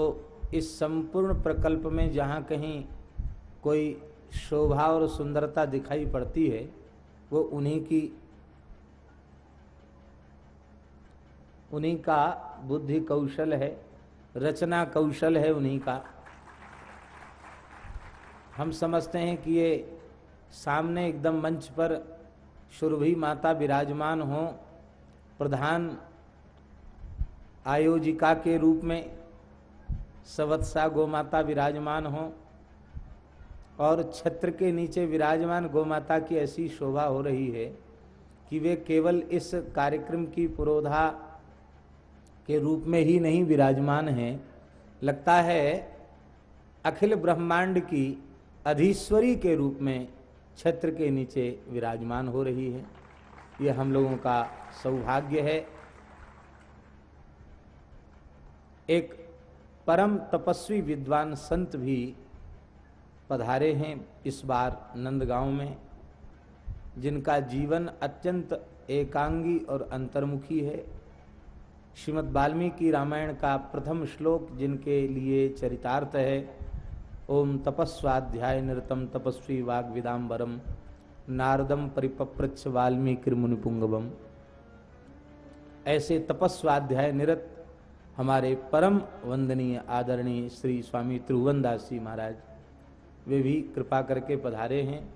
इस संपूर्ण प्रकल्प में जहाँ कहीं कोई शोभा और सुंदरता दिखाई पड़ती है, वो उन्हीं की उन्हीं का बुद्धि कौशल है, रचना कौशल है उन्हीं का। हम समझते हैं कि ये सामने एकदम मंच पर सुरभि माता विराजमान हो, प्रधान आयोजिका के रूप में सवत्सा गोमाता विराजमान हो, और छत्र के नीचे विराजमान गोमाता की ऐसी शोभा हो रही है कि वे केवल इस कार्यक्रम की पुरोधा के रूप में ही नहीं विराजमान हैं। लगता है अखिल ब्रह्मांड की अधीश्वरी के रूप में छत्र के नीचे विराजमान हो रही है। ये हम लोगों का सौभाग्य है। एक परम तपस्वी विद्वान संत भी पधारे हैं इस बार नंदगांव में, जिनका जीवन अत्यंत एकांगी और अंतर्मुखी है। श्रीमद् वाल्मीकि रामायण का प्रथम श्लोक, जिनके लिए चरितार्थ है, ओम तपस्वाध्याय निरतम तपस्वी वाग विदाम्बरम नारदम परिपप्रच्छ वाल्मीकि मुनिपुंगवम। ऐसे तपस्वाध्याय निरत हमारे परम वंदनीय आदरणीय श्री स्वामी त्रिभुवनदास जी महाराज, वे भी कृपा करके पधारे हैं।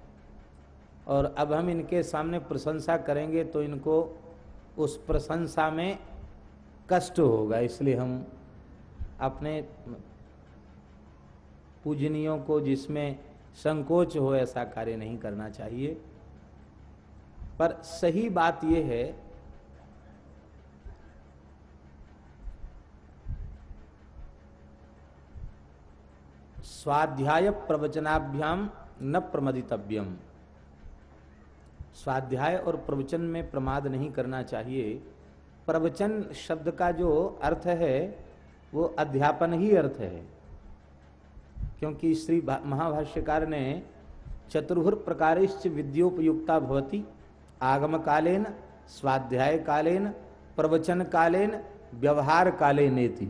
और अब हम इनके सामने प्रशंसा करेंगे तो इनको उस प्रशंसा में कष्ट होगा, इसलिए हम अपने पूजनियों को जिसमें संकोच हो ऐसा कार्य नहीं करना चाहिए। पर सही बात यह है स्वाध्याय प्रवचनाभ्याम न प्रमदितव्यम। स्वाध्याय और प्रवचन में प्रमाद नहीं करना चाहिए। प्रवचन शब्द का जो अर्थ है, वो अध्यापन ही अर्थ है। क्योंकि श्री महाभाष्यकार ने चतुर्भुर प्रकारिश्च विद्योपयुक्ता भवती। आगम कालेन स्वाध्याय कालेन प्रवचन कालेन व्यवहार काले नेति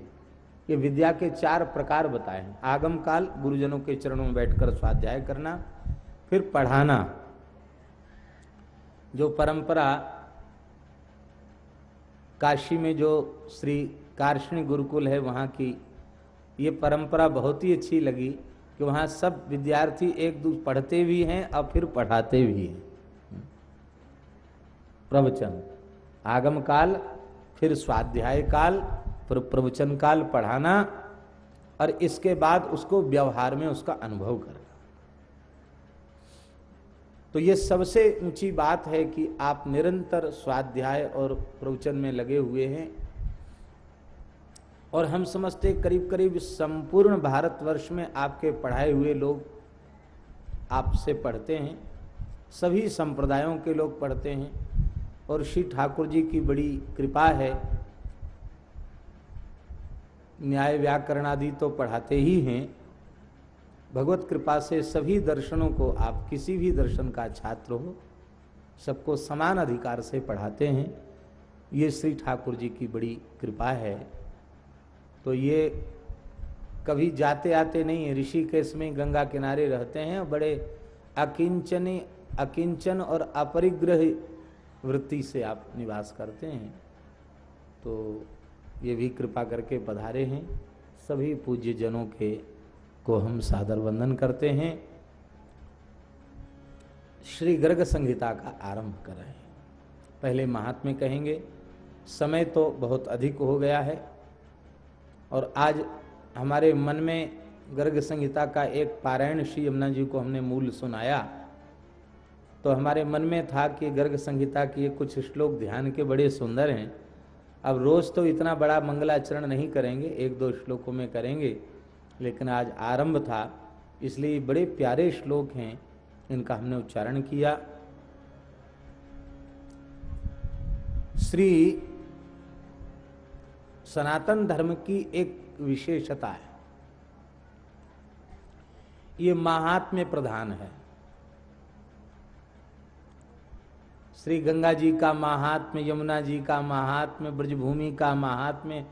ये विद्या के चार प्रकार बताए हैं। आगम काल गुरुजनों के चरणों में बैठकर स्वाध्याय करना, फिर पढ़ाना। जो परंपरा काशी में जो श्री कार्षणी गुरुकुल है, वहाँ की ये परंपरा बहुत ही अच्छी लगी कि वहाँ सब विद्यार्थी एक दूसरे पढ़ते भी हैं और फिर पढ़ाते भी हैं। प्रवचन। आगम काल, फिर स्वाध्याय काल, फिर प्रवचन काल पढ़ाना और इसके बाद उसको व्यवहार में उसका अनुभव करना। तो ये सबसे ऊँची बात है कि आप निरंतर स्वाध्याय और प्रवचन में लगे हुए हैं। और हम समझते करीब करीब संपूर्ण भारतवर्ष में आपके पढ़ाए हुए लोग आपसे पढ़ते हैं। सभी संप्रदायों के लोग पढ़ते हैं। और श्री ठाकुर जी की बड़ी कृपा है, न्याय व्याकरण आदि तो पढ़ाते ही हैं। भगवत कृपा से सभी दर्शनों को आप किसी भी दर्शन का छात्र हो, सबको समान अधिकार से पढ़ाते हैं। ये श्री ठाकुर जी की बड़ी कृपा है। तो ये कभी जाते आते नहीं है ऋषिकेश में गंगा किनारे रहते हैं बड़े अकिंचनी, अकिंचन और अपरिग्रह वृत्ति से आप निवास करते हैं। तो ये भी कृपा करके पधारे हैं। सभी पूज्य जनों के को हम सादर वंदन करते हैं। श्री गर्ग संहिता का आरंभ कर रहे हैं। पहले महात्म्य कहेंगे, समय तो बहुत अधिक हो गया है और आज हमारे मन में गर्ग संहिता का एक पारायण श्री यमुना जी को हमने मूल सुनाया तो हमारे मन में था कि गर्ग संहिता के कुछ श्लोक ध्यान के बड़े सुंदर हैं। अब रोज तो इतना बड़ा मंगलाचरण नहीं करेंगे, एक दो श्लोकों में करेंगे लेकिन आज आरंभ था, इसलिए बड़े प्यारे श्लोक हैं, इनका हमने उच्चारण किया। श्री सनातन धर्म की एक विशेषता है। ये महात्म्य प्रधान है। श्री गंगा जी का महात्म्य, यमुना जी का महात्म्य, ब्रजभूमि का महात्म्य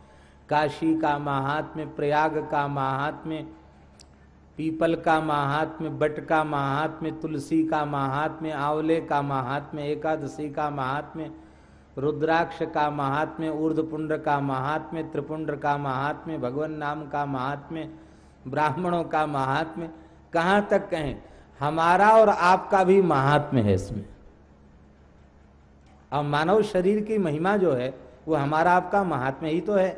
काशी का महात्म्य प्रयाग का महात्म्य पीपल का महात्म्य बट का महात्म्य तुलसी का महात्म्य आंवले का महात्म्य एकादशी का महात्म्य रुद्राक्ष का महात्म्य ऊर्धपुंड का महात्म्य त्रिपुंड का महात्म्य भगवान नाम का महात्म्य ब्राह्मणों का महात्म्य कहाँ तक कहें हमारा और आपका भी महात्म्य है इसमें अब मानव शरीर की महिमा जो है वो हमारा आपका महात्म्य ही तो है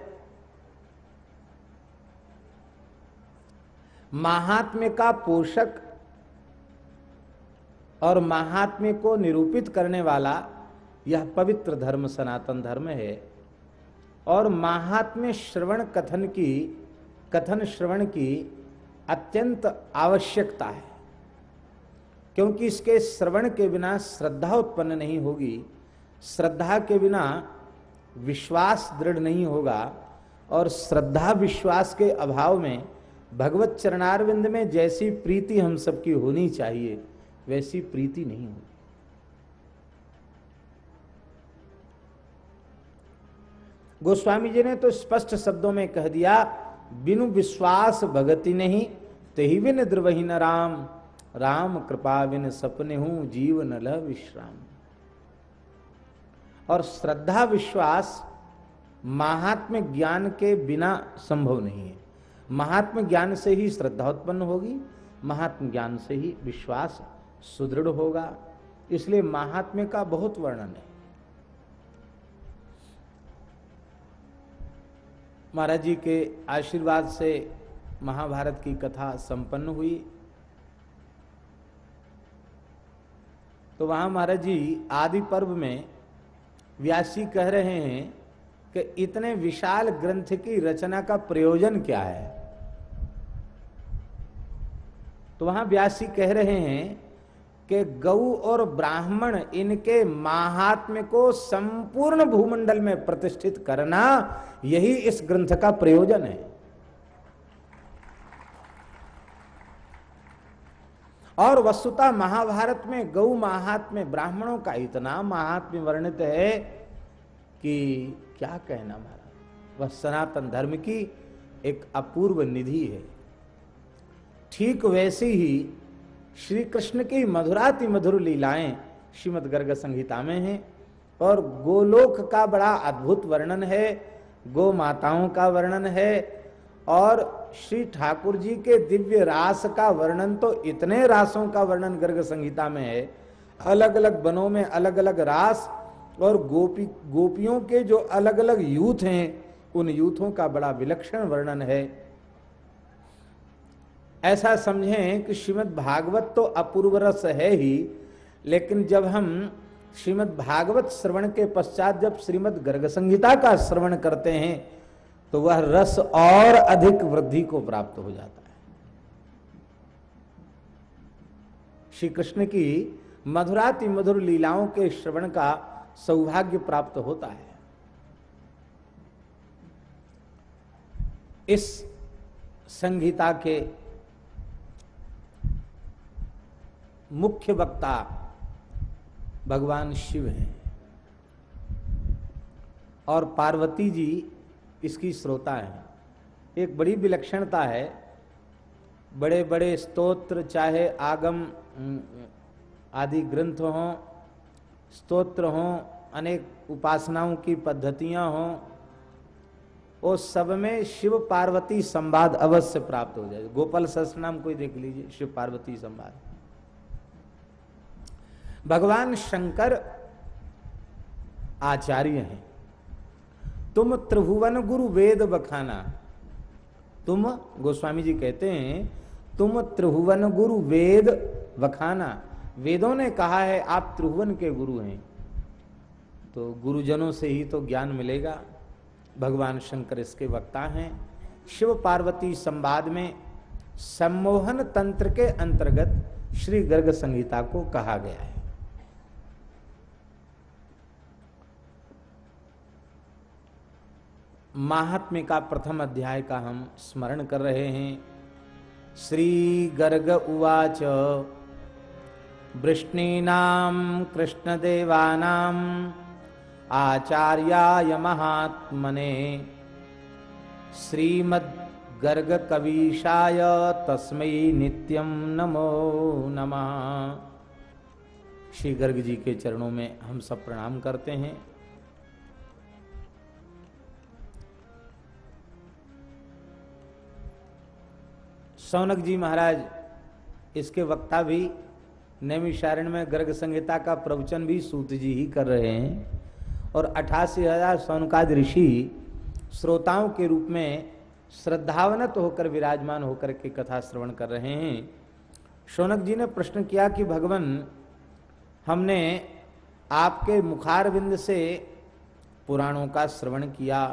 महात्म्य का पोषक और महात्म्य को निरूपित करने वाला यह पवित्र धर्म सनातन धर्म है। और महात्म्य श्रवण कथन की, कथन श्रवण की अत्यंत आवश्यकता है। क्योंकि इसके श्रवण के बिना श्रद्धा उत्पन्न नहीं होगी, श्रद्धा के बिना विश्वास दृढ़ नहीं होगा, और श्रद्धा विश्वास के अभाव में भगवत चरणारविंद में जैसी प्रीति हम सबकी होनी चाहिए, वैसी प्रीति नहीं होगी गोस्वामी जी ने तो स्पष्ट शब्दों में कह दिया, बिनु विश्वास भगति नहीं, तही बिन द्रवही न राम राम कृपा बिन सपने हूँ, जीव न विश्राम। और श्रद्धा विश्वास महात्म ज्ञान के बिना संभव नहीं है। महात्म ज्ञान से ही श्रद्धा उत्पन्न होगी, महात्म ज्ञान से ही विश्वास सुदृढ़ होगा। इसलिए महात्म्य का बहुत वर्णन है। महाराज जी के आशीर्वाद से महाभारत की कथा संपन्न हुई। तो वहाँ महाराज जी आदि पर्व में व्यासी कह रहे हैं कि इतने विशाल ग्रंथ की रचना का प्रयोजन क्या है? तो वहाँ व्यासी कह रहे हैं कि गौ और ब्राह्मण इनके महात्म्य को संपूर्ण भूमंडल में प्रतिष्ठित करना यही इस ग्रंथ का प्रयोजन है। और वस्तुता महाभारत में गौ महात्म्य ब्राह्मणों का इतना महात्म्य वर्णित है कि क्या कहना महाराज? वह सनातन धर्म की एक अपूर्व निधि है। ठीक वैसी ही श्री कृष्ण की मधुराति मधुर लीलाएँ श्रीमद गर्ग संहिता में है और गोलोक का बड़ा अद्भुत वर्णन है गो माताओं का वर्णन है और श्री ठाकुर जी के दिव्य रास का वर्णन तो इतने रासों का वर्णन गर्ग संहिता में है। अलग अलग वनों में अलग अलग रास और गोपी, गोपियों के जो अलग अलग यूथ हैं, उन यूथों का बड़ा विलक्षण वर्णन है। ऐसा समझें कि श्रीमद् भागवत तो अपूर्व रस है ही, लेकिन जब हम श्रीमद् भागवत श्रवण के पश्चात जब श्रीमद् गर्ग संहिता का श्रवण करते हैं तो वह रस और अधिक वृद्धि को प्राप्त हो जाता है। श्री कृष्ण की मधुराति मधुर लीलाओं के श्रवण का सौभाग्य प्राप्त होता है। इस संहिता के मुख्य वक्ता भगवान शिव हैं। और पार्वती जी इसकी श्रोता हैं। एक बड़ी विलक्षणता है बड़े बड़े स्तोत्र, चाहे आगम आदि ग्रंथ हों, स्तोत्र हों, अनेक उपासनाओं की पद्धतियाँ हों, वो सब में शिव पार्वती संवाद अवश्य प्राप्त हो जाए। गोपाल सहस्त्र नाम कोई देख लीजिए, शिव पार्वती संवाद। भगवान शंकर आचार्य हैं। तुम त्रिभुवन गुरु वेद बखाना। तुम, गोस्वामी जी कहते हैं, तुम त्रिभुवन गुरु वेद बखाना। वेदों ने कहा है, आप त्रिभुवन के गुरु हैं। तो गुरुजनों से ही तो ज्ञान मिलेगा। भगवान शंकर इसके वक्ता हैं। शिव पार्वती संवाद में सम्मोहन तंत्र के अंतर्गत श्री गर्ग संहिता को कहा गया है। महात्म्य का प्रथम अध्याय का हम स्मरण कर रहे हैं। श्री गर्ग उवाच वृष्णीनाम कृष्णदेवानाम आचार्याय महात्मने श्रीमद् गर्ग कवीशाय तस्मै नित्यम नमो नमः। श्री गर्ग जी के चरणों में हम सब प्रणाम करते हैं। सौनक जी महाराज, इसके वक्ता भी नैमिषारण में गर्ग संहिता का प्रवचन भी सूत जी ही कर रहे हैं। और अठासी हज़ार सौनकाद ऋषि श्रोताओं के रूप में श्रद्धावनत होकर विराजमान होकर के कथा श्रवण कर रहे हैं। शौनक जी ने प्रश्न किया कि, भगवान, हमने आपके मुखारविंद से पुराणों का श्रवण किया,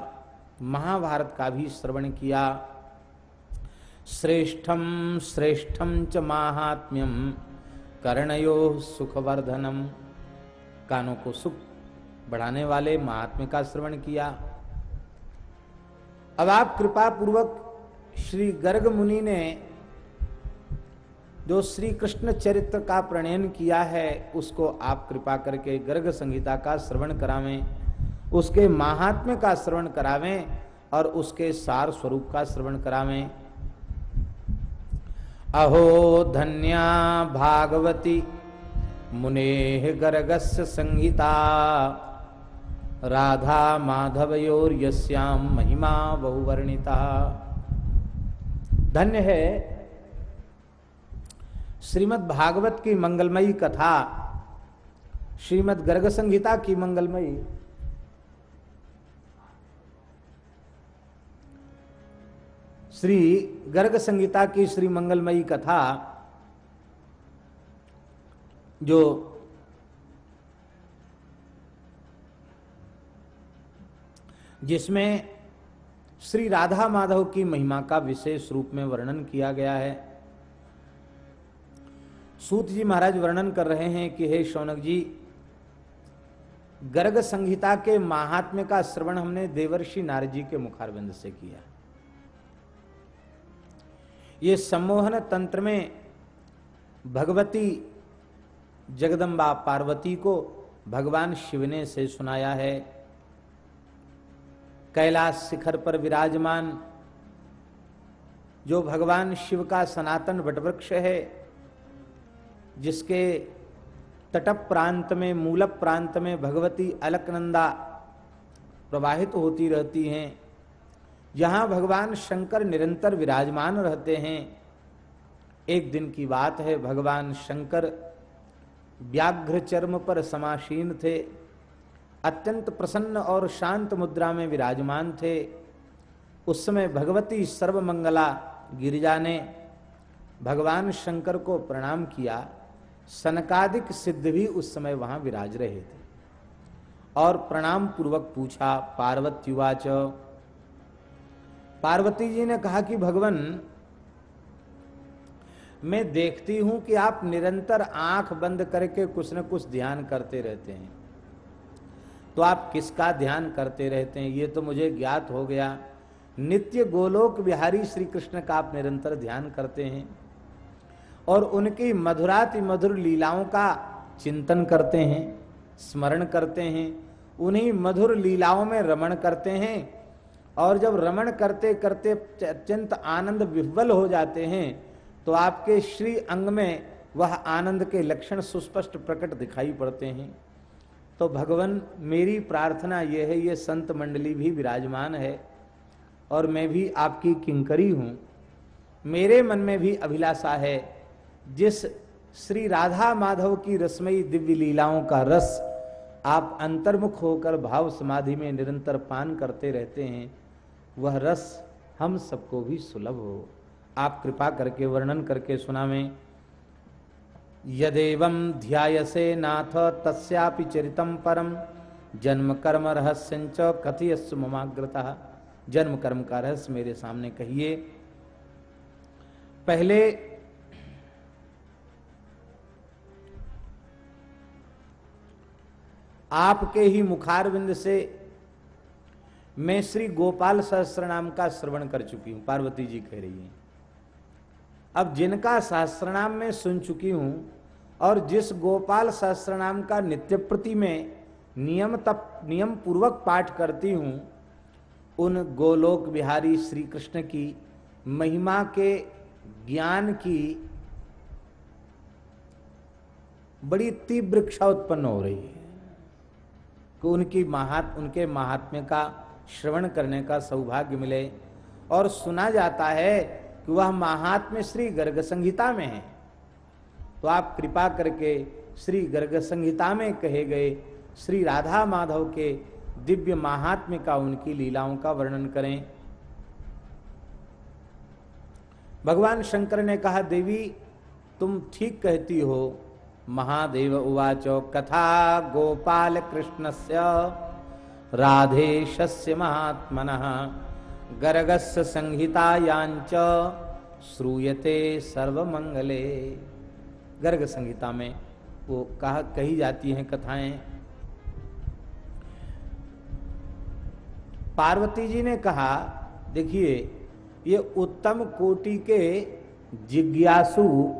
महाभारत का भी श्रवण किया श्रेष्ठम श्रेष्ठम च महात्म्यम कर्णयो सुखवर्धनम। कानों को सुख बढ़ाने वाले महात्म्य का श्रवण किया। अब आप कृपा पूर्वक श्री गर्ग मुनि ने जो श्री कृष्ण चरित्र का प्रणयन किया है, उसको आप कृपा करके गर्ग संहिता का श्रवण करावें, उसके महात्म्य का श्रवण करावें और उसके सार स्वरूप का श्रवण करावें। अहो धन्या भागवती, मुने गर्गस्य संहिता। राधा माधवयोर यस्याम महिमा बहुवर्णिता। धन्य है, श्रीमद् भागवत की मंगलमयी कथा, श्रीमद् गर्ग संहिता की मंगलमयी। श्री गर्ग संहिता की श्री मंगलमयी कथा जो जिसमें श्री राधा माधव की महिमा का विशेष रूप में वर्णन किया गया है। सूत जी महाराज वर्णन कर रहे हैं कि हे शौनक जी, गर्ग संहिता के महात्म्य का श्रवण हमने देवर्षि नारद जी के मुखारबिंद से किया। ये सम्मोहन तंत्र में भगवती जगदम्बा पार्वती को भगवान शिव ने से सुनाया है। कैलाश शिखर पर विराजमान जो भगवान शिव का सनातन वटवृक्ष है, जिसके तटप प्रांत में, मूलप प्रांत में भगवती अलकनंदा प्रवाहित होती रहती हैं जहाँ भगवान शंकर निरंतर विराजमान रहते हैं। एक दिन की बात है, भगवान शंकर व्याघ्र चर्म पर समासीन थे, अत्यंत प्रसन्न और शांत मुद्रा में विराजमान थे। उस समय भगवती सर्वमंगला गिरिजा ने भगवान शंकर को प्रणाम किया। सनकादिक सिद्ध भी उस समय वहाँ विराज रहे थे। और प्रणाम पूर्वक पूछा पार्वत्युवाच पार्वती जी ने कहा कि भगवान, मैं देखती हूँ कि आप निरंतर आँख बंद करके कुछ न कुछ ध्यान करते रहते हैं। तो आप किसका ध्यान करते रहते हैं? ये तो मुझे ज्ञात हो गया। नित्य गोलोक बिहारी श्री कृष्ण का आप निरंतर ध्यान करते हैं और उनकी मधुराति मधुर लीलाओं का चिंतन करते हैं, स्मरण करते हैं, उन्हीं मधुर लीलाओं में रमण करते हैं और जब रमण करते करते अत्यंत आनंद विह्वल हो जाते हैं तो आपके श्री अंग में वह आनंद के लक्षण सुस्पष्ट प्रकट दिखाई पड़ते हैं। तो भगवान, मेरी प्रार्थना यह है, ये संत मंडली भी विराजमान है और मैं भी आपकी किंकरी हूँ। मेरे मन में भी अभिलाषा है, जिस श्री राधा माधव की रसमयी दिव्य लीलाओं का रस आप अंतर्मुख होकर भाव समाधि में निरंतर पान करते रहते हैं वह रस हम सबको भी सुलभ हो। आप कृपा करके वर्णन करके सुनावें। यदेवं ध्यायसे नाथ तस्यापि चरितम परम जन्म कर्म रहस्यंच कथयस्व ममाग्रता। जन्म कर्म का रहस्य मेरे सामने कहिए। पहले आपके ही मुखारविंद से मैं श्री गोपाल सहस्त्र नाम का श्रवण कर चुकी हूँ, पार्वती जी कह रही हैं। अब जिनका सहस्त्रनाम में सुन चुकी हूँ और जिस गोपाल सहस्त्रनाम का नित्य प्रति में नियम तप, नियम पूर्वक पाठ करती हूँ, उन गोलोक बिहारी श्री कृष्ण की महिमा के ज्ञान की बड़ी तीव्र इच्छा उत्पन्न हो रही है कि उनकी महात, उनके महात्म्य का श्रवण करने का सौभाग्य मिले और सुना जाता है कि वह महात्म्य श्री गर्ग संहिता में है। तो आप कृपा करके श्री गर्ग संहिता में कहे गए श्री राधा माधव के दिव्य महात्म्य का उनकी लीलाओं का वर्णन करें। भगवान शंकर ने कहा, देवी, तुम ठीक कहती हो। महादेव उवाच, कथा गोपाल कृष्णस्य। राधेशस्य महात्मन। गर्गस्य संहितायांच श्रूयते सर्वमंगले। गर्ग संहिता में वो कहा, कही जाती हैं कथाएँ। पार्वती जी ने कहा, देखिए, ये उत्तम कोटि के जिज्ञासु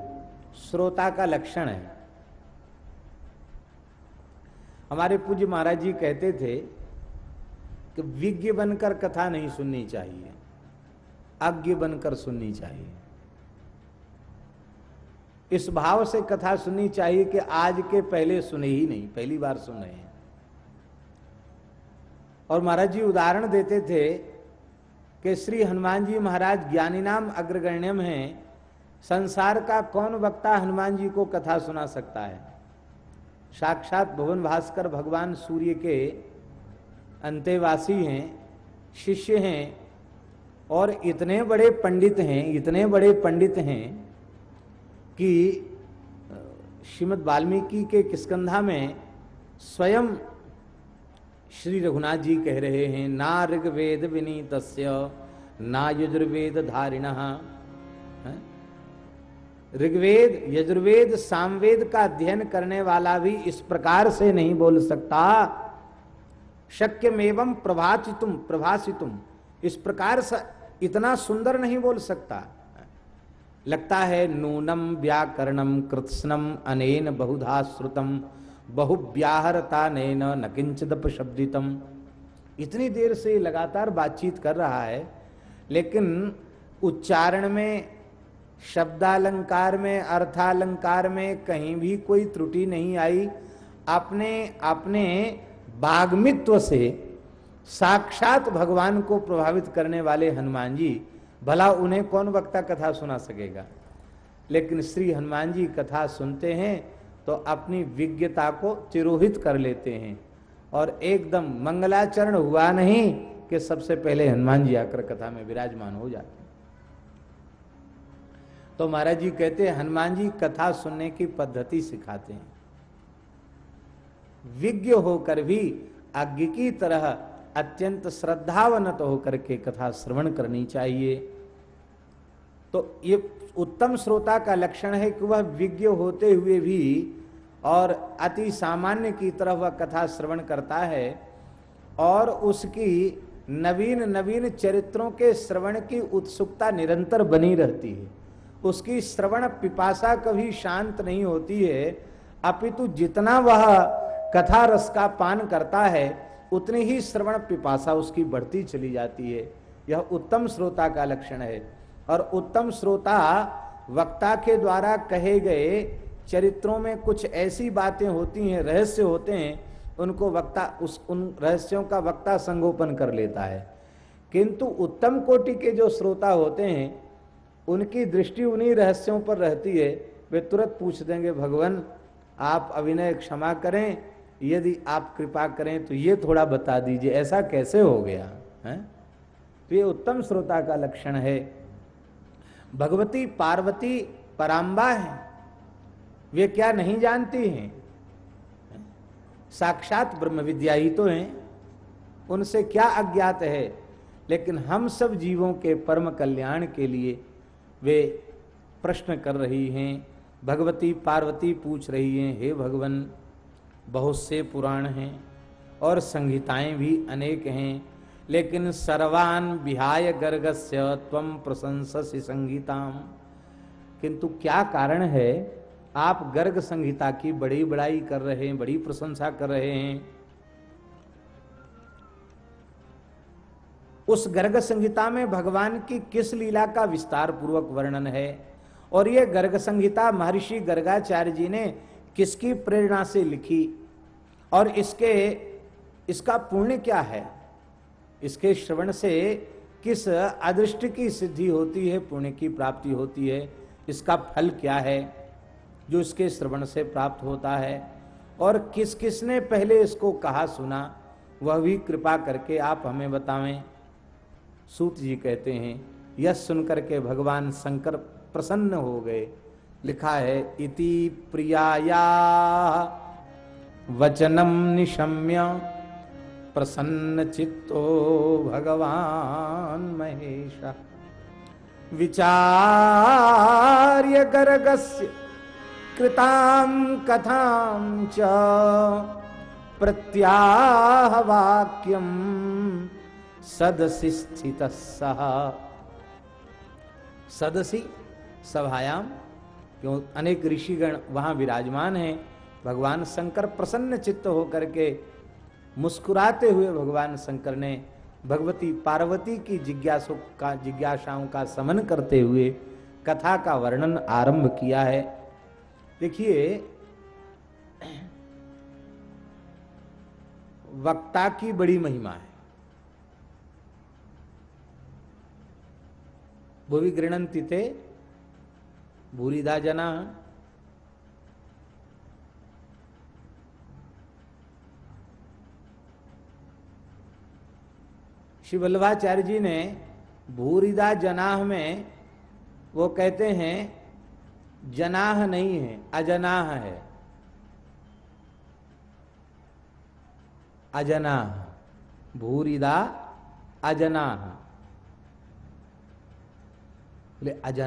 श्रोता का लक्षण है। हमारे पूज्य महाराज जी कहते थे कि विज्ञ बनकर कथा नहीं सुननी चाहिए, अज्ञ बनकर सुननी चाहिए। इस भाव से कथा सुननी चाहिए कि आज के पहले सुने ही नहीं, पहली बार सुन रहे हैं। और महाराज जी उदाहरण देते थे कि श्री हनुमान जी महाराज ज्ञानी नाम अग्रगण्यम हैं, संसार का कौन वक्ता हनुमान जी को कथा सुना सकता है? साक्षात भुवन भास्कर भगवान सूर्य के अंतेवासी हैं, शिष्य हैं, और इतने बड़े पंडित हैं, इतने बड़े पंडित हैं कि श्रीमद वाल्मीकि के किस्कंधा में स्वयं श्री रघुनाथ जी कह रहे हैं ना ऋग्वेद विनीत ना यजुर्वेद धारिण ऋग्वेद, यजुर्वेद, सामवेद का अध्ययन करने वाला भी इस प्रकार से नहीं बोल सकता। शक्यम एवं प्रभाषितुम प्रभाषितुम इस प्रकार से इतना सुंदर नहीं बोल सकता। लगता है नूनम व्याकरणम कृत्स्नम अनेन बहुधा श्रुतम बहुव्याहरता नैन न किंचिदप शब्दितम इतनी देर से लगातार बातचीत कर रहा है, लेकिन उच्चारण में, शब्दालंकार में, अर्थालंकार में कहीं भी कोई त्रुटि नहीं आई। अपने अपने बाग्मित्व से साक्षात भगवान को प्रभावित करने वाले हनुमान जी, भला उन्हें कौन वक्ता कथा सुना सकेगा? लेकिन श्री हनुमान जी कथा सुनते हैं तो अपनी विज्ञता को तिरोहित कर लेते हैं। और एकदम मंगलाचरण हुआ नहीं कि सबसे पहले हनुमान जी आकर कथा में विराजमान हो जाते हैं। तो महाराज जी कहते हैं, हनुमान जी कथा सुनने की पद्धति सिखाते हैं। विज्ञ होकर भी अज्ञ की तरह अत्यंत श्रद्धावनत होकर के कथा श्रवण करनी चाहिए। तो ये उत्तम श्रोता का लक्षण है कि वह विज्ञ होते हुए भी और अति सामान्य की तरह वह कथा श्रवण करता है और उसकी नवीन नवीन चरित्रों के श्रवण की उत्सुकता निरंतर बनी रहती है। उसकी श्रवण पिपासा कभी शांत नहीं होती है। अपितु जितना वह कथा रस का पान करता है, उतनी ही श्रवण पिपासा उसकी बढ़ती चली जाती है। यह उत्तम श्रोता का लक्षण है। और उत्तम श्रोता वक्ता के द्वारा कहे गए चरित्रों में कुछ ऐसी बातें होती हैं, रहस्य होते हैं, उनको वक्ता, उस, उन रहस्यों का वक्ता संगोपन कर लेता है। किंतु उत्तम कोटि के जो श्रोता होते हैं, उनकी दृष्टि उन्हीं रहस्यों पर रहती है। वे तुरंत पूछ देंगे, भगवान, आप अभिनय क्षमा करें यदि आप कृपा करें तो ये थोड़ा बता दीजिए, ऐसा कैसे हो गया, है? तो ये उत्तम श्रोता का लक्षण है। भगवती, पार्वती, पराम्बा है। वे क्या नहीं जानती हैं? साक्षात ब्रह्म विद्या ही तो हैं। उनसे क्या अज्ञात है? लेकिन हम सब जीवों के परम कल्याण के लिए वे प्रश्न कर रही हैं। भगवती, पार्वती पूछ रही हैं, हे भगवान बहुत से पुराण हैं और संहिताएँ भी अनेक हैं, लेकिन सर्वान विहाय गर्गस्य तम प्रशंसी संहिताम। किंतु क्या कारण है? आप गर्ग संहिता की बड़ी बड़ाई कर रहे हैं, बड़ी प्रशंसा कर रहे हैं। उस गर्ग संहिता में भगवान की किस लीला का विस्तार पूर्वक वर्णन है? और ये गर्ग संहिता महर्षि गर्गाचार्य जी ने किसकी प्रेरणा से लिखी? और इसके, इसका पुण्य क्या है? इसके श्रवण से किस अदृष्ट की सिद्धि होती है, पुण्य की प्राप्ति होती है, इसका फल क्या है, जो इसके श्रवण से प्राप्त होता है? और किस किस ने पहले इसको कहा सुना? वह भी कृपा करके आप हमें बतावें। सूत जी कहते हैं, यह सुनकर के भगवान शंकर प्रसन्न हो गए। लिखा है, इति प्रियाया वचनम निशम्य प्रसन्न चित्तो भगवान महेश। विचार्य गर्गस्य कृतां कथां च प्रत्याह वाक्यम सदसि स्थित सह सदसी सभायाम क्यों अनेक ऋषिगण वहाँ विराजमान हैं भगवान शंकर प्रसन्न चित्त होकर के मुस्कुराते हुए भगवान शंकर ने भगवती पार्वती की जिज्ञासु का, जिज्ञासाओं का समन करते हुए कथा का वर्णन आरंभ किया है। देखिए, वक्ता की बड़ी महिमा है। भुवि गृणंति थे भूरिदा जना श्री वल्लभाचार्य जी ने भूरिदा जनाह में वो कहते हैं, जनाह नहीं है, अजनाह है। अजनाह, भूरिदा अजनाह। बोले अजन